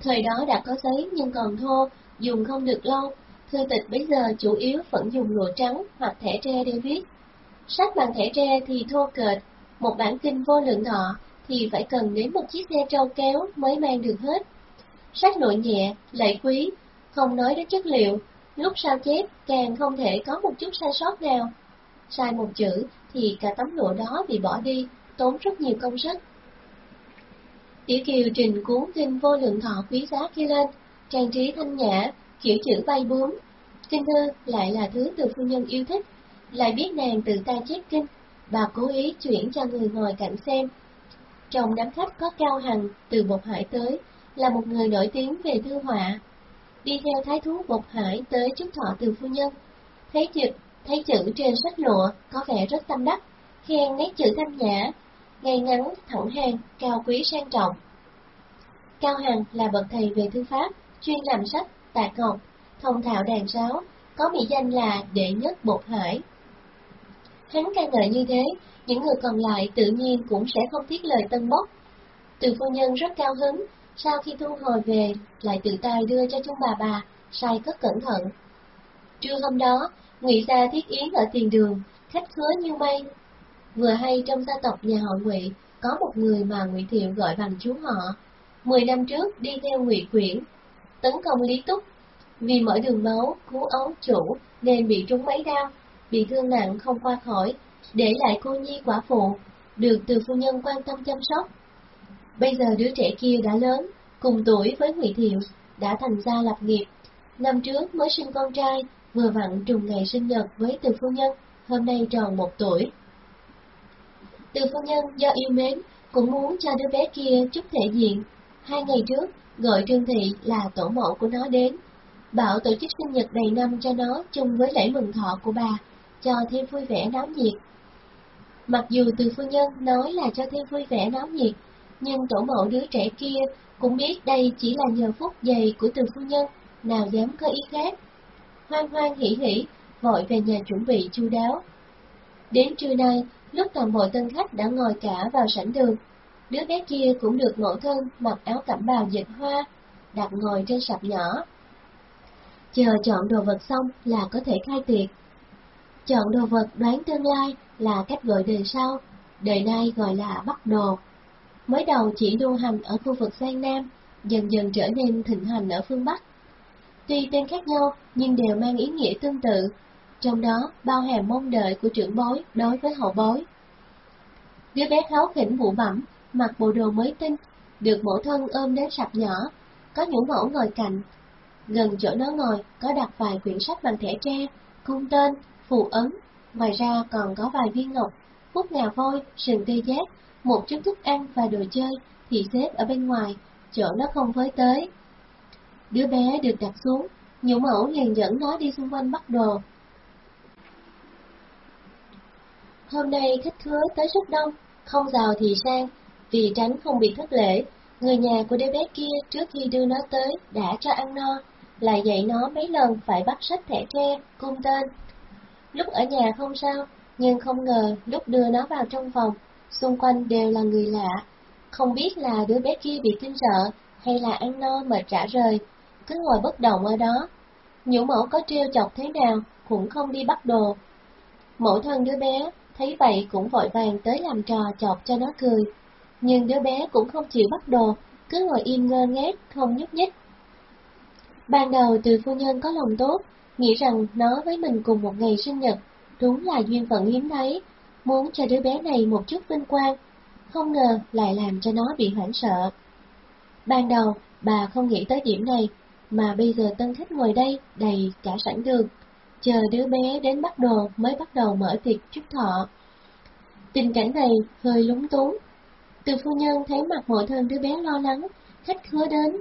Thời đó đã có giấy nhưng còn thô, dùng không được lâu, thư tịch bây giờ chủ yếu vẫn dùng lụa trắng hoặc thẻ tre để viết. Sách bằng thẻ tre thì thô kệch, một bản kinh vô lượng thọ thì phải cần đến một chiếc xe trâu kéo mới mang được hết. Sách nội nhẹ, lại quý, không nói đến chất liệu, lúc sao chép càng không thể có một chút sai sót nào. Sai một chữ thì cả tấm lụa đó bị bỏ đi, tốn rất nhiều công sức. Tiểu Kiều trình cuốn kinh vô lượng thọ quý giá kia lên, trang trí thanh nhã, kiểu chữ bay bướm. Kinh thư lại là thứ từ phu nhân yêu thích, lại biết nàng tự tay chép kinh, bà cố ý chuyển cho người ngồi cạnh xem. Trong đám khách có Cao Hằng từ Bột Hải tới, là một người nổi tiếng về thư họa. Đi theo thái thú Bột Hải tới chúc thọ từ phu nhân, thấy chữ, thấy chữ trên sách lụa có vẻ rất tâm đắc, khen nét chữ thanh nhã, ngay ngắn, thẳng hàng, cao quý sang trọng. Cao Hằng là bậc thầy về thư pháp, chuyên làm sách, tạc học, thông thạo đàn sáo, có mỹ danh là đệ nhất bột hải. Hắn ca ngợi như thế, những người còn lại tự nhiên cũng sẽ không tiếc lời tân bốc. Từ phu nhân rất cao hứng, sau khi thu hồi về, lại tự tay đưa cho chúng bà bà, sai cất cẩn thận. Trưa hôm đó, Ngụy gia thiết yến ở tiền đường, khách khứa như mây, Vừa hay trong gia tộc nhà họ Ngụy có một người mà Ngụy Thiệu gọi bằng chú họ. Mười năm trước đi theo Ngụy Quyển, tấn công Lý Túc. Vì mở đường máu, cứu ấu chủ nên bị trúng mấy đau, bị thương nặng không qua khỏi, để lại cô nhi quả phụ, được từ phu nhân quan tâm chăm sóc. Bây giờ đứa trẻ kia đã lớn, cùng tuổi với Ngụy Thiệu, đã thành gia lập nghiệp. Năm trước mới sinh con trai, vừa vặn trùng ngày sinh nhật với từ phu nhân, hôm nay tròn một tuổi. Từ phu nhân do yêu mến, cũng muốn cho đứa bé kia chút thể diện. Hai ngày trước, gọi Trương Thị là tổ mẫu của nó đến, bảo tổ chức sinh nhật đầy năm cho nó chung với lễ mừng thọ của bà, cho thêm vui vẻ náo nhiệt. Mặc dù từ phu nhân nói là cho thêm vui vẻ náo nhiệt, nhưng tổ mẫu đứa trẻ kia cũng biết đây chỉ là nhờ phúc dày của từ phu nhân, nào dám có ý khác. Hoan hoan hỉ hỉ, vội về nhà chuẩn bị chu đáo. Đến trưa nay, Lúc toàn bộ tân khách đã ngồi cả vào sảnh đường, đứa bé kia cũng được mẫu thân mặc áo cẩm bào dịch hoa, đặt ngồi trên sạp nhỏ. Chờ chọn đồ vật xong là có thể khai tiệc. Chọn đồ vật đoán tương lai là cách gọi đời sau, đời nay gọi là bắt đồ. Mới đầu chỉ lưu hành ở khu vực Giang Nam, dần dần trở nên thịnh hành ở phương Bắc. Tuy tên khác nhau nhưng đều mang ý nghĩa tương tự, trong đó bao hàm mong đợi của trưởng bối đối với hậu bối. Đứa bé kháu khỉnh bụ bẩm, mặc bộ đồ mới tinh, được mẫu thân ôm đến sạp nhỏ, có những mẫu ngồi cạnh. Gần chỗ nó ngồi có đặt vài quyển sách bằng thẻ tre, cung tên, phù ấn, ngoài ra còn có vài viên ngọc, khúc ngà voi, sừng tê giác, một chút thức ăn và đồ chơi thì xếp ở bên ngoài, chỗ nó không với tới. Đứa bé được đặt xuống, nhũ mẫu liền dẫn nó đi xung quanh bắt đồ. Hôm nay khách khứa tới rất đông, không giàu thì sang, vì tránh không bị thất lễ, người nhà của đứa bé kia trước khi đưa nó tới đã cho ăn no, lại dạy nó mấy lần phải bắt sách thẻ tre, cung tên. Lúc ở nhà không sao, nhưng không ngờ lúc đưa nó vào trong phòng, xung quanh đều là người lạ. Không biết là đứa bé kia bị kinh sợ hay là ăn no mệt rã rời, cứ ngồi bất động ở đó. Nhũ mẫu có trêu chọc thế nào cũng không đi bắt đồ. Mẫu thân đứa bé thấy vậy cũng vội vàng tới làm trò chọc cho nó cười. Nhưng đứa bé cũng không chịu bắt đồ, cứ ngồi im ngơ ngác, không nhúc nhích. Ban đầu từ phu nhân có lòng tốt, nghĩ rằng nó với mình cùng một ngày sinh nhật, đúng là duyên phận hiếm thấy, muốn cho đứa bé này một chút vinh quang, không ngờ lại làm cho nó bị hoảng sợ. Ban đầu, bà không nghĩ tới điểm này, mà bây giờ tân khách ngồi đây đầy cả sẵn đường, chờ đứa bé đến bắt đồ mới bắt đầu mở tiệc chúc thọ. Tình cảnh này hơi lúng túng. Từ phu nhân thấy mặt mọi thân đứa bé lo lắng, khách khứa đến,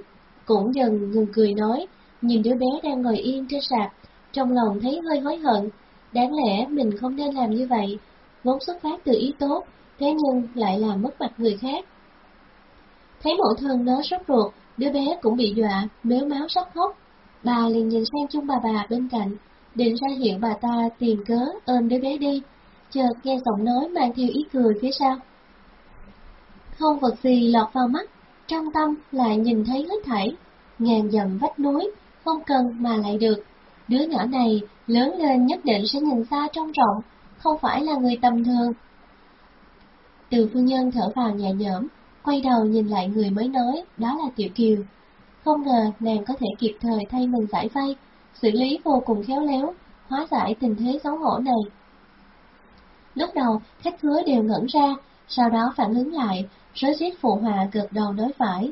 cũng dần ngừng cười nói, nhìn đứa bé đang ngồi yên trên sạp, trong lòng thấy hơi hối hận, đáng lẽ mình không nên làm như vậy, vốn xuất phát từ ý tốt, thế nhưng lại làm mất mặt người khác. Thấy mẫu thân nó sốt ruột, đứa bé cũng bị dọa, méo máu sắp khóc. Bà liền nhìn sang chung bà bà bên cạnh, định ra hiệu bà ta tìm cớ ôm đứa bé đi, chợt nghe giọng nói mang theo ý cười phía sau. Không vật gì lọt vào mắt, trong tâm lại nhìn thấy hết thảy, ngàn dặm vách núi, không cần mà lại được. Đứa nhỏ này lớn lên nhất định sẽ nhìn xa trông rộng, không phải là người tầm thường. Từ phu nhân thở vào nhẹ nhõm, quay đầu nhìn lại người mới nói, đó là Tiểu Kiều. Không ngờ nàng có thể kịp thời thay mình giải vây, xử lý vô cùng khéo léo, hóa giải tình thế xấu hổ này. Lúc đầu, khách khứa đều ngẩn ra, sau đó phản ứng lại, rối rít phụ hòa gật đầu nói phải.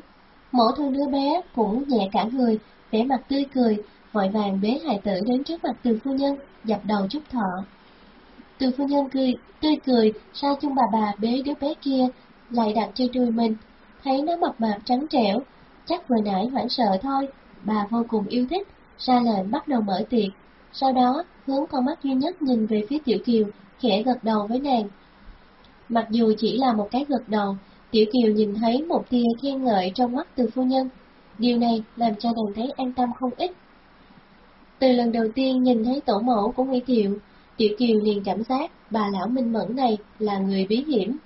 Mẫu thân đứa bé cũng nhẹ cả người, vẻ mặt tươi cười, vội vàng bế hài tử đến trước mặt từ phu nhân, dập đầu chúc thọ. Từ phu nhân cười, tươi cười, sao chung bà bà bế đứa bé kia, lại đặt trên đùi mình, thấy nó mập mạp trắng trẻo, chắc vừa nãy hoảng sợ thôi, bà vô cùng yêu thích, ra lệnh bắt đầu mở tiệc. Sau đó, hướng con mắt duy nhất nhìn về phía Tiểu Kiều, khẽ gật đầu với nàng. Mặc dù chỉ là một cái gật đầu, Tiểu Kiều nhìn thấy một tia khen ngợi trong mắt từ phu nhân. Điều này làm cho nàng thấy an tâm không ít. Từ lần đầu tiên nhìn thấy tổ mẫu của Nguyễn Thiệu, Tiểu Kiều liền cảm giác bà lão minh mẫn này là người bí hiểm.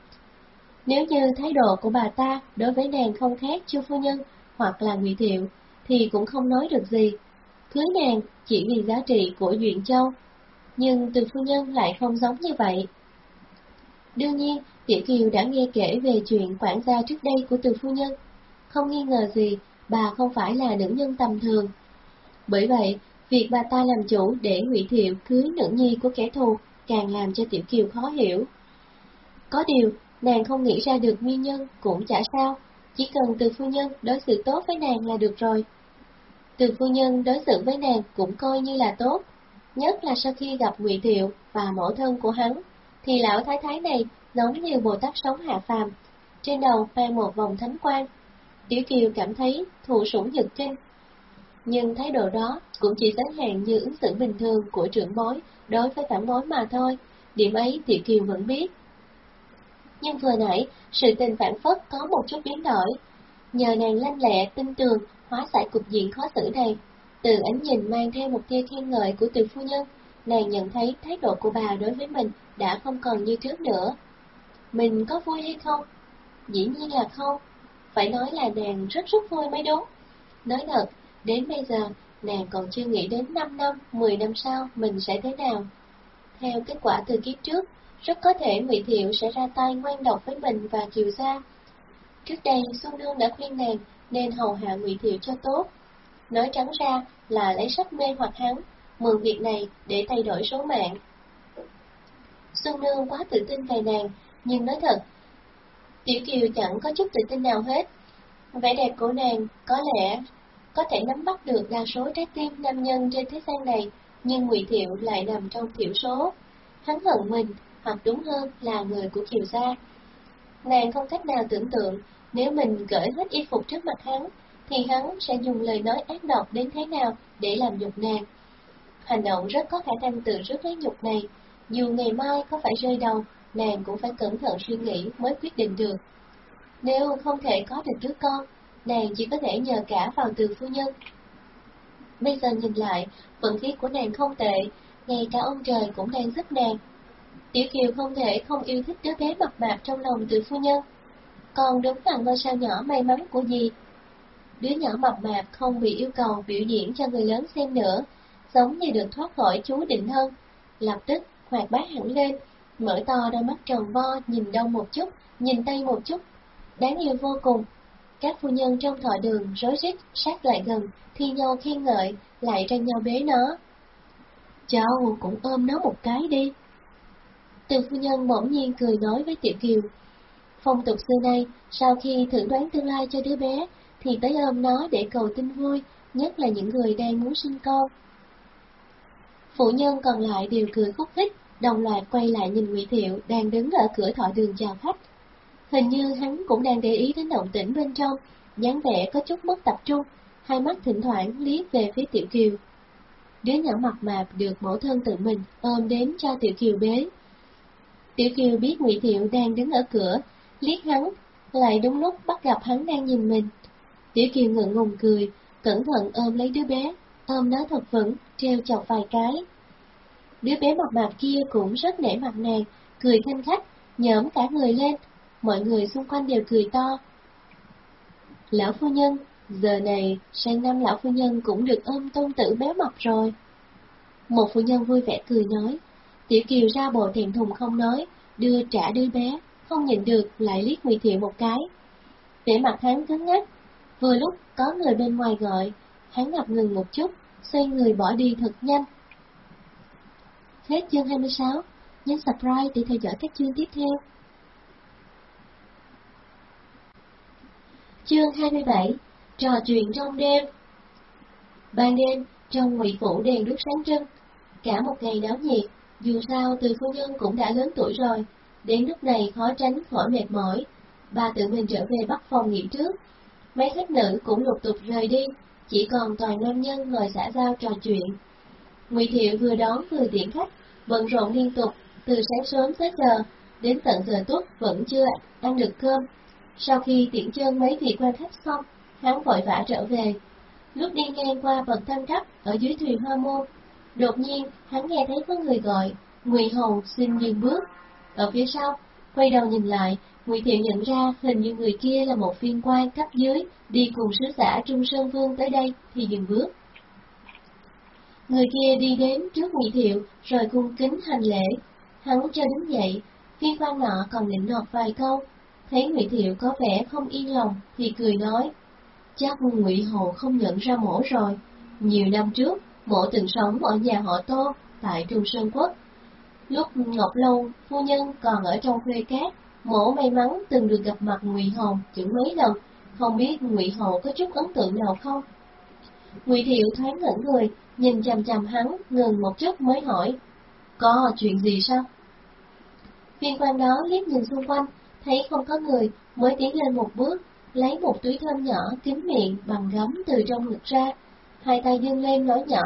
Nếu như thái độ của bà ta đối với nàng không khác chu phu nhân hoặc là Ngụy Thiệu, thì cũng không nói được gì. Cưới nàng chỉ vì giá trị của Duyện Châu, nhưng từ phu nhân lại không giống như vậy. Đương nhiên, Tiểu Kiều đã nghe kể về chuyện quản gia trước đây của từ phu nhân. Không nghi ngờ gì, bà không phải là nữ nhân tầm thường. Bởi vậy, việc bà ta làm chủ để Ngụy Thiệu cưới nữ nhi của kẻ thù càng làm cho Tiểu Kiều khó hiểu. Có điều, nàng không nghĩ ra được nguyên nhân cũng chả sao, chỉ cần từ phu nhân đối xử tốt với nàng là được rồi. Từ phu nhân đối xử với nàng cũng coi như là tốt, nhất là sau khi gặp Ngụy Thiệu và mẫu thân của hắn, thì lão thái thái này giống như Bồ Tát sống hạ phàm, trên đầu mang một vòng thánh quang. Tiểu Kiều cảm thấy thụ sủng nhược kinh. Nhưng thái độ đó cũng chỉ giới hạn như ứng xử bình thường của trưởng bối đối với phản bối mà thôi, điểm ấy Tiểu Kiều vẫn biết. Nhưng vừa nãy, sự tình phản phất có một chút biến đổi. Nhờ nàng lanh lẹ, tinh tường, hóa giải cục diện khó xử này. Từ ánh nhìn mang theo một tia khen ngợi của từ phu nhân, nàng nhận thấy thái độ của bà đối với mình đã không còn như trước nữa. Mình có vui hay không? Dĩ nhiên là không. Phải nói là nàng rất rất vui mới đúng. Nói thật, đến bây giờ, nàng còn chưa nghĩ đến 5 năm, 10 năm sau mình sẽ thế nào. Theo kết quả từ kiếp trước, rất có thể Ngụy Thiệu sẽ ra tay ngoan độc với mình và Kiều Gia. Trước đây, Xuân Nương đã khuyên nàng nên hầu hạ Ngụy Thiệu cho tốt. Nói trắng ra là lấy sách mê hoặc hắn, mượn việc này để thay đổi số mạng. Xuân Nương quá tự tin về nàng, nhưng nói thật, Tiểu Kiều chẳng có chút tự tin nào hết. Vẻ đẹp của nàng có lẽ có thể nắm bắt được đa số trái tim nam nhân trên thế gian này, nhưng Ngụy Thiệu lại nằm trong thiểu số. Hắn hận mình, hoặc đúng hơn là người của Kiều Gia. Nàng không cách nào tưởng tượng nếu mình cởi hết y phục trước mặt hắn, thì hắn sẽ dùng lời nói ác độc đến thế nào để làm nhục nàng. Hành động rất có khả năng tự rước lấy nhục này, dù ngày mai có phải rơi đầu, nàng cũng phải cẩn thận suy nghĩ mới quyết định được. Nếu không thể có được đứa con, nàng chỉ có thể nhờ cả vào từ phu nhân. Bây giờ nhìn lại, vận khí của nàng không tệ, ngay cả ông trời cũng đang giúp nàng. Tiểu Kiều không thể không yêu thích đứa bé mập mạp trong lòng từ phu nhân. Còn đúng là ngôi sao nhỏ may mắn của gì? Đứa nhỏ mập mạp không bị yêu cầu biểu diễn cho người lớn xem nữa, giống như được thoát khỏi chú định hơn. Lập tức, hoạt bát hẳn lên, mở to đôi mắt tròn vo, nhìn đông một chút, nhìn tây một chút. Đáng yêu vô cùng. Các phu nhân trong thọ đường rối rít sát lại gần, thi nhau khen ngợi, lại tranh nhau bế nó. Cháu cũng ôm nó một cái đi. Từ phu nhân bỗng nhiên cười nói với Tiểu Kiều. Phong tục xưa nay, sau khi thử đoán tương lai cho đứa bé, thì tới ôm nó để cầu tin vui, nhất là những người đang muốn sinh con. Phụ nhân còn lại đều cười khúc khích, đồng loạt quay lại nhìn Ngụy Thiệu đang đứng ở cửa thọ đường chào khách. Hình như hắn cũng đang để ý đến động tĩnh bên trong, dáng vẻ có chút mất tập trung, hai mắt thỉnh thoảng liếc về phía Tiểu Kiều. Đứa nhỏ mặt mạp được mẫu thân tự mình ôm đến cho Tiểu Kiều bế. Tiểu Kiều biết Ngụy Thiệu đang đứng ở cửa, liếc hắn, lại đúng lúc bắt gặp hắn đang nhìn mình. Tiểu Kiều ngượng ngùng cười, cẩn thận ôm lấy đứa bé, ôm nó thật vững, treo chọc vài cái. Đứa bé mập mạp kia cũng rất nể mặt nàng, cười thanh khách, nhỡm cả người lên, mọi người xung quanh đều cười to. Lão phu nhân, giờ này sang năm lão phu nhân cũng được ôm tôn tử béo mập rồi. Một phu nhân vui vẻ cười nói, Tiểu Kiều ra bộ thèm thùng không nói, đưa trả đứa bé, không nhìn được lại liếc Ngụy Thiệu một cái. Vẻ mặt hắn cứng ngắc, vừa lúc có người bên ngoài gọi, hắn ngập ngừng một chút, xoay người bỏ đi thật nhanh. Hết chương 26, nhấn subscribe để theo dõi các chương tiếp theo. Chương 27 Trò chuyện trong đêm Ban đêm, trong ngụy phủ đèn đuốc sáng trưng, cả một ngày náo nhiệt, dù sao từ phu nhân cũng đã lớn tuổi rồi, đến lúc này khó tránh khỏi mệt mỏi. Bà tự mình trở về bắt phòng nghỉ trước. Mấy khách nữ cũng lục tục rời đi, chỉ còn toàn nam nhân ngồi xã giao trò chuyện. Ngụy Thiệu vừa đón vừa tiễn khách, bận rộn liên tục, từ sáng sớm tới giờ, đến tận giờ tốt vẫn chưa ăn được cơm. Sau khi tiễn chân mấy vị quan khách xong, hắn vội vã trở về. Lúc đi ngang qua bậc tam cấp ở dưới thuyền hoa môn, đột nhiên hắn nghe thấy có người gọi, Ngụy Hầu xin dừng bước. Ở phía sau, quay đầu nhìn lại, Ngụy Thiệu nhận ra hình như người kia là một viên quan cấp dưới đi cùng sứ giả Trung Sơn Vương tới đây thì dừng bước. Người kia đi đến trước Ngụy Thiệu rồi cung kính hành lễ. Hắn cho đứng dậy, viên quan nọ còn định nọt vài câu. Thấy Ngụy Thiệu có vẻ không yên lòng thì cười nói: "Chắc Ngụy Hồ không nhận ra mổ rồi. Nhiều năm trước, mổ từng sống ở nhà họ Tô tại Trung Sơn Quốc. Lúc Ngọc Lâu phu nhân còn ở trong khuê cát, mổ may mắn từng được gặp mặt Ngụy Hồng chừng mấy lần, không biết Ngụy Hồ có chút ấn tượng nào không?" Ngụy Thiệu thoáng ngẩn người, nhìn chằm chằm hắn, ngừng một chút mới hỏi, có chuyện gì sao? Viên quan đó liếc nhìn xung quanh, thấy không có người, mới tiến lên một bước, lấy một túi thơm nhỏ kín miệng bằng gấm từ trong ngực ra, hai tay dâng lên nói nhỏ.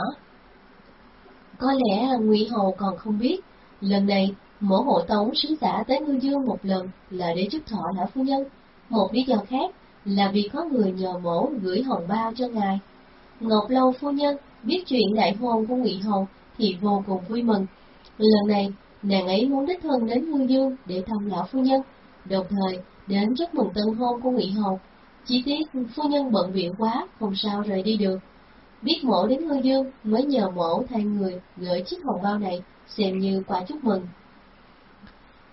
Có lẽ Ngụy Hầu còn không biết, lần này mổ hộ tống sứ giả tới Ngư Dương một lần là để chúc thọ lão phu nhân, một lý do khác là vì có người nhờ mổ gửi hồng bao cho ngài. Ngọc Lâu phu nhân biết chuyện đại hôn của Ngụy Hầu thì vô cùng vui mừng. Lần này, nàng ấy muốn đích thân đến Ngư Dương để thăm lão phu nhân, đồng thời đến chúc mừng tân hôn của Ngụy Hầu. chi tiết phu nhân bận viện quá, không sao rời đi được. Biết mổ đến Ngư Dương mới nhờ mổ thay người gửi chiếc hồng bao này, xem như quà chúc mừng.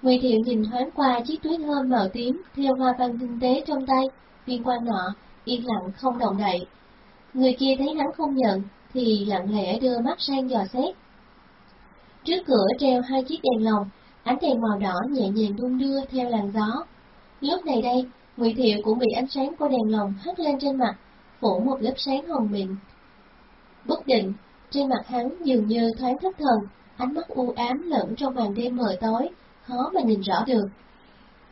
Ngụy Thiệu nhìn thoáng qua chiếc túi thơm màu tím theo hoa văn tinh tế trong tay, viên quan nọ, yên lặng không động đậy. Người kia thấy hắn không nhận, thì lặng lẽ đưa mắt sang dò xét. Trước cửa treo hai chiếc đèn lồng, ánh đèn màu đỏ nhẹ nhàng đung đưa theo làn gió. Lúc này đây, Ngụy Thiệu cũng bị ánh sáng của đèn lồng hắt lên trên mặt, phủ một lớp sáng hồng mịn. Bất định, trên mặt hắn dường như thoáng thất thần, ánh mắt u ám lẫn trong màn đêm mờ tối, khó mà nhìn rõ được.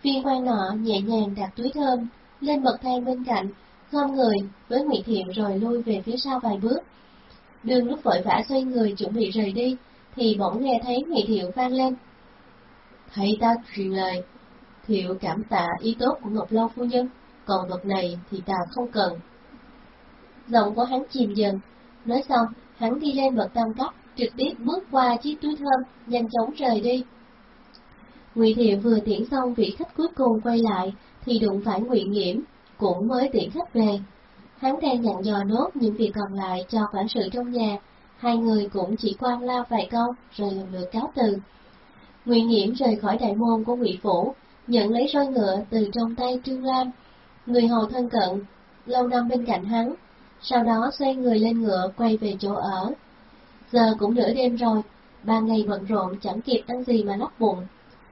Viên quan nọ nhẹ nhàng đặt túi thơm lên bậc thang bên cạnh, khom người với Ngụy Thiệu rồi lui về phía sau vài bước. Đường lúc vội vã xoay người chuẩn bị rời đi, thì bỗng nghe thấy Ngụy Thiệu vang lên thấy ta truyền lời, Thiệu cảm tạ ý tốt của Ngọc Lâu phu nhân, còn vật này thì ta không cần. Giọng của hắn chìm dần, nói xong, hắn đi lên bậc tam cấp, trực tiếp bước qua chiếc túi thơm, nhanh chóng rời đi. Ngụy Thiệu vừa tiễn xong vị khách cuối cùng quay lại, thì đụng phải Ngụy Nghiễm, cũng mới tiễn khách về. Hắn đang dặn dò nốt những việc còn lại cho quản sự trong nhà, hai người cũng chỉ quan lao vài câu rồi lần lượt cáo từ. Nguyễn Nghiễm rời khỏi đại môn của Ngụy phủ, nhận lấy roi ngựa từ trong tay Trương Lam, người hầu thân cận, lâu năm bên cạnh hắn, sau đó xoay người lên ngựa quay về chỗ ở. Giờ cũng nửa đêm rồi, ba ngày bận rộn chẳng kịp ăn gì mà lóc bụng.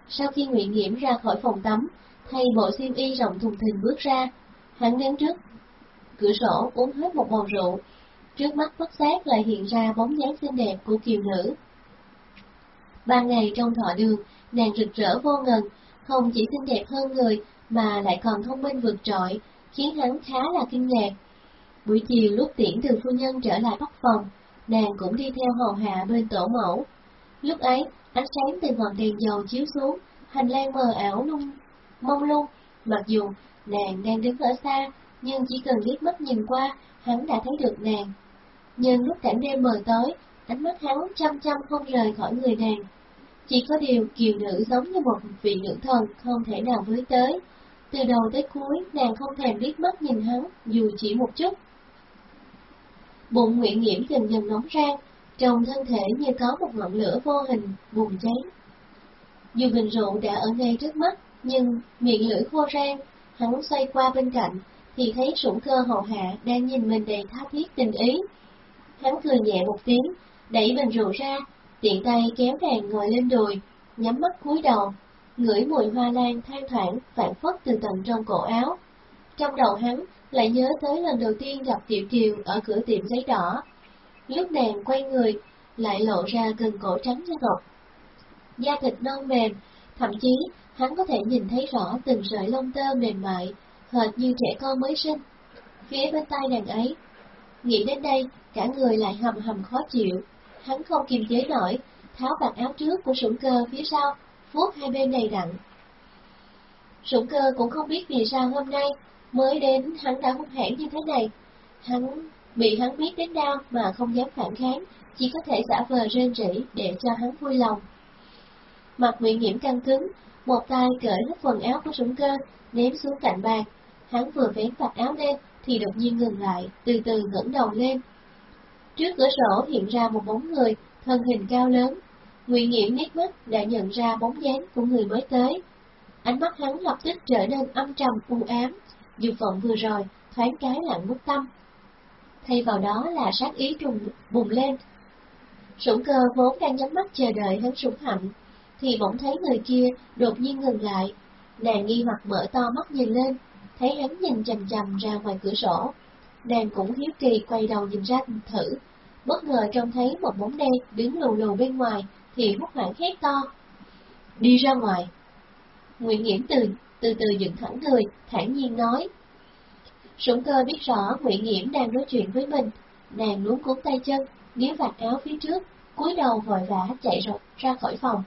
Sau khi Ngụy Nghiễm ra khỏi phòng tắm, thay bộ xiêm y rộng thùng thình bước ra, hắn đến trước cửa sổ uống hết một bầu rượu, trước mắt bất giác lại hiện ra bóng dáng xinh đẹp của kiều nữ ban ngày trong thọ đường, nàng rực rỡ vô ngần, không chỉ xinh đẹp hơn người mà lại còn thông minh vượt trội, khiến hắn khá là kinh ngạc. Buổi chiều lúc tiễn từ phu nhân trở lại bắc phòng, nàng cũng đi theo hầu hạ bên tổ mẫu. Lúc ấy, ánh sáng từ ngọn đèn dầu chiếu xuống, hành lang mờ ảo lung, mông lung, mặc dù nàng đang đứng ở xa, nhưng chỉ cần liếc mắt nhìn qua, hắn đã thấy được nàng. Nhưng lúc cảnh đêm mờ tới ánh mắt hắn chăm chăm không rời khỏi người nàng. Chỉ có điều kiều nữ giống như một vị nữ thần không thể nào với tới. Từ đầu tới cuối, nàng không thèm liếc mắt nhìn hắn, dù chỉ một chút. Bụng nguyện Nghiễm dần dần nóng rang, trong thân thể như có một ngọn lửa vô hình bùng cháy. Dù bình rượu đã ở ngay trước mắt, nhưng miệng lưỡi khô rang, hắn xoay qua bên cạnh, thì thấy sủng cơ hậu hạ đang nhìn mình đầy tha thiết tình ý. Hắn cười nhẹ một tiếng, đẩy bình rượu ra, tiện tay kéo nàng ngồi lên đùi, nhắm mắt cúi đầu, ngửi mùi hoa lan than thoảng phản phất từ tận trong cổ áo. Trong đầu hắn lại nhớ tới lần đầu tiên gặp Tiểu Kiều ở cửa tiệm giấy đỏ. Lúc nàng quay người, lại lộ ra gần cổ trắng như ngọc. Da thịt non mềm, thậm chí hắn có thể nhìn thấy rõ từng sợi lông tơ mềm mại, hệt như trẻ con mới sinh. Phía bên tay nàng ấy, nghĩ đến đây, cả người lại hầm hầm khó chịu. Hắn không kiềm chế nổi, tháo vạt áo trước của sủng cơ phía sau, vuốt hai bên đầy đặn. Sủng cơ cũng không biết vì sao hôm nay mới đến hắn đã hung hãn như thế này. Hắn bị hắn biết đến đau mà không dám phản kháng, chỉ có thể giả vờ rên rỉ để cho hắn vui lòng. Mặt nguyện nhiễm căng cứng, một tay cởi hết quần áo của sủng cơ, ném xuống cạnh bàn. Hắn vừa vén vạt áo lên thì đột nhiên ngừng lại, từ từ ngẩng đầu lên. Trước cửa sổ hiện ra một bóng người, thân hình cao lớn. Nguyễn Nghiễm nét mắt đã nhận ra bóng dáng của người mới tới. Ánh mắt hắn lập tức trở nên âm trầm u ám, dục vọng vừa rồi, thoáng cái lặng mất tâm. Thay vào đó là sát ý trùng bùng lên. Sủng cơ vốn đang nhắm mắt chờ đợi hắn sủng hạnh, thì bỗng thấy người kia đột nhiên ngừng lại. Nàng nghi hoặc mở to mắt nhìn lên, thấy hắn nhìn chầm chầm ra ngoài cửa sổ. Nàng cũng hiếu kỳ quay đầu nhìn ra thử, bất ngờ trông thấy một bóng đen đứng lù lù bên ngoài, thì hốt hoảng hét to. Đi ra ngoài. Nguyễn Nghiễm từ, từ từ dựng thẳng người, thản nhiên nói. Sủng cơ biết rõ Nguyễn Nghiễm đang nói chuyện với mình, nàng luống cuốn tay chân, níu vạt áo phía trước, cúi đầu vội vã chạy ra khỏi phòng.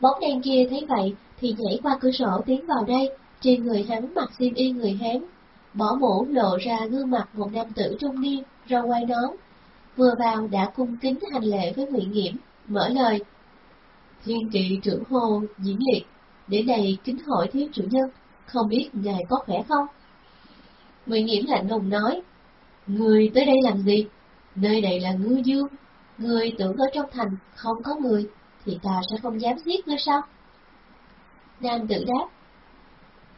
Bóng đen kia thấy vậy thì nhảy qua cửa sổ tiến vào đây, trên người hắn mặc xiêm y người Hán, bỏ mũ lộ ra gương mặt một nam tử trung niên, râu quai nón. Vừa vào đã cung kính hành lễ với Nguyễn Nghiễm, mở lời. Thiên kỵ trưởng hồ diễn liệt, đến đây kính hỏi thiếu chủ nhân, không biết ngài có khỏe không? Nguyễn Nghiễm lạnh lùng nói, Người tới đây làm gì? Nơi này là ngư dương, người tưởng ở trong thành không có người, thì ta sẽ không dám giết ngươi sao? Nam tử đáp,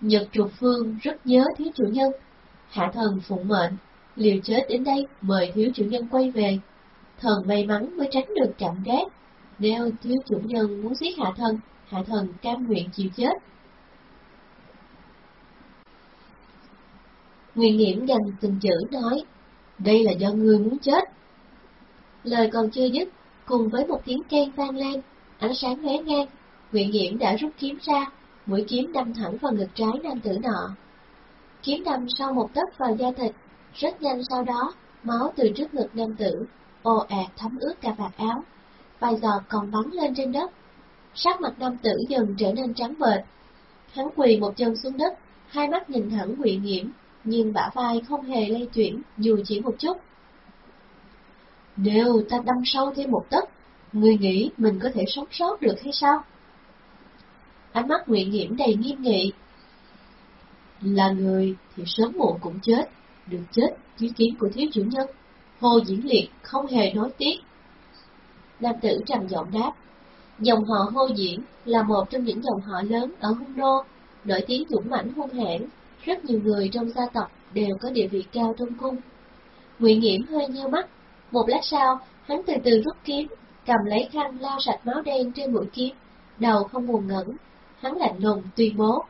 Nhật trục phương rất nhớ thiếu chủ nhân, hạ thần phụng mệnh, liều chết đến đây mời thiếu chủ nhân quay về. Thần may mắn mới tránh được chậm gác, nếu thiếu chủ nhân muốn giết hạ thần, hạ thần cam nguyện chịu chết. Nguyên Nghiễm gần từng chữ nói, đây là do ngươi muốn chết. Lời còn chưa dứt, cùng với một tiếng khen vang lên, ánh sáng lóe ngang, nguyễn Nghiễm đã rút kiếm ra, mũi kiếm đâm thẳng vào ngực trái nam tử nọ. Kiếm đâm sau một tấc vào da thịt, rất nhanh sau đó, máu từ trước ngực nam tử, ồ ạt thấm ướt cả vạt áo, vài giọt còn bắn lên trên đất. Sắc mặt nam tử dần trở nên trắng bệch. Hắn quỳ một chân xuống đất, hai mắt nhìn thẳng Nguyện Nghiễm, nhưng bả vai không hề lay chuyển dù chỉ một chút. Nếu ta đâm sâu thêm một tấc, người nghĩ mình có thể sống sót được hay sao? Ánh mắt Nguyện Nghiễm đầy nghiêm nghị. Là người thì sớm muộn cũng chết, được chết dưới kiếm của thiếu chủ nhân. Hồ Diễn Liệt không hề nói tiếc. Nam tử trầm giọng đáp, dòng họ Hồ Diễn là một trong những dòng họ lớn ở Hung Đô, nổi tiếng dũng mãnh hung hãn, rất nhiều người trong gia tộc đều có địa vị cao trong cung. Ngụy Nghiễm hơi nheo mắt, một lát sau, hắn từ từ rút kiếm, cầm lấy khăn lau sạch máu đen trên mũi kiếm, đầu không buồn ngẩn, hắn lạnh lùng tuyên bố.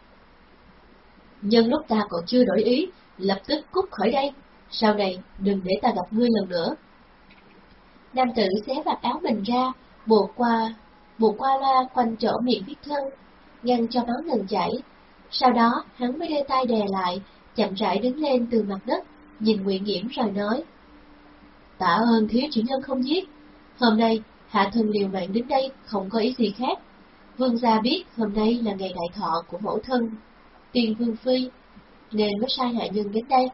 Nhân lúc ta còn chưa đổi ý, lập tức cút khỏi đây, sau này đừng để ta gặp ngươi lần nữa. Nam tử xé vạt áo mình ra, buộc qua, buộc qua loa quanh chỗ miệng vết thân ngăn cho máu ngừng chảy. Sau đó, hắn mới đưa tay đè lại, chậm rãi đứng lên từ mặt đất, nhìn Nguyện Nghiễm rồi nói. Tạ ơn thiếu chủ nhân không giết. Hôm nay, hạ thần liều mạng đến đây không có ý gì khác. Vương gia biết hôm nay là ngày đại thọ của mẫu thân, tiền vương phi, nên mới sai hạ nhân đến đây.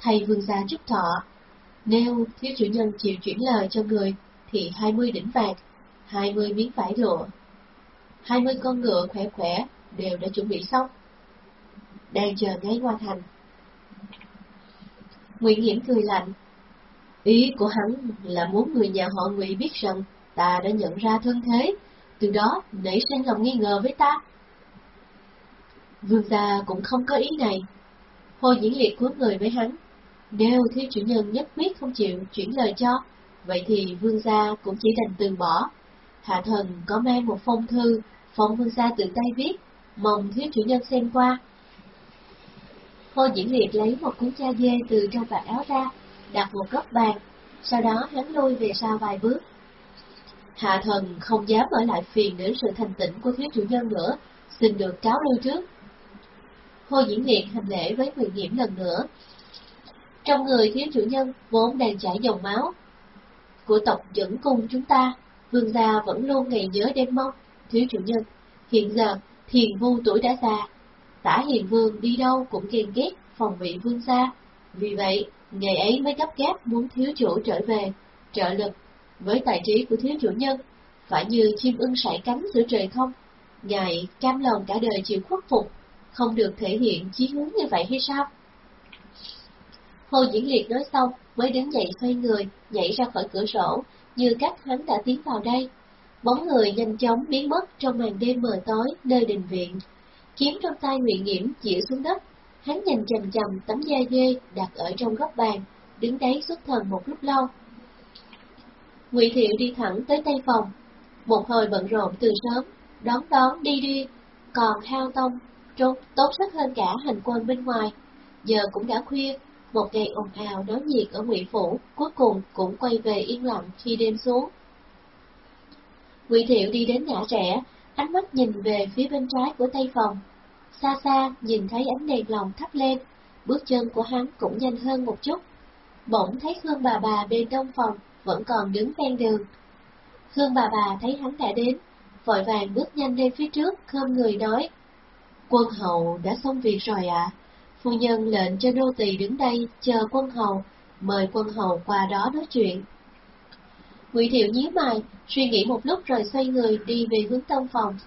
Thầy vương gia chúc thọ, nếu thiếu chủ nhân chịu chuyển lời cho người, thì hai mươi đỉnh vàng, hai mươi miếng vải lụa, hai mươi con ngựa khỏe khỏe đều đã chuẩn bị xong. Đang chờ ngay hoa thành. Nguyễn Hiển cười lạnh. Ý của hắn là muốn người nhà họ Ngụy biết rằng ta đã nhận ra thân thế, từ đó nảy sinh lòng nghi ngờ với ta. Vương gia cũng không có ý này. Hồ diễn liệt cuối người với hắn. Nếu thiếu chủ nhân nhất quyết không chịu chuyển lời cho, vậy thì vương gia cũng chỉ đành từ bỏ. Hạ thần có mang một phong thư, phong vương gia tự tay viết, mong thiếu chủ nhân xem qua. Hồ diễn liệt lấy một cuốn cha dê từ trong vạt áo ra, đặt một góc bàn, sau đó hắn lui về sau vài bước. Hạ thần không dám ở lại phiền đến sự thành tĩnh của thiếu chủ nhân nữa, xin được cáo lui trước. Hồ Diễn Nguyệt hành lễ với Quyền Nghiễm lần nữa. Trong người thiếu chủ nhân vốn đang chảy dòng máu của tộc dẫn cung chúng ta, vương gia vẫn luôn ngày nhớ đêm mong, thiếu chủ nhân. Hiện giờ, thiền vu tuổi đã già, tả hiền vương đi đâu cũng ghen ghét phòng vị vương gia. Vì vậy, ngày ấy mới gấp gáp muốn thiếu chủ trở về, trợ lực với tài trí của thiếu chủ nhân, phải như chim ưng sải cánh giữa trời không? Ngài cam lòng cả đời chịu khuất phục, không được thể hiện chí hướng như vậy hay sao? Hồ Diễn Liệt nói xong mới đứng dậy xoay người, nhảy ra khỏi cửa sổ, như cách hắn đã tiến vào đây. Bóng người nhanh chóng biến mất trong màn đêm mờ tối nơi đình viện. Kiếm trong tay Nguyễn Nghiễm chĩa xuống đất, hắn nhìn chầm chầm tấm da dê đặt ở trong góc bàn, đứng đấy xuất thần một lúc lâu. Ngụy Thiệu đi thẳng tới tây phòng, một hồi bận rộn từ sớm, đón đón đi đi, còn hao tông, tốt sức hơn cả hành quân bên ngoài. Giờ cũng đã khuya, một ngày ồn ào náo nhiệt ở Ngụy Phủ, cuối cùng cũng quay về yên lặng khi đêm xuống. Ngụy Thiệu đi đến ngã rẽ, ánh mắt nhìn về phía bên trái của tây phòng. Xa xa nhìn thấy ánh đèn lồng thắp lên, bước chân của hắn cũng nhanh hơn một chút. Bỗng thấy Khương bà bà bên đông phòng vẫn còn đứng ven đường. Khương bà bà thấy hắn đã đến, vội vàng bước nhanh lên phía trước, khom người nói. Quân hậu đã xong việc rồi ạ. À? Phu nhân lệnh cho nô tỳ đứng đây chờ quân hầu, mời quân hầu qua đó nói chuyện. Ngụy Thiệu nhíu mày, suy nghĩ một lúc rồi xoay người đi về hướng tân phòng.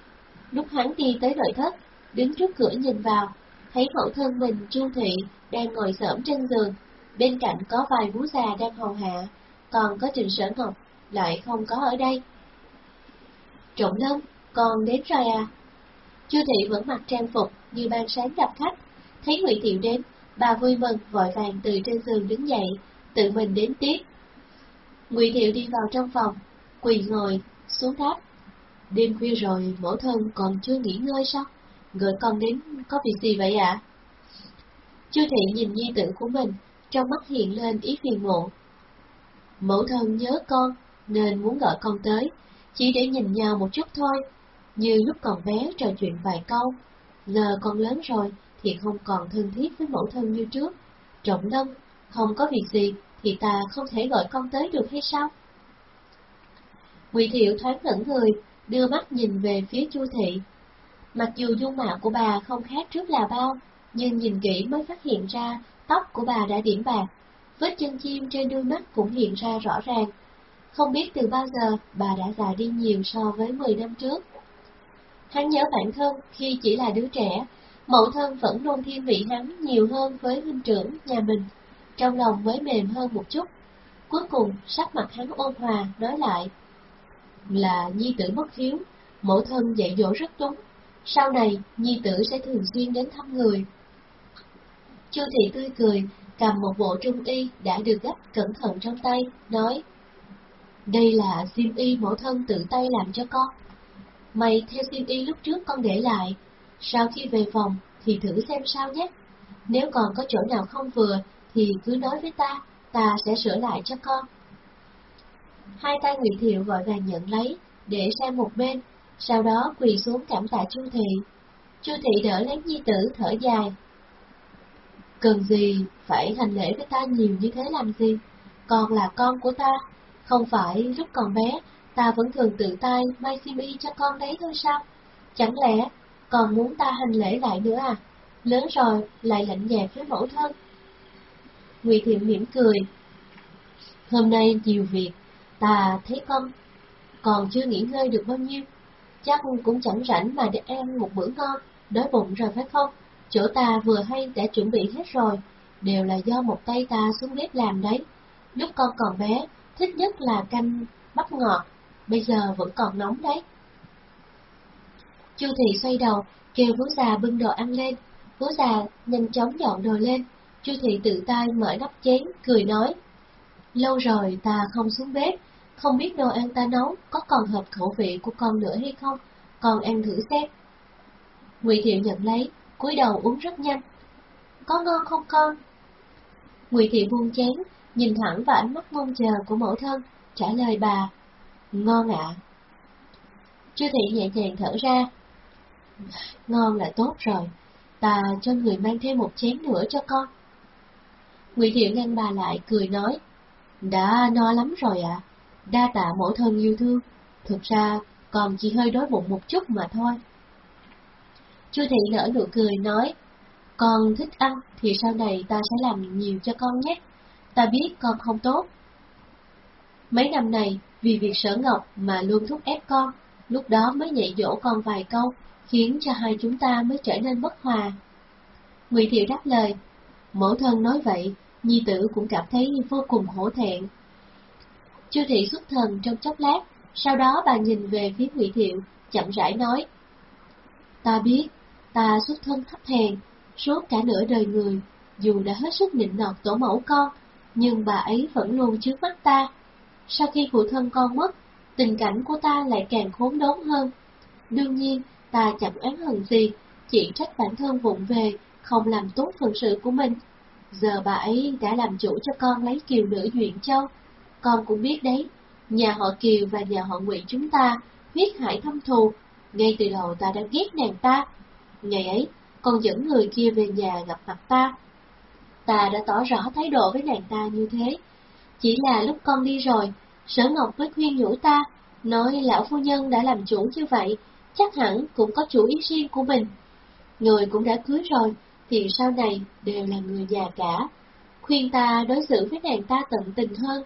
Lúc hắn đi tới nội thất, đứng trước cửa nhìn vào, thấy mẫu thân mình Chu Thị đang ngồi xổm trên giường, bên cạnh có vài vú già đang hầu hạ, còn có Trình Sở Ngọc lại không có ở đây. Trọng Lâm, con đến rồi à? Chu Thị vẫn mặc trang phục như ban sáng gặp khách, thấy Ngụy Thiệu đến, bà vui mừng vội vàng từ trên giường đứng dậy, tự mình đến tiếp. Ngụy Thiệu đi vào trong phòng, quỳ ngồi, xuống đáp. Đêm khuya rồi, mẫu thân còn chưa nghỉ ngơi sao? Gọi con đến có việc gì vậy ạ? À? Chu Thị nhìn nhi tử của mình, trong mắt hiện lên ý phiền muộn. Mẫu thân nhớ con, nên muốn gọi con tới, chỉ để nhìn nhau một chút thôi, như lúc còn bé trò chuyện vài câu. Giờ con lớn rồi thì không còn thân thiết với mẫu thân như trước. Trọng lâm, không có việc gì thì ta không thể gọi con tới được hay sao? Ngụy Thiệu thoáng ngẩn người, đưa mắt nhìn về phía Chu Thị. Mặc dù dung mạo của bà không khác trước là bao, nhưng nhìn kỹ mới phát hiện ra tóc của bà đã điểm bạc, vết chân chim trên đuôi mắt cũng hiện ra rõ ràng. Không biết từ bao giờ bà đã già đi nhiều so với 10 năm trước. Hắn nhớ bản thân khi chỉ là đứa trẻ, mẫu thân vẫn luôn thiên vị hắn nhiều hơn với huynh trưởng nhà mình, trong lòng mới mềm hơn một chút. Cuối cùng, sắc mặt hắn ôn hòa, nói lại. Là nhi tử bất hiếu, mẫu thân dạy dỗ rất đúng, sau này nhi tử sẽ thường xuyên đến thăm người. Chu thị tươi cười, cầm một bộ trung y đã được gấp cẩn thận trong tay, nói Đây là xiêm y mẫu thân tự tay làm cho con. Mày theo xiêm y lúc trước con để lại, sau khi về phòng thì thử xem sao nhé. Nếu còn có chỗ nào không vừa thì cứ nói với ta, ta sẽ sửa lại cho con. Hai tay Ngụy Thiệu vội vàng nhận lấy, để sang một bên, sau đó quỳ xuống cảm tạ Chu Thị. Chu Thị đỡ lấy nhi tử thở dài. Cần gì phải hành lễ với ta nhiều như thế làm gì? Con là con của ta, không phải lúc còn bé ta vẫn thường tự tay may xiêm y cho con đấy thôi sao? Chẳng lẽ còn muốn ta hành lễ lại nữa à? Lớn rồi lại lạnh nhạt với mẫu thân. Ngụy Thiệm mỉm cười. Hôm nay nhiều việc, ta thấy con còn chưa nghỉ ngơi được bao nhiêu. Chắc cũng chẳng rảnh mà để ăn một bữa ngon, đói bụng rồi phải không? Chỗ ta vừa hay đã chuẩn bị hết rồi, đều là do một tay ta xuống bếp làm đấy. Lúc con còn bé, thích nhất là canh bắp ngọt, bây giờ vẫn còn nóng đấy. Chu thị xoay đầu, kêu vú già bưng đồ ăn lên, vú già nhanh chóng dọn đồ lên, Chu thị tự tay mở nắp chén, cười nói. Lâu rồi ta không xuống bếp, không biết đồ ăn ta nấu có còn hợp khẩu vị của con nữa hay không, con ăn thử xem. Ngụy Thiệu nhận lấy, cúi đầu uống rất nhanh. Có ngon không con? Ngụy Thiệu buông chén, nhìn thẳng vào ánh mắt mong chờ của mẫu thân, trả lời bà. Ngon ạ. À. Chu thị nhẹ nhàng thở ra. Ngon là tốt rồi, ta cho người mang thêm một chén nữa cho con. Ngụy Thiệu ngăn bà lại, cười nói. Đã no lắm rồi ạ, à. đa tạ mẫu thân yêu thương, thực ra còn chỉ hơi đói bụng một chút mà thôi. Chu thị nở nụ cười nói, con thích ăn thì sau này ta sẽ làm nhiều cho con nhé, ta biết con không tốt. Mấy năm này, vì việc sở ngọc mà luôn thúc ép con, lúc đó mới dạy dỗ con vài câu, khiến cho hai chúng ta mới trở nên bất hòa. Ngụy Thiệu đáp lời, mẫu thân nói vậy, nhi tử cũng cảm thấy vô cùng hổ thẹn. Chu thị xuất thần trong chốc lát, sau đó bà nhìn về phía Ngụy Thiệu, chậm rãi nói. Ta biết, ta xuất thân thấp hèn, suốt cả nửa đời người, dù đã hết sức nịnh nọt tổ mẫu con, nhưng bà ấy vẫn luôn trước mắt ta. Sau khi phụ thân con mất, tình cảnh của ta lại càng khốn đốn hơn. Đương nhiên, ta chẳng oán hận gì, chỉ trách bản thân vụng về, không làm tốt phận sự của mình. Giờ bà ấy đã làm chủ cho con lấy kiều nữ Duyện Châu. Con cũng biết đấy, nhà họ Kiều và nhà họ Ngụy chúng ta huyết hải thâm thù, ngay từ đầu ta đã ghét nàng ta. Ngày ấy, con dẫn người kia về nhà gặp mặt ta. Ta đã tỏ rõ thái độ với nàng ta như thế. Chỉ là lúc con đi rồi, Sở Ngọc mới khuyên nhủ ta, nói lão phu nhân đã làm chủ như vậy, chắc hẳn cũng có chủ ý riêng của mình. Người cũng đã cưới rồi, thì sau này đều là người già cả. Khuyên ta đối xử với nàng ta tận tình hơn.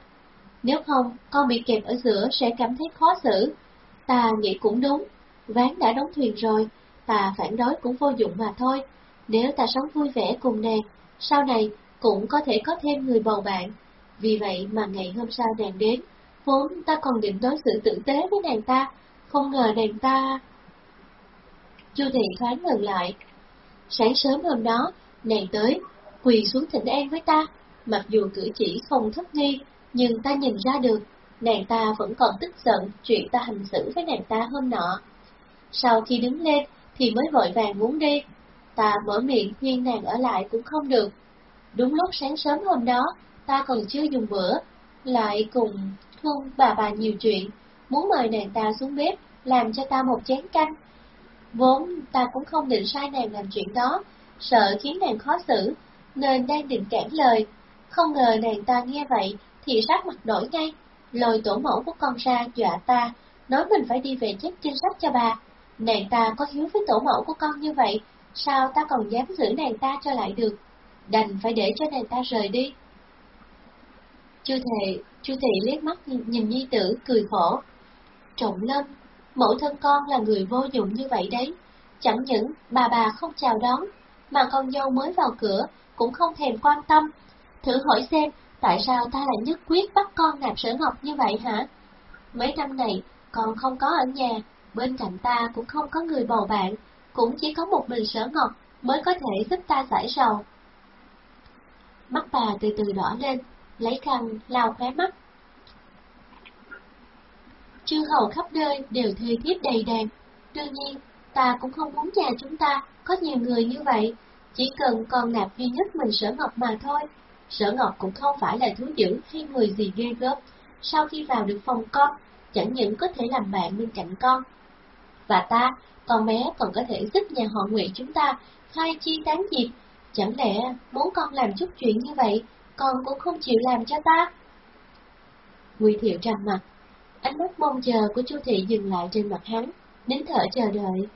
Nếu không, con bị kẹp ở giữa sẽ cảm thấy khó xử. Ta nghĩ cũng đúng, ván đã đóng thuyền rồi, ta phản đối cũng vô dụng mà thôi. Nếu ta sống vui vẻ cùng nàng, sau này cũng có thể có thêm người bầu bạn. Vì vậy mà ngày hôm sau nàng đến, vốn ta còn định đối xử tử tế với nàng ta, không ngờ nàng ta... Chu Thị thoáng ngừng lại. Sáng sớm hôm đó, nàng tới, quỳ xuống thỉnh an với ta, mặc dù cử chỉ không thất nghi, nhưng ta nhìn ra được, nàng ta vẫn còn tức giận chuyện ta hành xử với nàng ta hôm nọ. Sau khi đứng lên, thì mới vội vàng muốn đi. Ta mở miệng khuyên nàng ở lại cũng không được. Đúng lúc sáng sớm hôm đó, ta còn chưa dùng bữa, lại cùng không bà bà nhiều chuyện, muốn mời nàng ta xuống bếp, làm cho ta một chén canh. Vốn ta cũng không định sai nàng làm chuyện đó, sợ khiến nàng khó xử, nên đang định cản lời. Không ngờ nàng ta nghe vậy, thì sắc mặt đổi ngay, lôi tổ mẫu của con ra dọa ta, nói mình phải đi về chép trinh sách cho bà. Nàng ta có hiếu với tổ mẫu của con như vậy, sao ta còn dám giữ nàng ta cho lại được? Đành phải để cho nàng ta rời đi. chưa thể chu thị liếc mắt nhìn, nhìn nhi tử, cười khổ. Trọng lâm, mẫu thân con là người vô dụng như vậy đấy. Chẳng những bà bà không chào đón, mà con dâu mới vào cửa cũng không thèm quan tâm. Thử hỏi xem, tại sao ta lại nhất quyết bắt con nạp sở ngọc như vậy hả? Mấy năm này, con không có ở nhà, bên cạnh ta cũng không có người bầu bạn, cũng chỉ có một mình sở ngọc mới có thể giúp ta giải sầu. Mắt bà từ từ đỏ lên, lấy khăn lau khóe mắt. Chư hầu khắp nơi đều thuê thiếp đầy đàn, đương nhiên ta cũng không muốn nhà chúng ta có nhiều người như vậy, chỉ cần con nạp duy nhất mình sở ngọc mà thôi. Sở ngọc cũng không phải là thú dữ hay người gì ghê gớm, sau khi vào được phòng con, chẳng những có thể làm bạn bên cạnh con. Và ta, con bé còn có thể giúp nhà họ Ngụy chúng ta khai chi tán diệt, chẳng lẽ muốn con làm chút chuyện như vậy, con cũng không chịu làm cho ta? Ngụy Thiệu trầm mặt, ánh mắt mong chờ của Chu thị dừng lại trên mặt hắn, nín thở chờ đợi.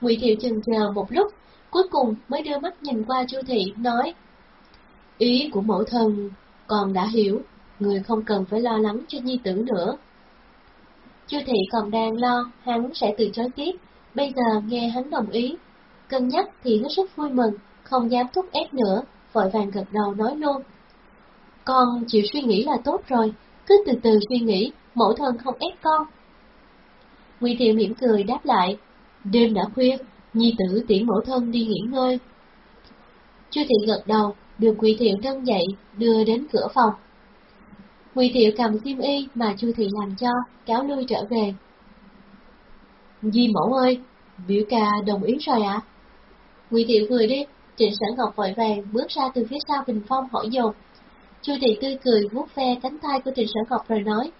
Ngụy Thiệu chần chờ một lúc, cuối cùng mới đưa mắt nhìn qua Chu thị, nói: "Ý của mẫu thân, con đã hiểu, người không cần phải lo lắng cho nhi tử nữa." Chu thị còn đang lo hắn sẽ từ chối tiếp, bây giờ nghe hắn đồng ý, cân nhắc thì hết sức vui mừng, không dám thúc ép nữa, vội vàng gật đầu nói luôn. Con chịu suy nghĩ là tốt rồi, cứ từ từ suy nghĩ, mẫu thân không ép con. nguy Thiệu mỉm cười đáp lại, đêm đã khuya, nhi tử tiễn mẫu thân đi nghỉ ngơi. Chu thị gật đầu, được nguy Thiệu nâng dậy, đưa đến cửa phòng. nguy Thiệu cầm xiêm y mà Chu thị làm cho, cáo lui trở về. Di mẫu ơi, biểu ca đồng ý rồi ạ. À? Ngụy Thiệu cười đi, Trịnh Sở Ngọc vội vàng bước ra từ phía sau bình phong hỏi dồn. Chu thị tươi cười vuốt ve cánh tay của Trịnh Sở Ngọc rồi nói,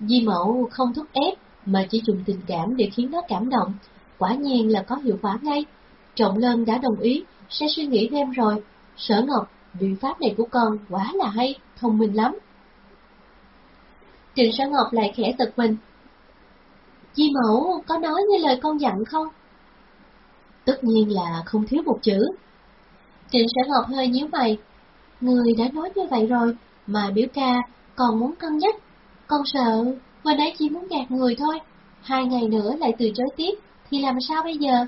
Di mẫu không thúc ép, mà chỉ dùng tình cảm để khiến nó cảm động, quả nhiên là có hiệu quả ngay. Trọng Lân đã đồng ý, sẽ suy nghĩ thêm rồi. Sở Ngọc, biện pháp này của con quá là hay, thông minh lắm. Trịnh Sở Ngọc lại khẽ tật mình. Di mẫu có nói như lời con dặn không? Tất nhiên là không thiếu một chữ. Trịnh Sở Ngọc hơi nhíu mày. Người đã nói như vậy rồi, mà biểu ca còn muốn cân nhắc. Con sợ, vừa nãy chỉ muốn gạt người thôi. Hai ngày nữa lại từ chối tiếp, thì làm sao bây giờ?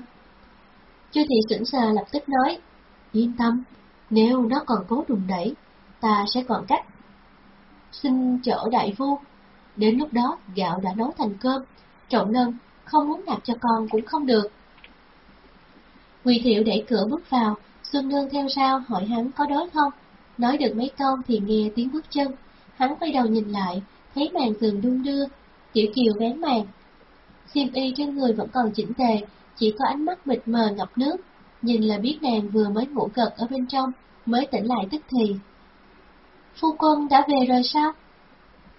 Chu thị sững sờ lập tức nói, yên tâm, nếu nó còn cố đùng đẩy, ta sẽ còn cách. Xin chở đại phu, đến lúc đó gạo đã nấu thành cơm, trọng lân, không muốn nạp cho con cũng không được. Quỳ thiệu đẩy cửa bước vào, Xuân Nương theo sau hỏi hắn có đói không, nói được mấy câu thì nghe tiếng bước chân, hắn quay đầu nhìn lại, thấy màn giường đung đưa, tiểu kiều vén màn. Xiêm y trên người vẫn còn chỉnh tề, chỉ có ánh mắt mịt mờ ngập nước, nhìn là biết nàng vừa mới ngủ gật ở bên trong, mới tỉnh lại tức thì. Phu quân đã về rồi sao?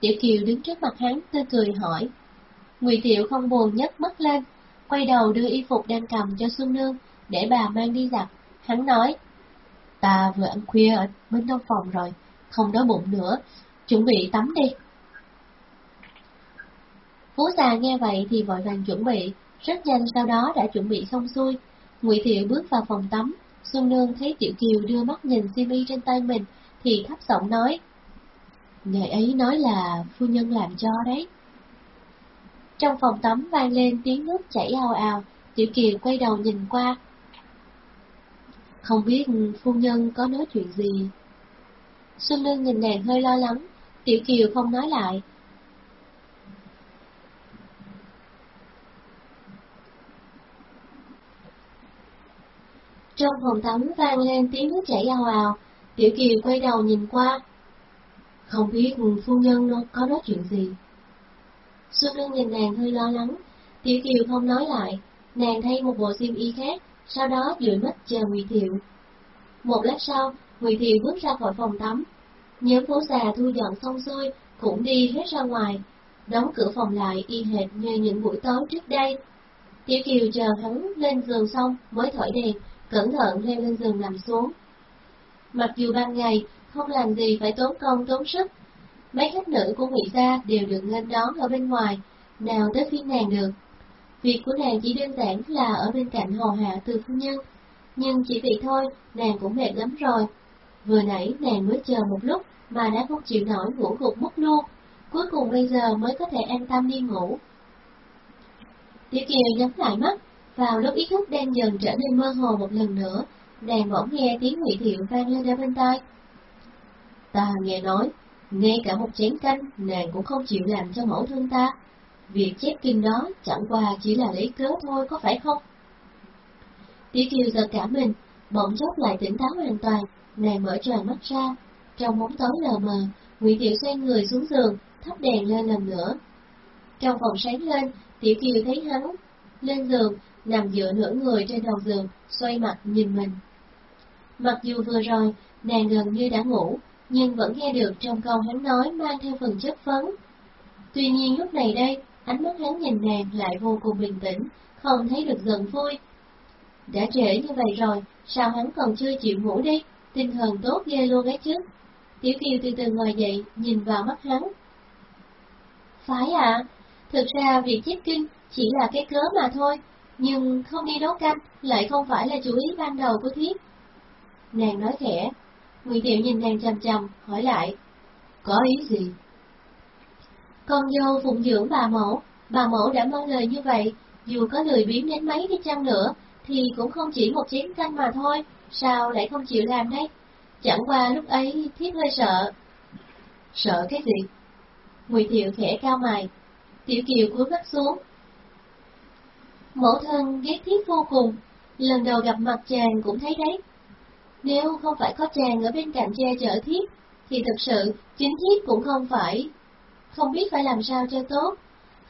Tiểu Kiều đứng trước mặt hắn tươi cười hỏi. Ngụy tiểu không buồn nhấc mắt lên, quay đầu đưa y phục đang cầm cho Xuân Nương, để bà mang đi giặt. Hắn nói, ta vừa ăn khuya ở bên trong phòng rồi, không đói bụng nữa, chuẩn bị tắm đi. Phú già nghe vậy thì vội vàng chuẩn bị, rất nhanh sau đó đã chuẩn bị xong xuôi. Ngụy Thiệu bước vào phòng tắm, Xuân Nương thấy Tiểu Kiều đưa mắt nhìn Simi trên tay mình, thì thấp giọng nói. Ngày ấy nói là phu nhân làm cho đấy. Trong phòng tắm vang lên tiếng nước chảy ào ào, Tiểu Kiều quay đầu nhìn qua. Không biết phu nhân có nói chuyện gì. Xuân Nương nhìn nàng hơi lo lắng, Tiểu Kiều không nói lại. Trong phòng tắm vang lên tiếng nước chảy ào ào, Tiểu Kiều quay đầu nhìn qua. Không biết phu nhân có nói chuyện gì. Xuân Nương nhìn nàng hơi lo lắng, Tiểu Kiều không nói lại, nàng thay một bộ xiêm y khác, sau đó dụi mắt chờ Ngụy Thiệu. Một lát sau, Ngụy Thiệu bước ra khỏi phòng tắm. Nhóm phố già thu dọn xong xuôi, cũng đi hết ra ngoài. đóng cửa phòng lại y hệt như những buổi tối trước đây. Tiểu Kiều chờ hắn lên giường xong mới thổi đèn, cẩn thận leo lên giường nằm xuống. Mặc dù ban ngày không làm gì phải tốn công tốn sức, mấy khách nữ của Ngụy gia đều được lên đón ở bên ngoài, nào tới phiên nàng được. Việc của nàng chỉ đơn giản là ở bên cạnh hầu hạ từ phu nhân, nhưng chỉ vì thôi nàng cũng mệt lắm rồi. Vừa nãy nàng mới chờ một lúc mà đã không chịu nổi ngủ gục mất luôn, cuối cùng bây giờ mới có thể an tâm đi ngủ. Tiểu Kiều nhắm lại mắt, vào lúc ý thức đang dần trở nên mơ hồ một lần nữa, nàng bỗng nghe tiếng Ngụy Thiệu vang lên ở bên tai. Ta nghe nói, ngay cả một chén canh nàng cũng không chịu làm cho mẫu thân ta. Việc chép kinh đó chẳng qua chỉ là lấy cớ thôi, có phải không? Tiểu Kiều giật cả mình, bỗng chốc lại tỉnh táo hoàn toàn, nàng mở tròn mắt ra. Trong bóng tối lờ mờ, Ngụy Tiểu xoay người xuống giường, thắp đèn lên lần nữa. Trong phòng sáng lên, Tiểu Kiều thấy hắn lên giường, nằm dựa nửa người trên đầu giường, xoay mặt nhìn mình. Mặc dù vừa rồi, nàng gần như đã ngủ, nhưng vẫn nghe được trong câu hắn nói mang theo phần chất vấn. Tuy nhiên lúc này đây, ánh mắt hắn nhìn nàng lại vô cùng bình tĩnh, không thấy được giận vui. Đã trễ như vậy rồi, sao hắn còn chưa chịu ngủ đi, tinh thần tốt ghê luôn ấy chứ. Tiểu Kiều từ từ ngồi dậy, nhìn vào mắt hắn. Phải ạ, à, thực ra việc chết kinh chỉ là cái cớ mà thôi, nhưng không đi nấu canh lại không phải là chủ ý ban đầu của thiết. Nàng nói khẽ, Ngụy Tiệu nhìn nàng chằm chằm, hỏi lại, có ý gì? Con dâu phụng dưỡng bà mẫu, bà mẫu đã mong lời như vậy, dù có lười biếng đến mấy đi chăng nữa, thì cũng không chỉ một chén canh mà thôi, sao lại không chịu làm đấy? Chẳng qua lúc ấy thiếp hơi sợ. Sợ cái gì? Ngụy Thiệu khẽ cao mày, Tiểu Kiều cúi mắt xuống. Mẫu thân ghét thiếp vô cùng, lần đầu gặp mặt chàng cũng thấy đấy. Nếu không phải có chàng ở bên cạnh che chở thiếp, thì thực sự chính thiếp cũng không phải, không biết phải làm sao cho tốt.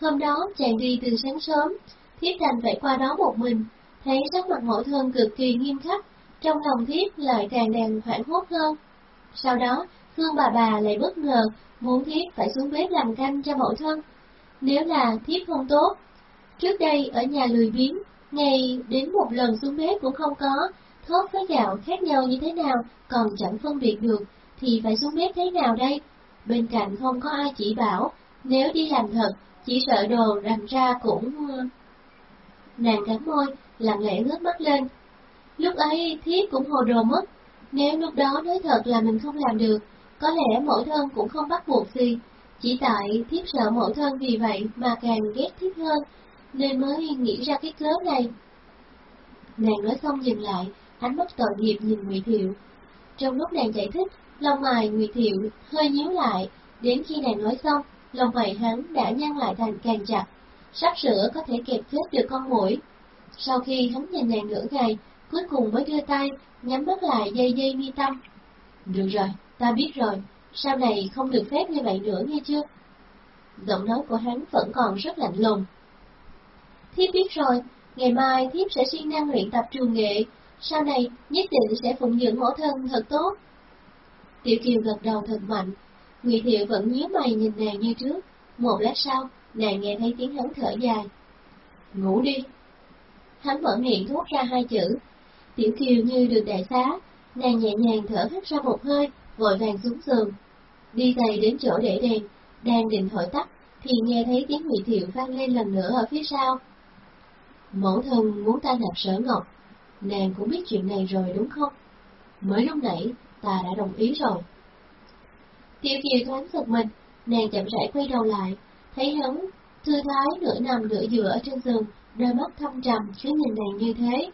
Hôm đó chàng đi từ sáng sớm, thiếp đành phải qua đó một mình, thấy sắc mặt mẫu thân cực kỳ nghiêm khắc, trong lòng thiếp lại càng đàn hoảng hốt hơn. Sau đó, Hương bà bà lại bất ngờ muốn thiếp phải xuống bếp làm canh cho mẫu thân. Nếu là thiếp không tốt, trước đây ở nhà lười biếng, ngày đến một lần xuống bếp cũng không có, thốt với gạo khác nhau như thế nào còn chẳng phân biệt được, thì phải xuống bếp thế nào đây? Bên cạnh không có ai chỉ bảo, nếu đi làm thật, chỉ sợ đồ làm ra cũng... Nàng cắn môi, lặng lẽ ngước mắt lên. Lúc ấy thiếp cũng hồ đồ mất, nếu lúc đó nói thật là mình không làm được, có lẽ mẫu thân cũng không bắt buộc gì, chỉ tại thiếp sợ mẫu thân vì vậy mà càng ghét thiếp hơn, nên mới nghĩ ra cái cớ này. Nàng nói xong dừng lại, ánh mắt tội nghiệp nhìn Ngụy Thiệu. Trong lúc nàng giải thích, lông mày Ngụy Thiệu hơi nhíu lại, đến khi nàng nói xong, lông mày hắn đã nhăn lại thành càng chặt, sắp sửa có thể kẹp chết được con mũi. Sau khi hắn nhìn nàng nửa ngày, cuối cùng mới đưa tay, nhắm mắt lại dây dây mi tâm. Được rồi, ta biết rồi, sau này không được phép như vậy nữa nghe chưa? Giọng nói của hắn vẫn còn rất lạnh lùng. Thiếp biết rồi, ngày mai thiếp sẽ siêng năng luyện tập trường nghệ, sau này nhất định sẽ phụng dưỡng mẫu thân thật tốt. Tiểu Kiều gật đầu thật mạnh, Ngụy Thiệu vẫn nhíu mày nhìn nàng như trước. Một lát sau, nàng nghe thấy tiếng hắn thở dài. Ngủ đi. Hắn mở miệng thốt ra hai chữ. Tiểu Kiều như được đại xá, nàng nhẹ nhàng thở hắt ra một hơi, vội vàng xuống giường. Đi giày đến chỗ để đèn, đang định thổi tắt, thì nghe thấy tiếng Ngụy Thiệu vang lên lần nữa ở phía sau. Mẫu thân muốn ta nạp sở ngọc, nàng cũng biết chuyện này rồi đúng không? Mới lúc nãy, ta đã đồng ý rồi. Tiểu Kiều thoáng giật mình, nàng chậm rãi quay đầu lại, thấy hắn thư thái nửa nằm nửa dựa ở trên giường, đôi mắt thâm trầm cứ nhìn nàng như thế.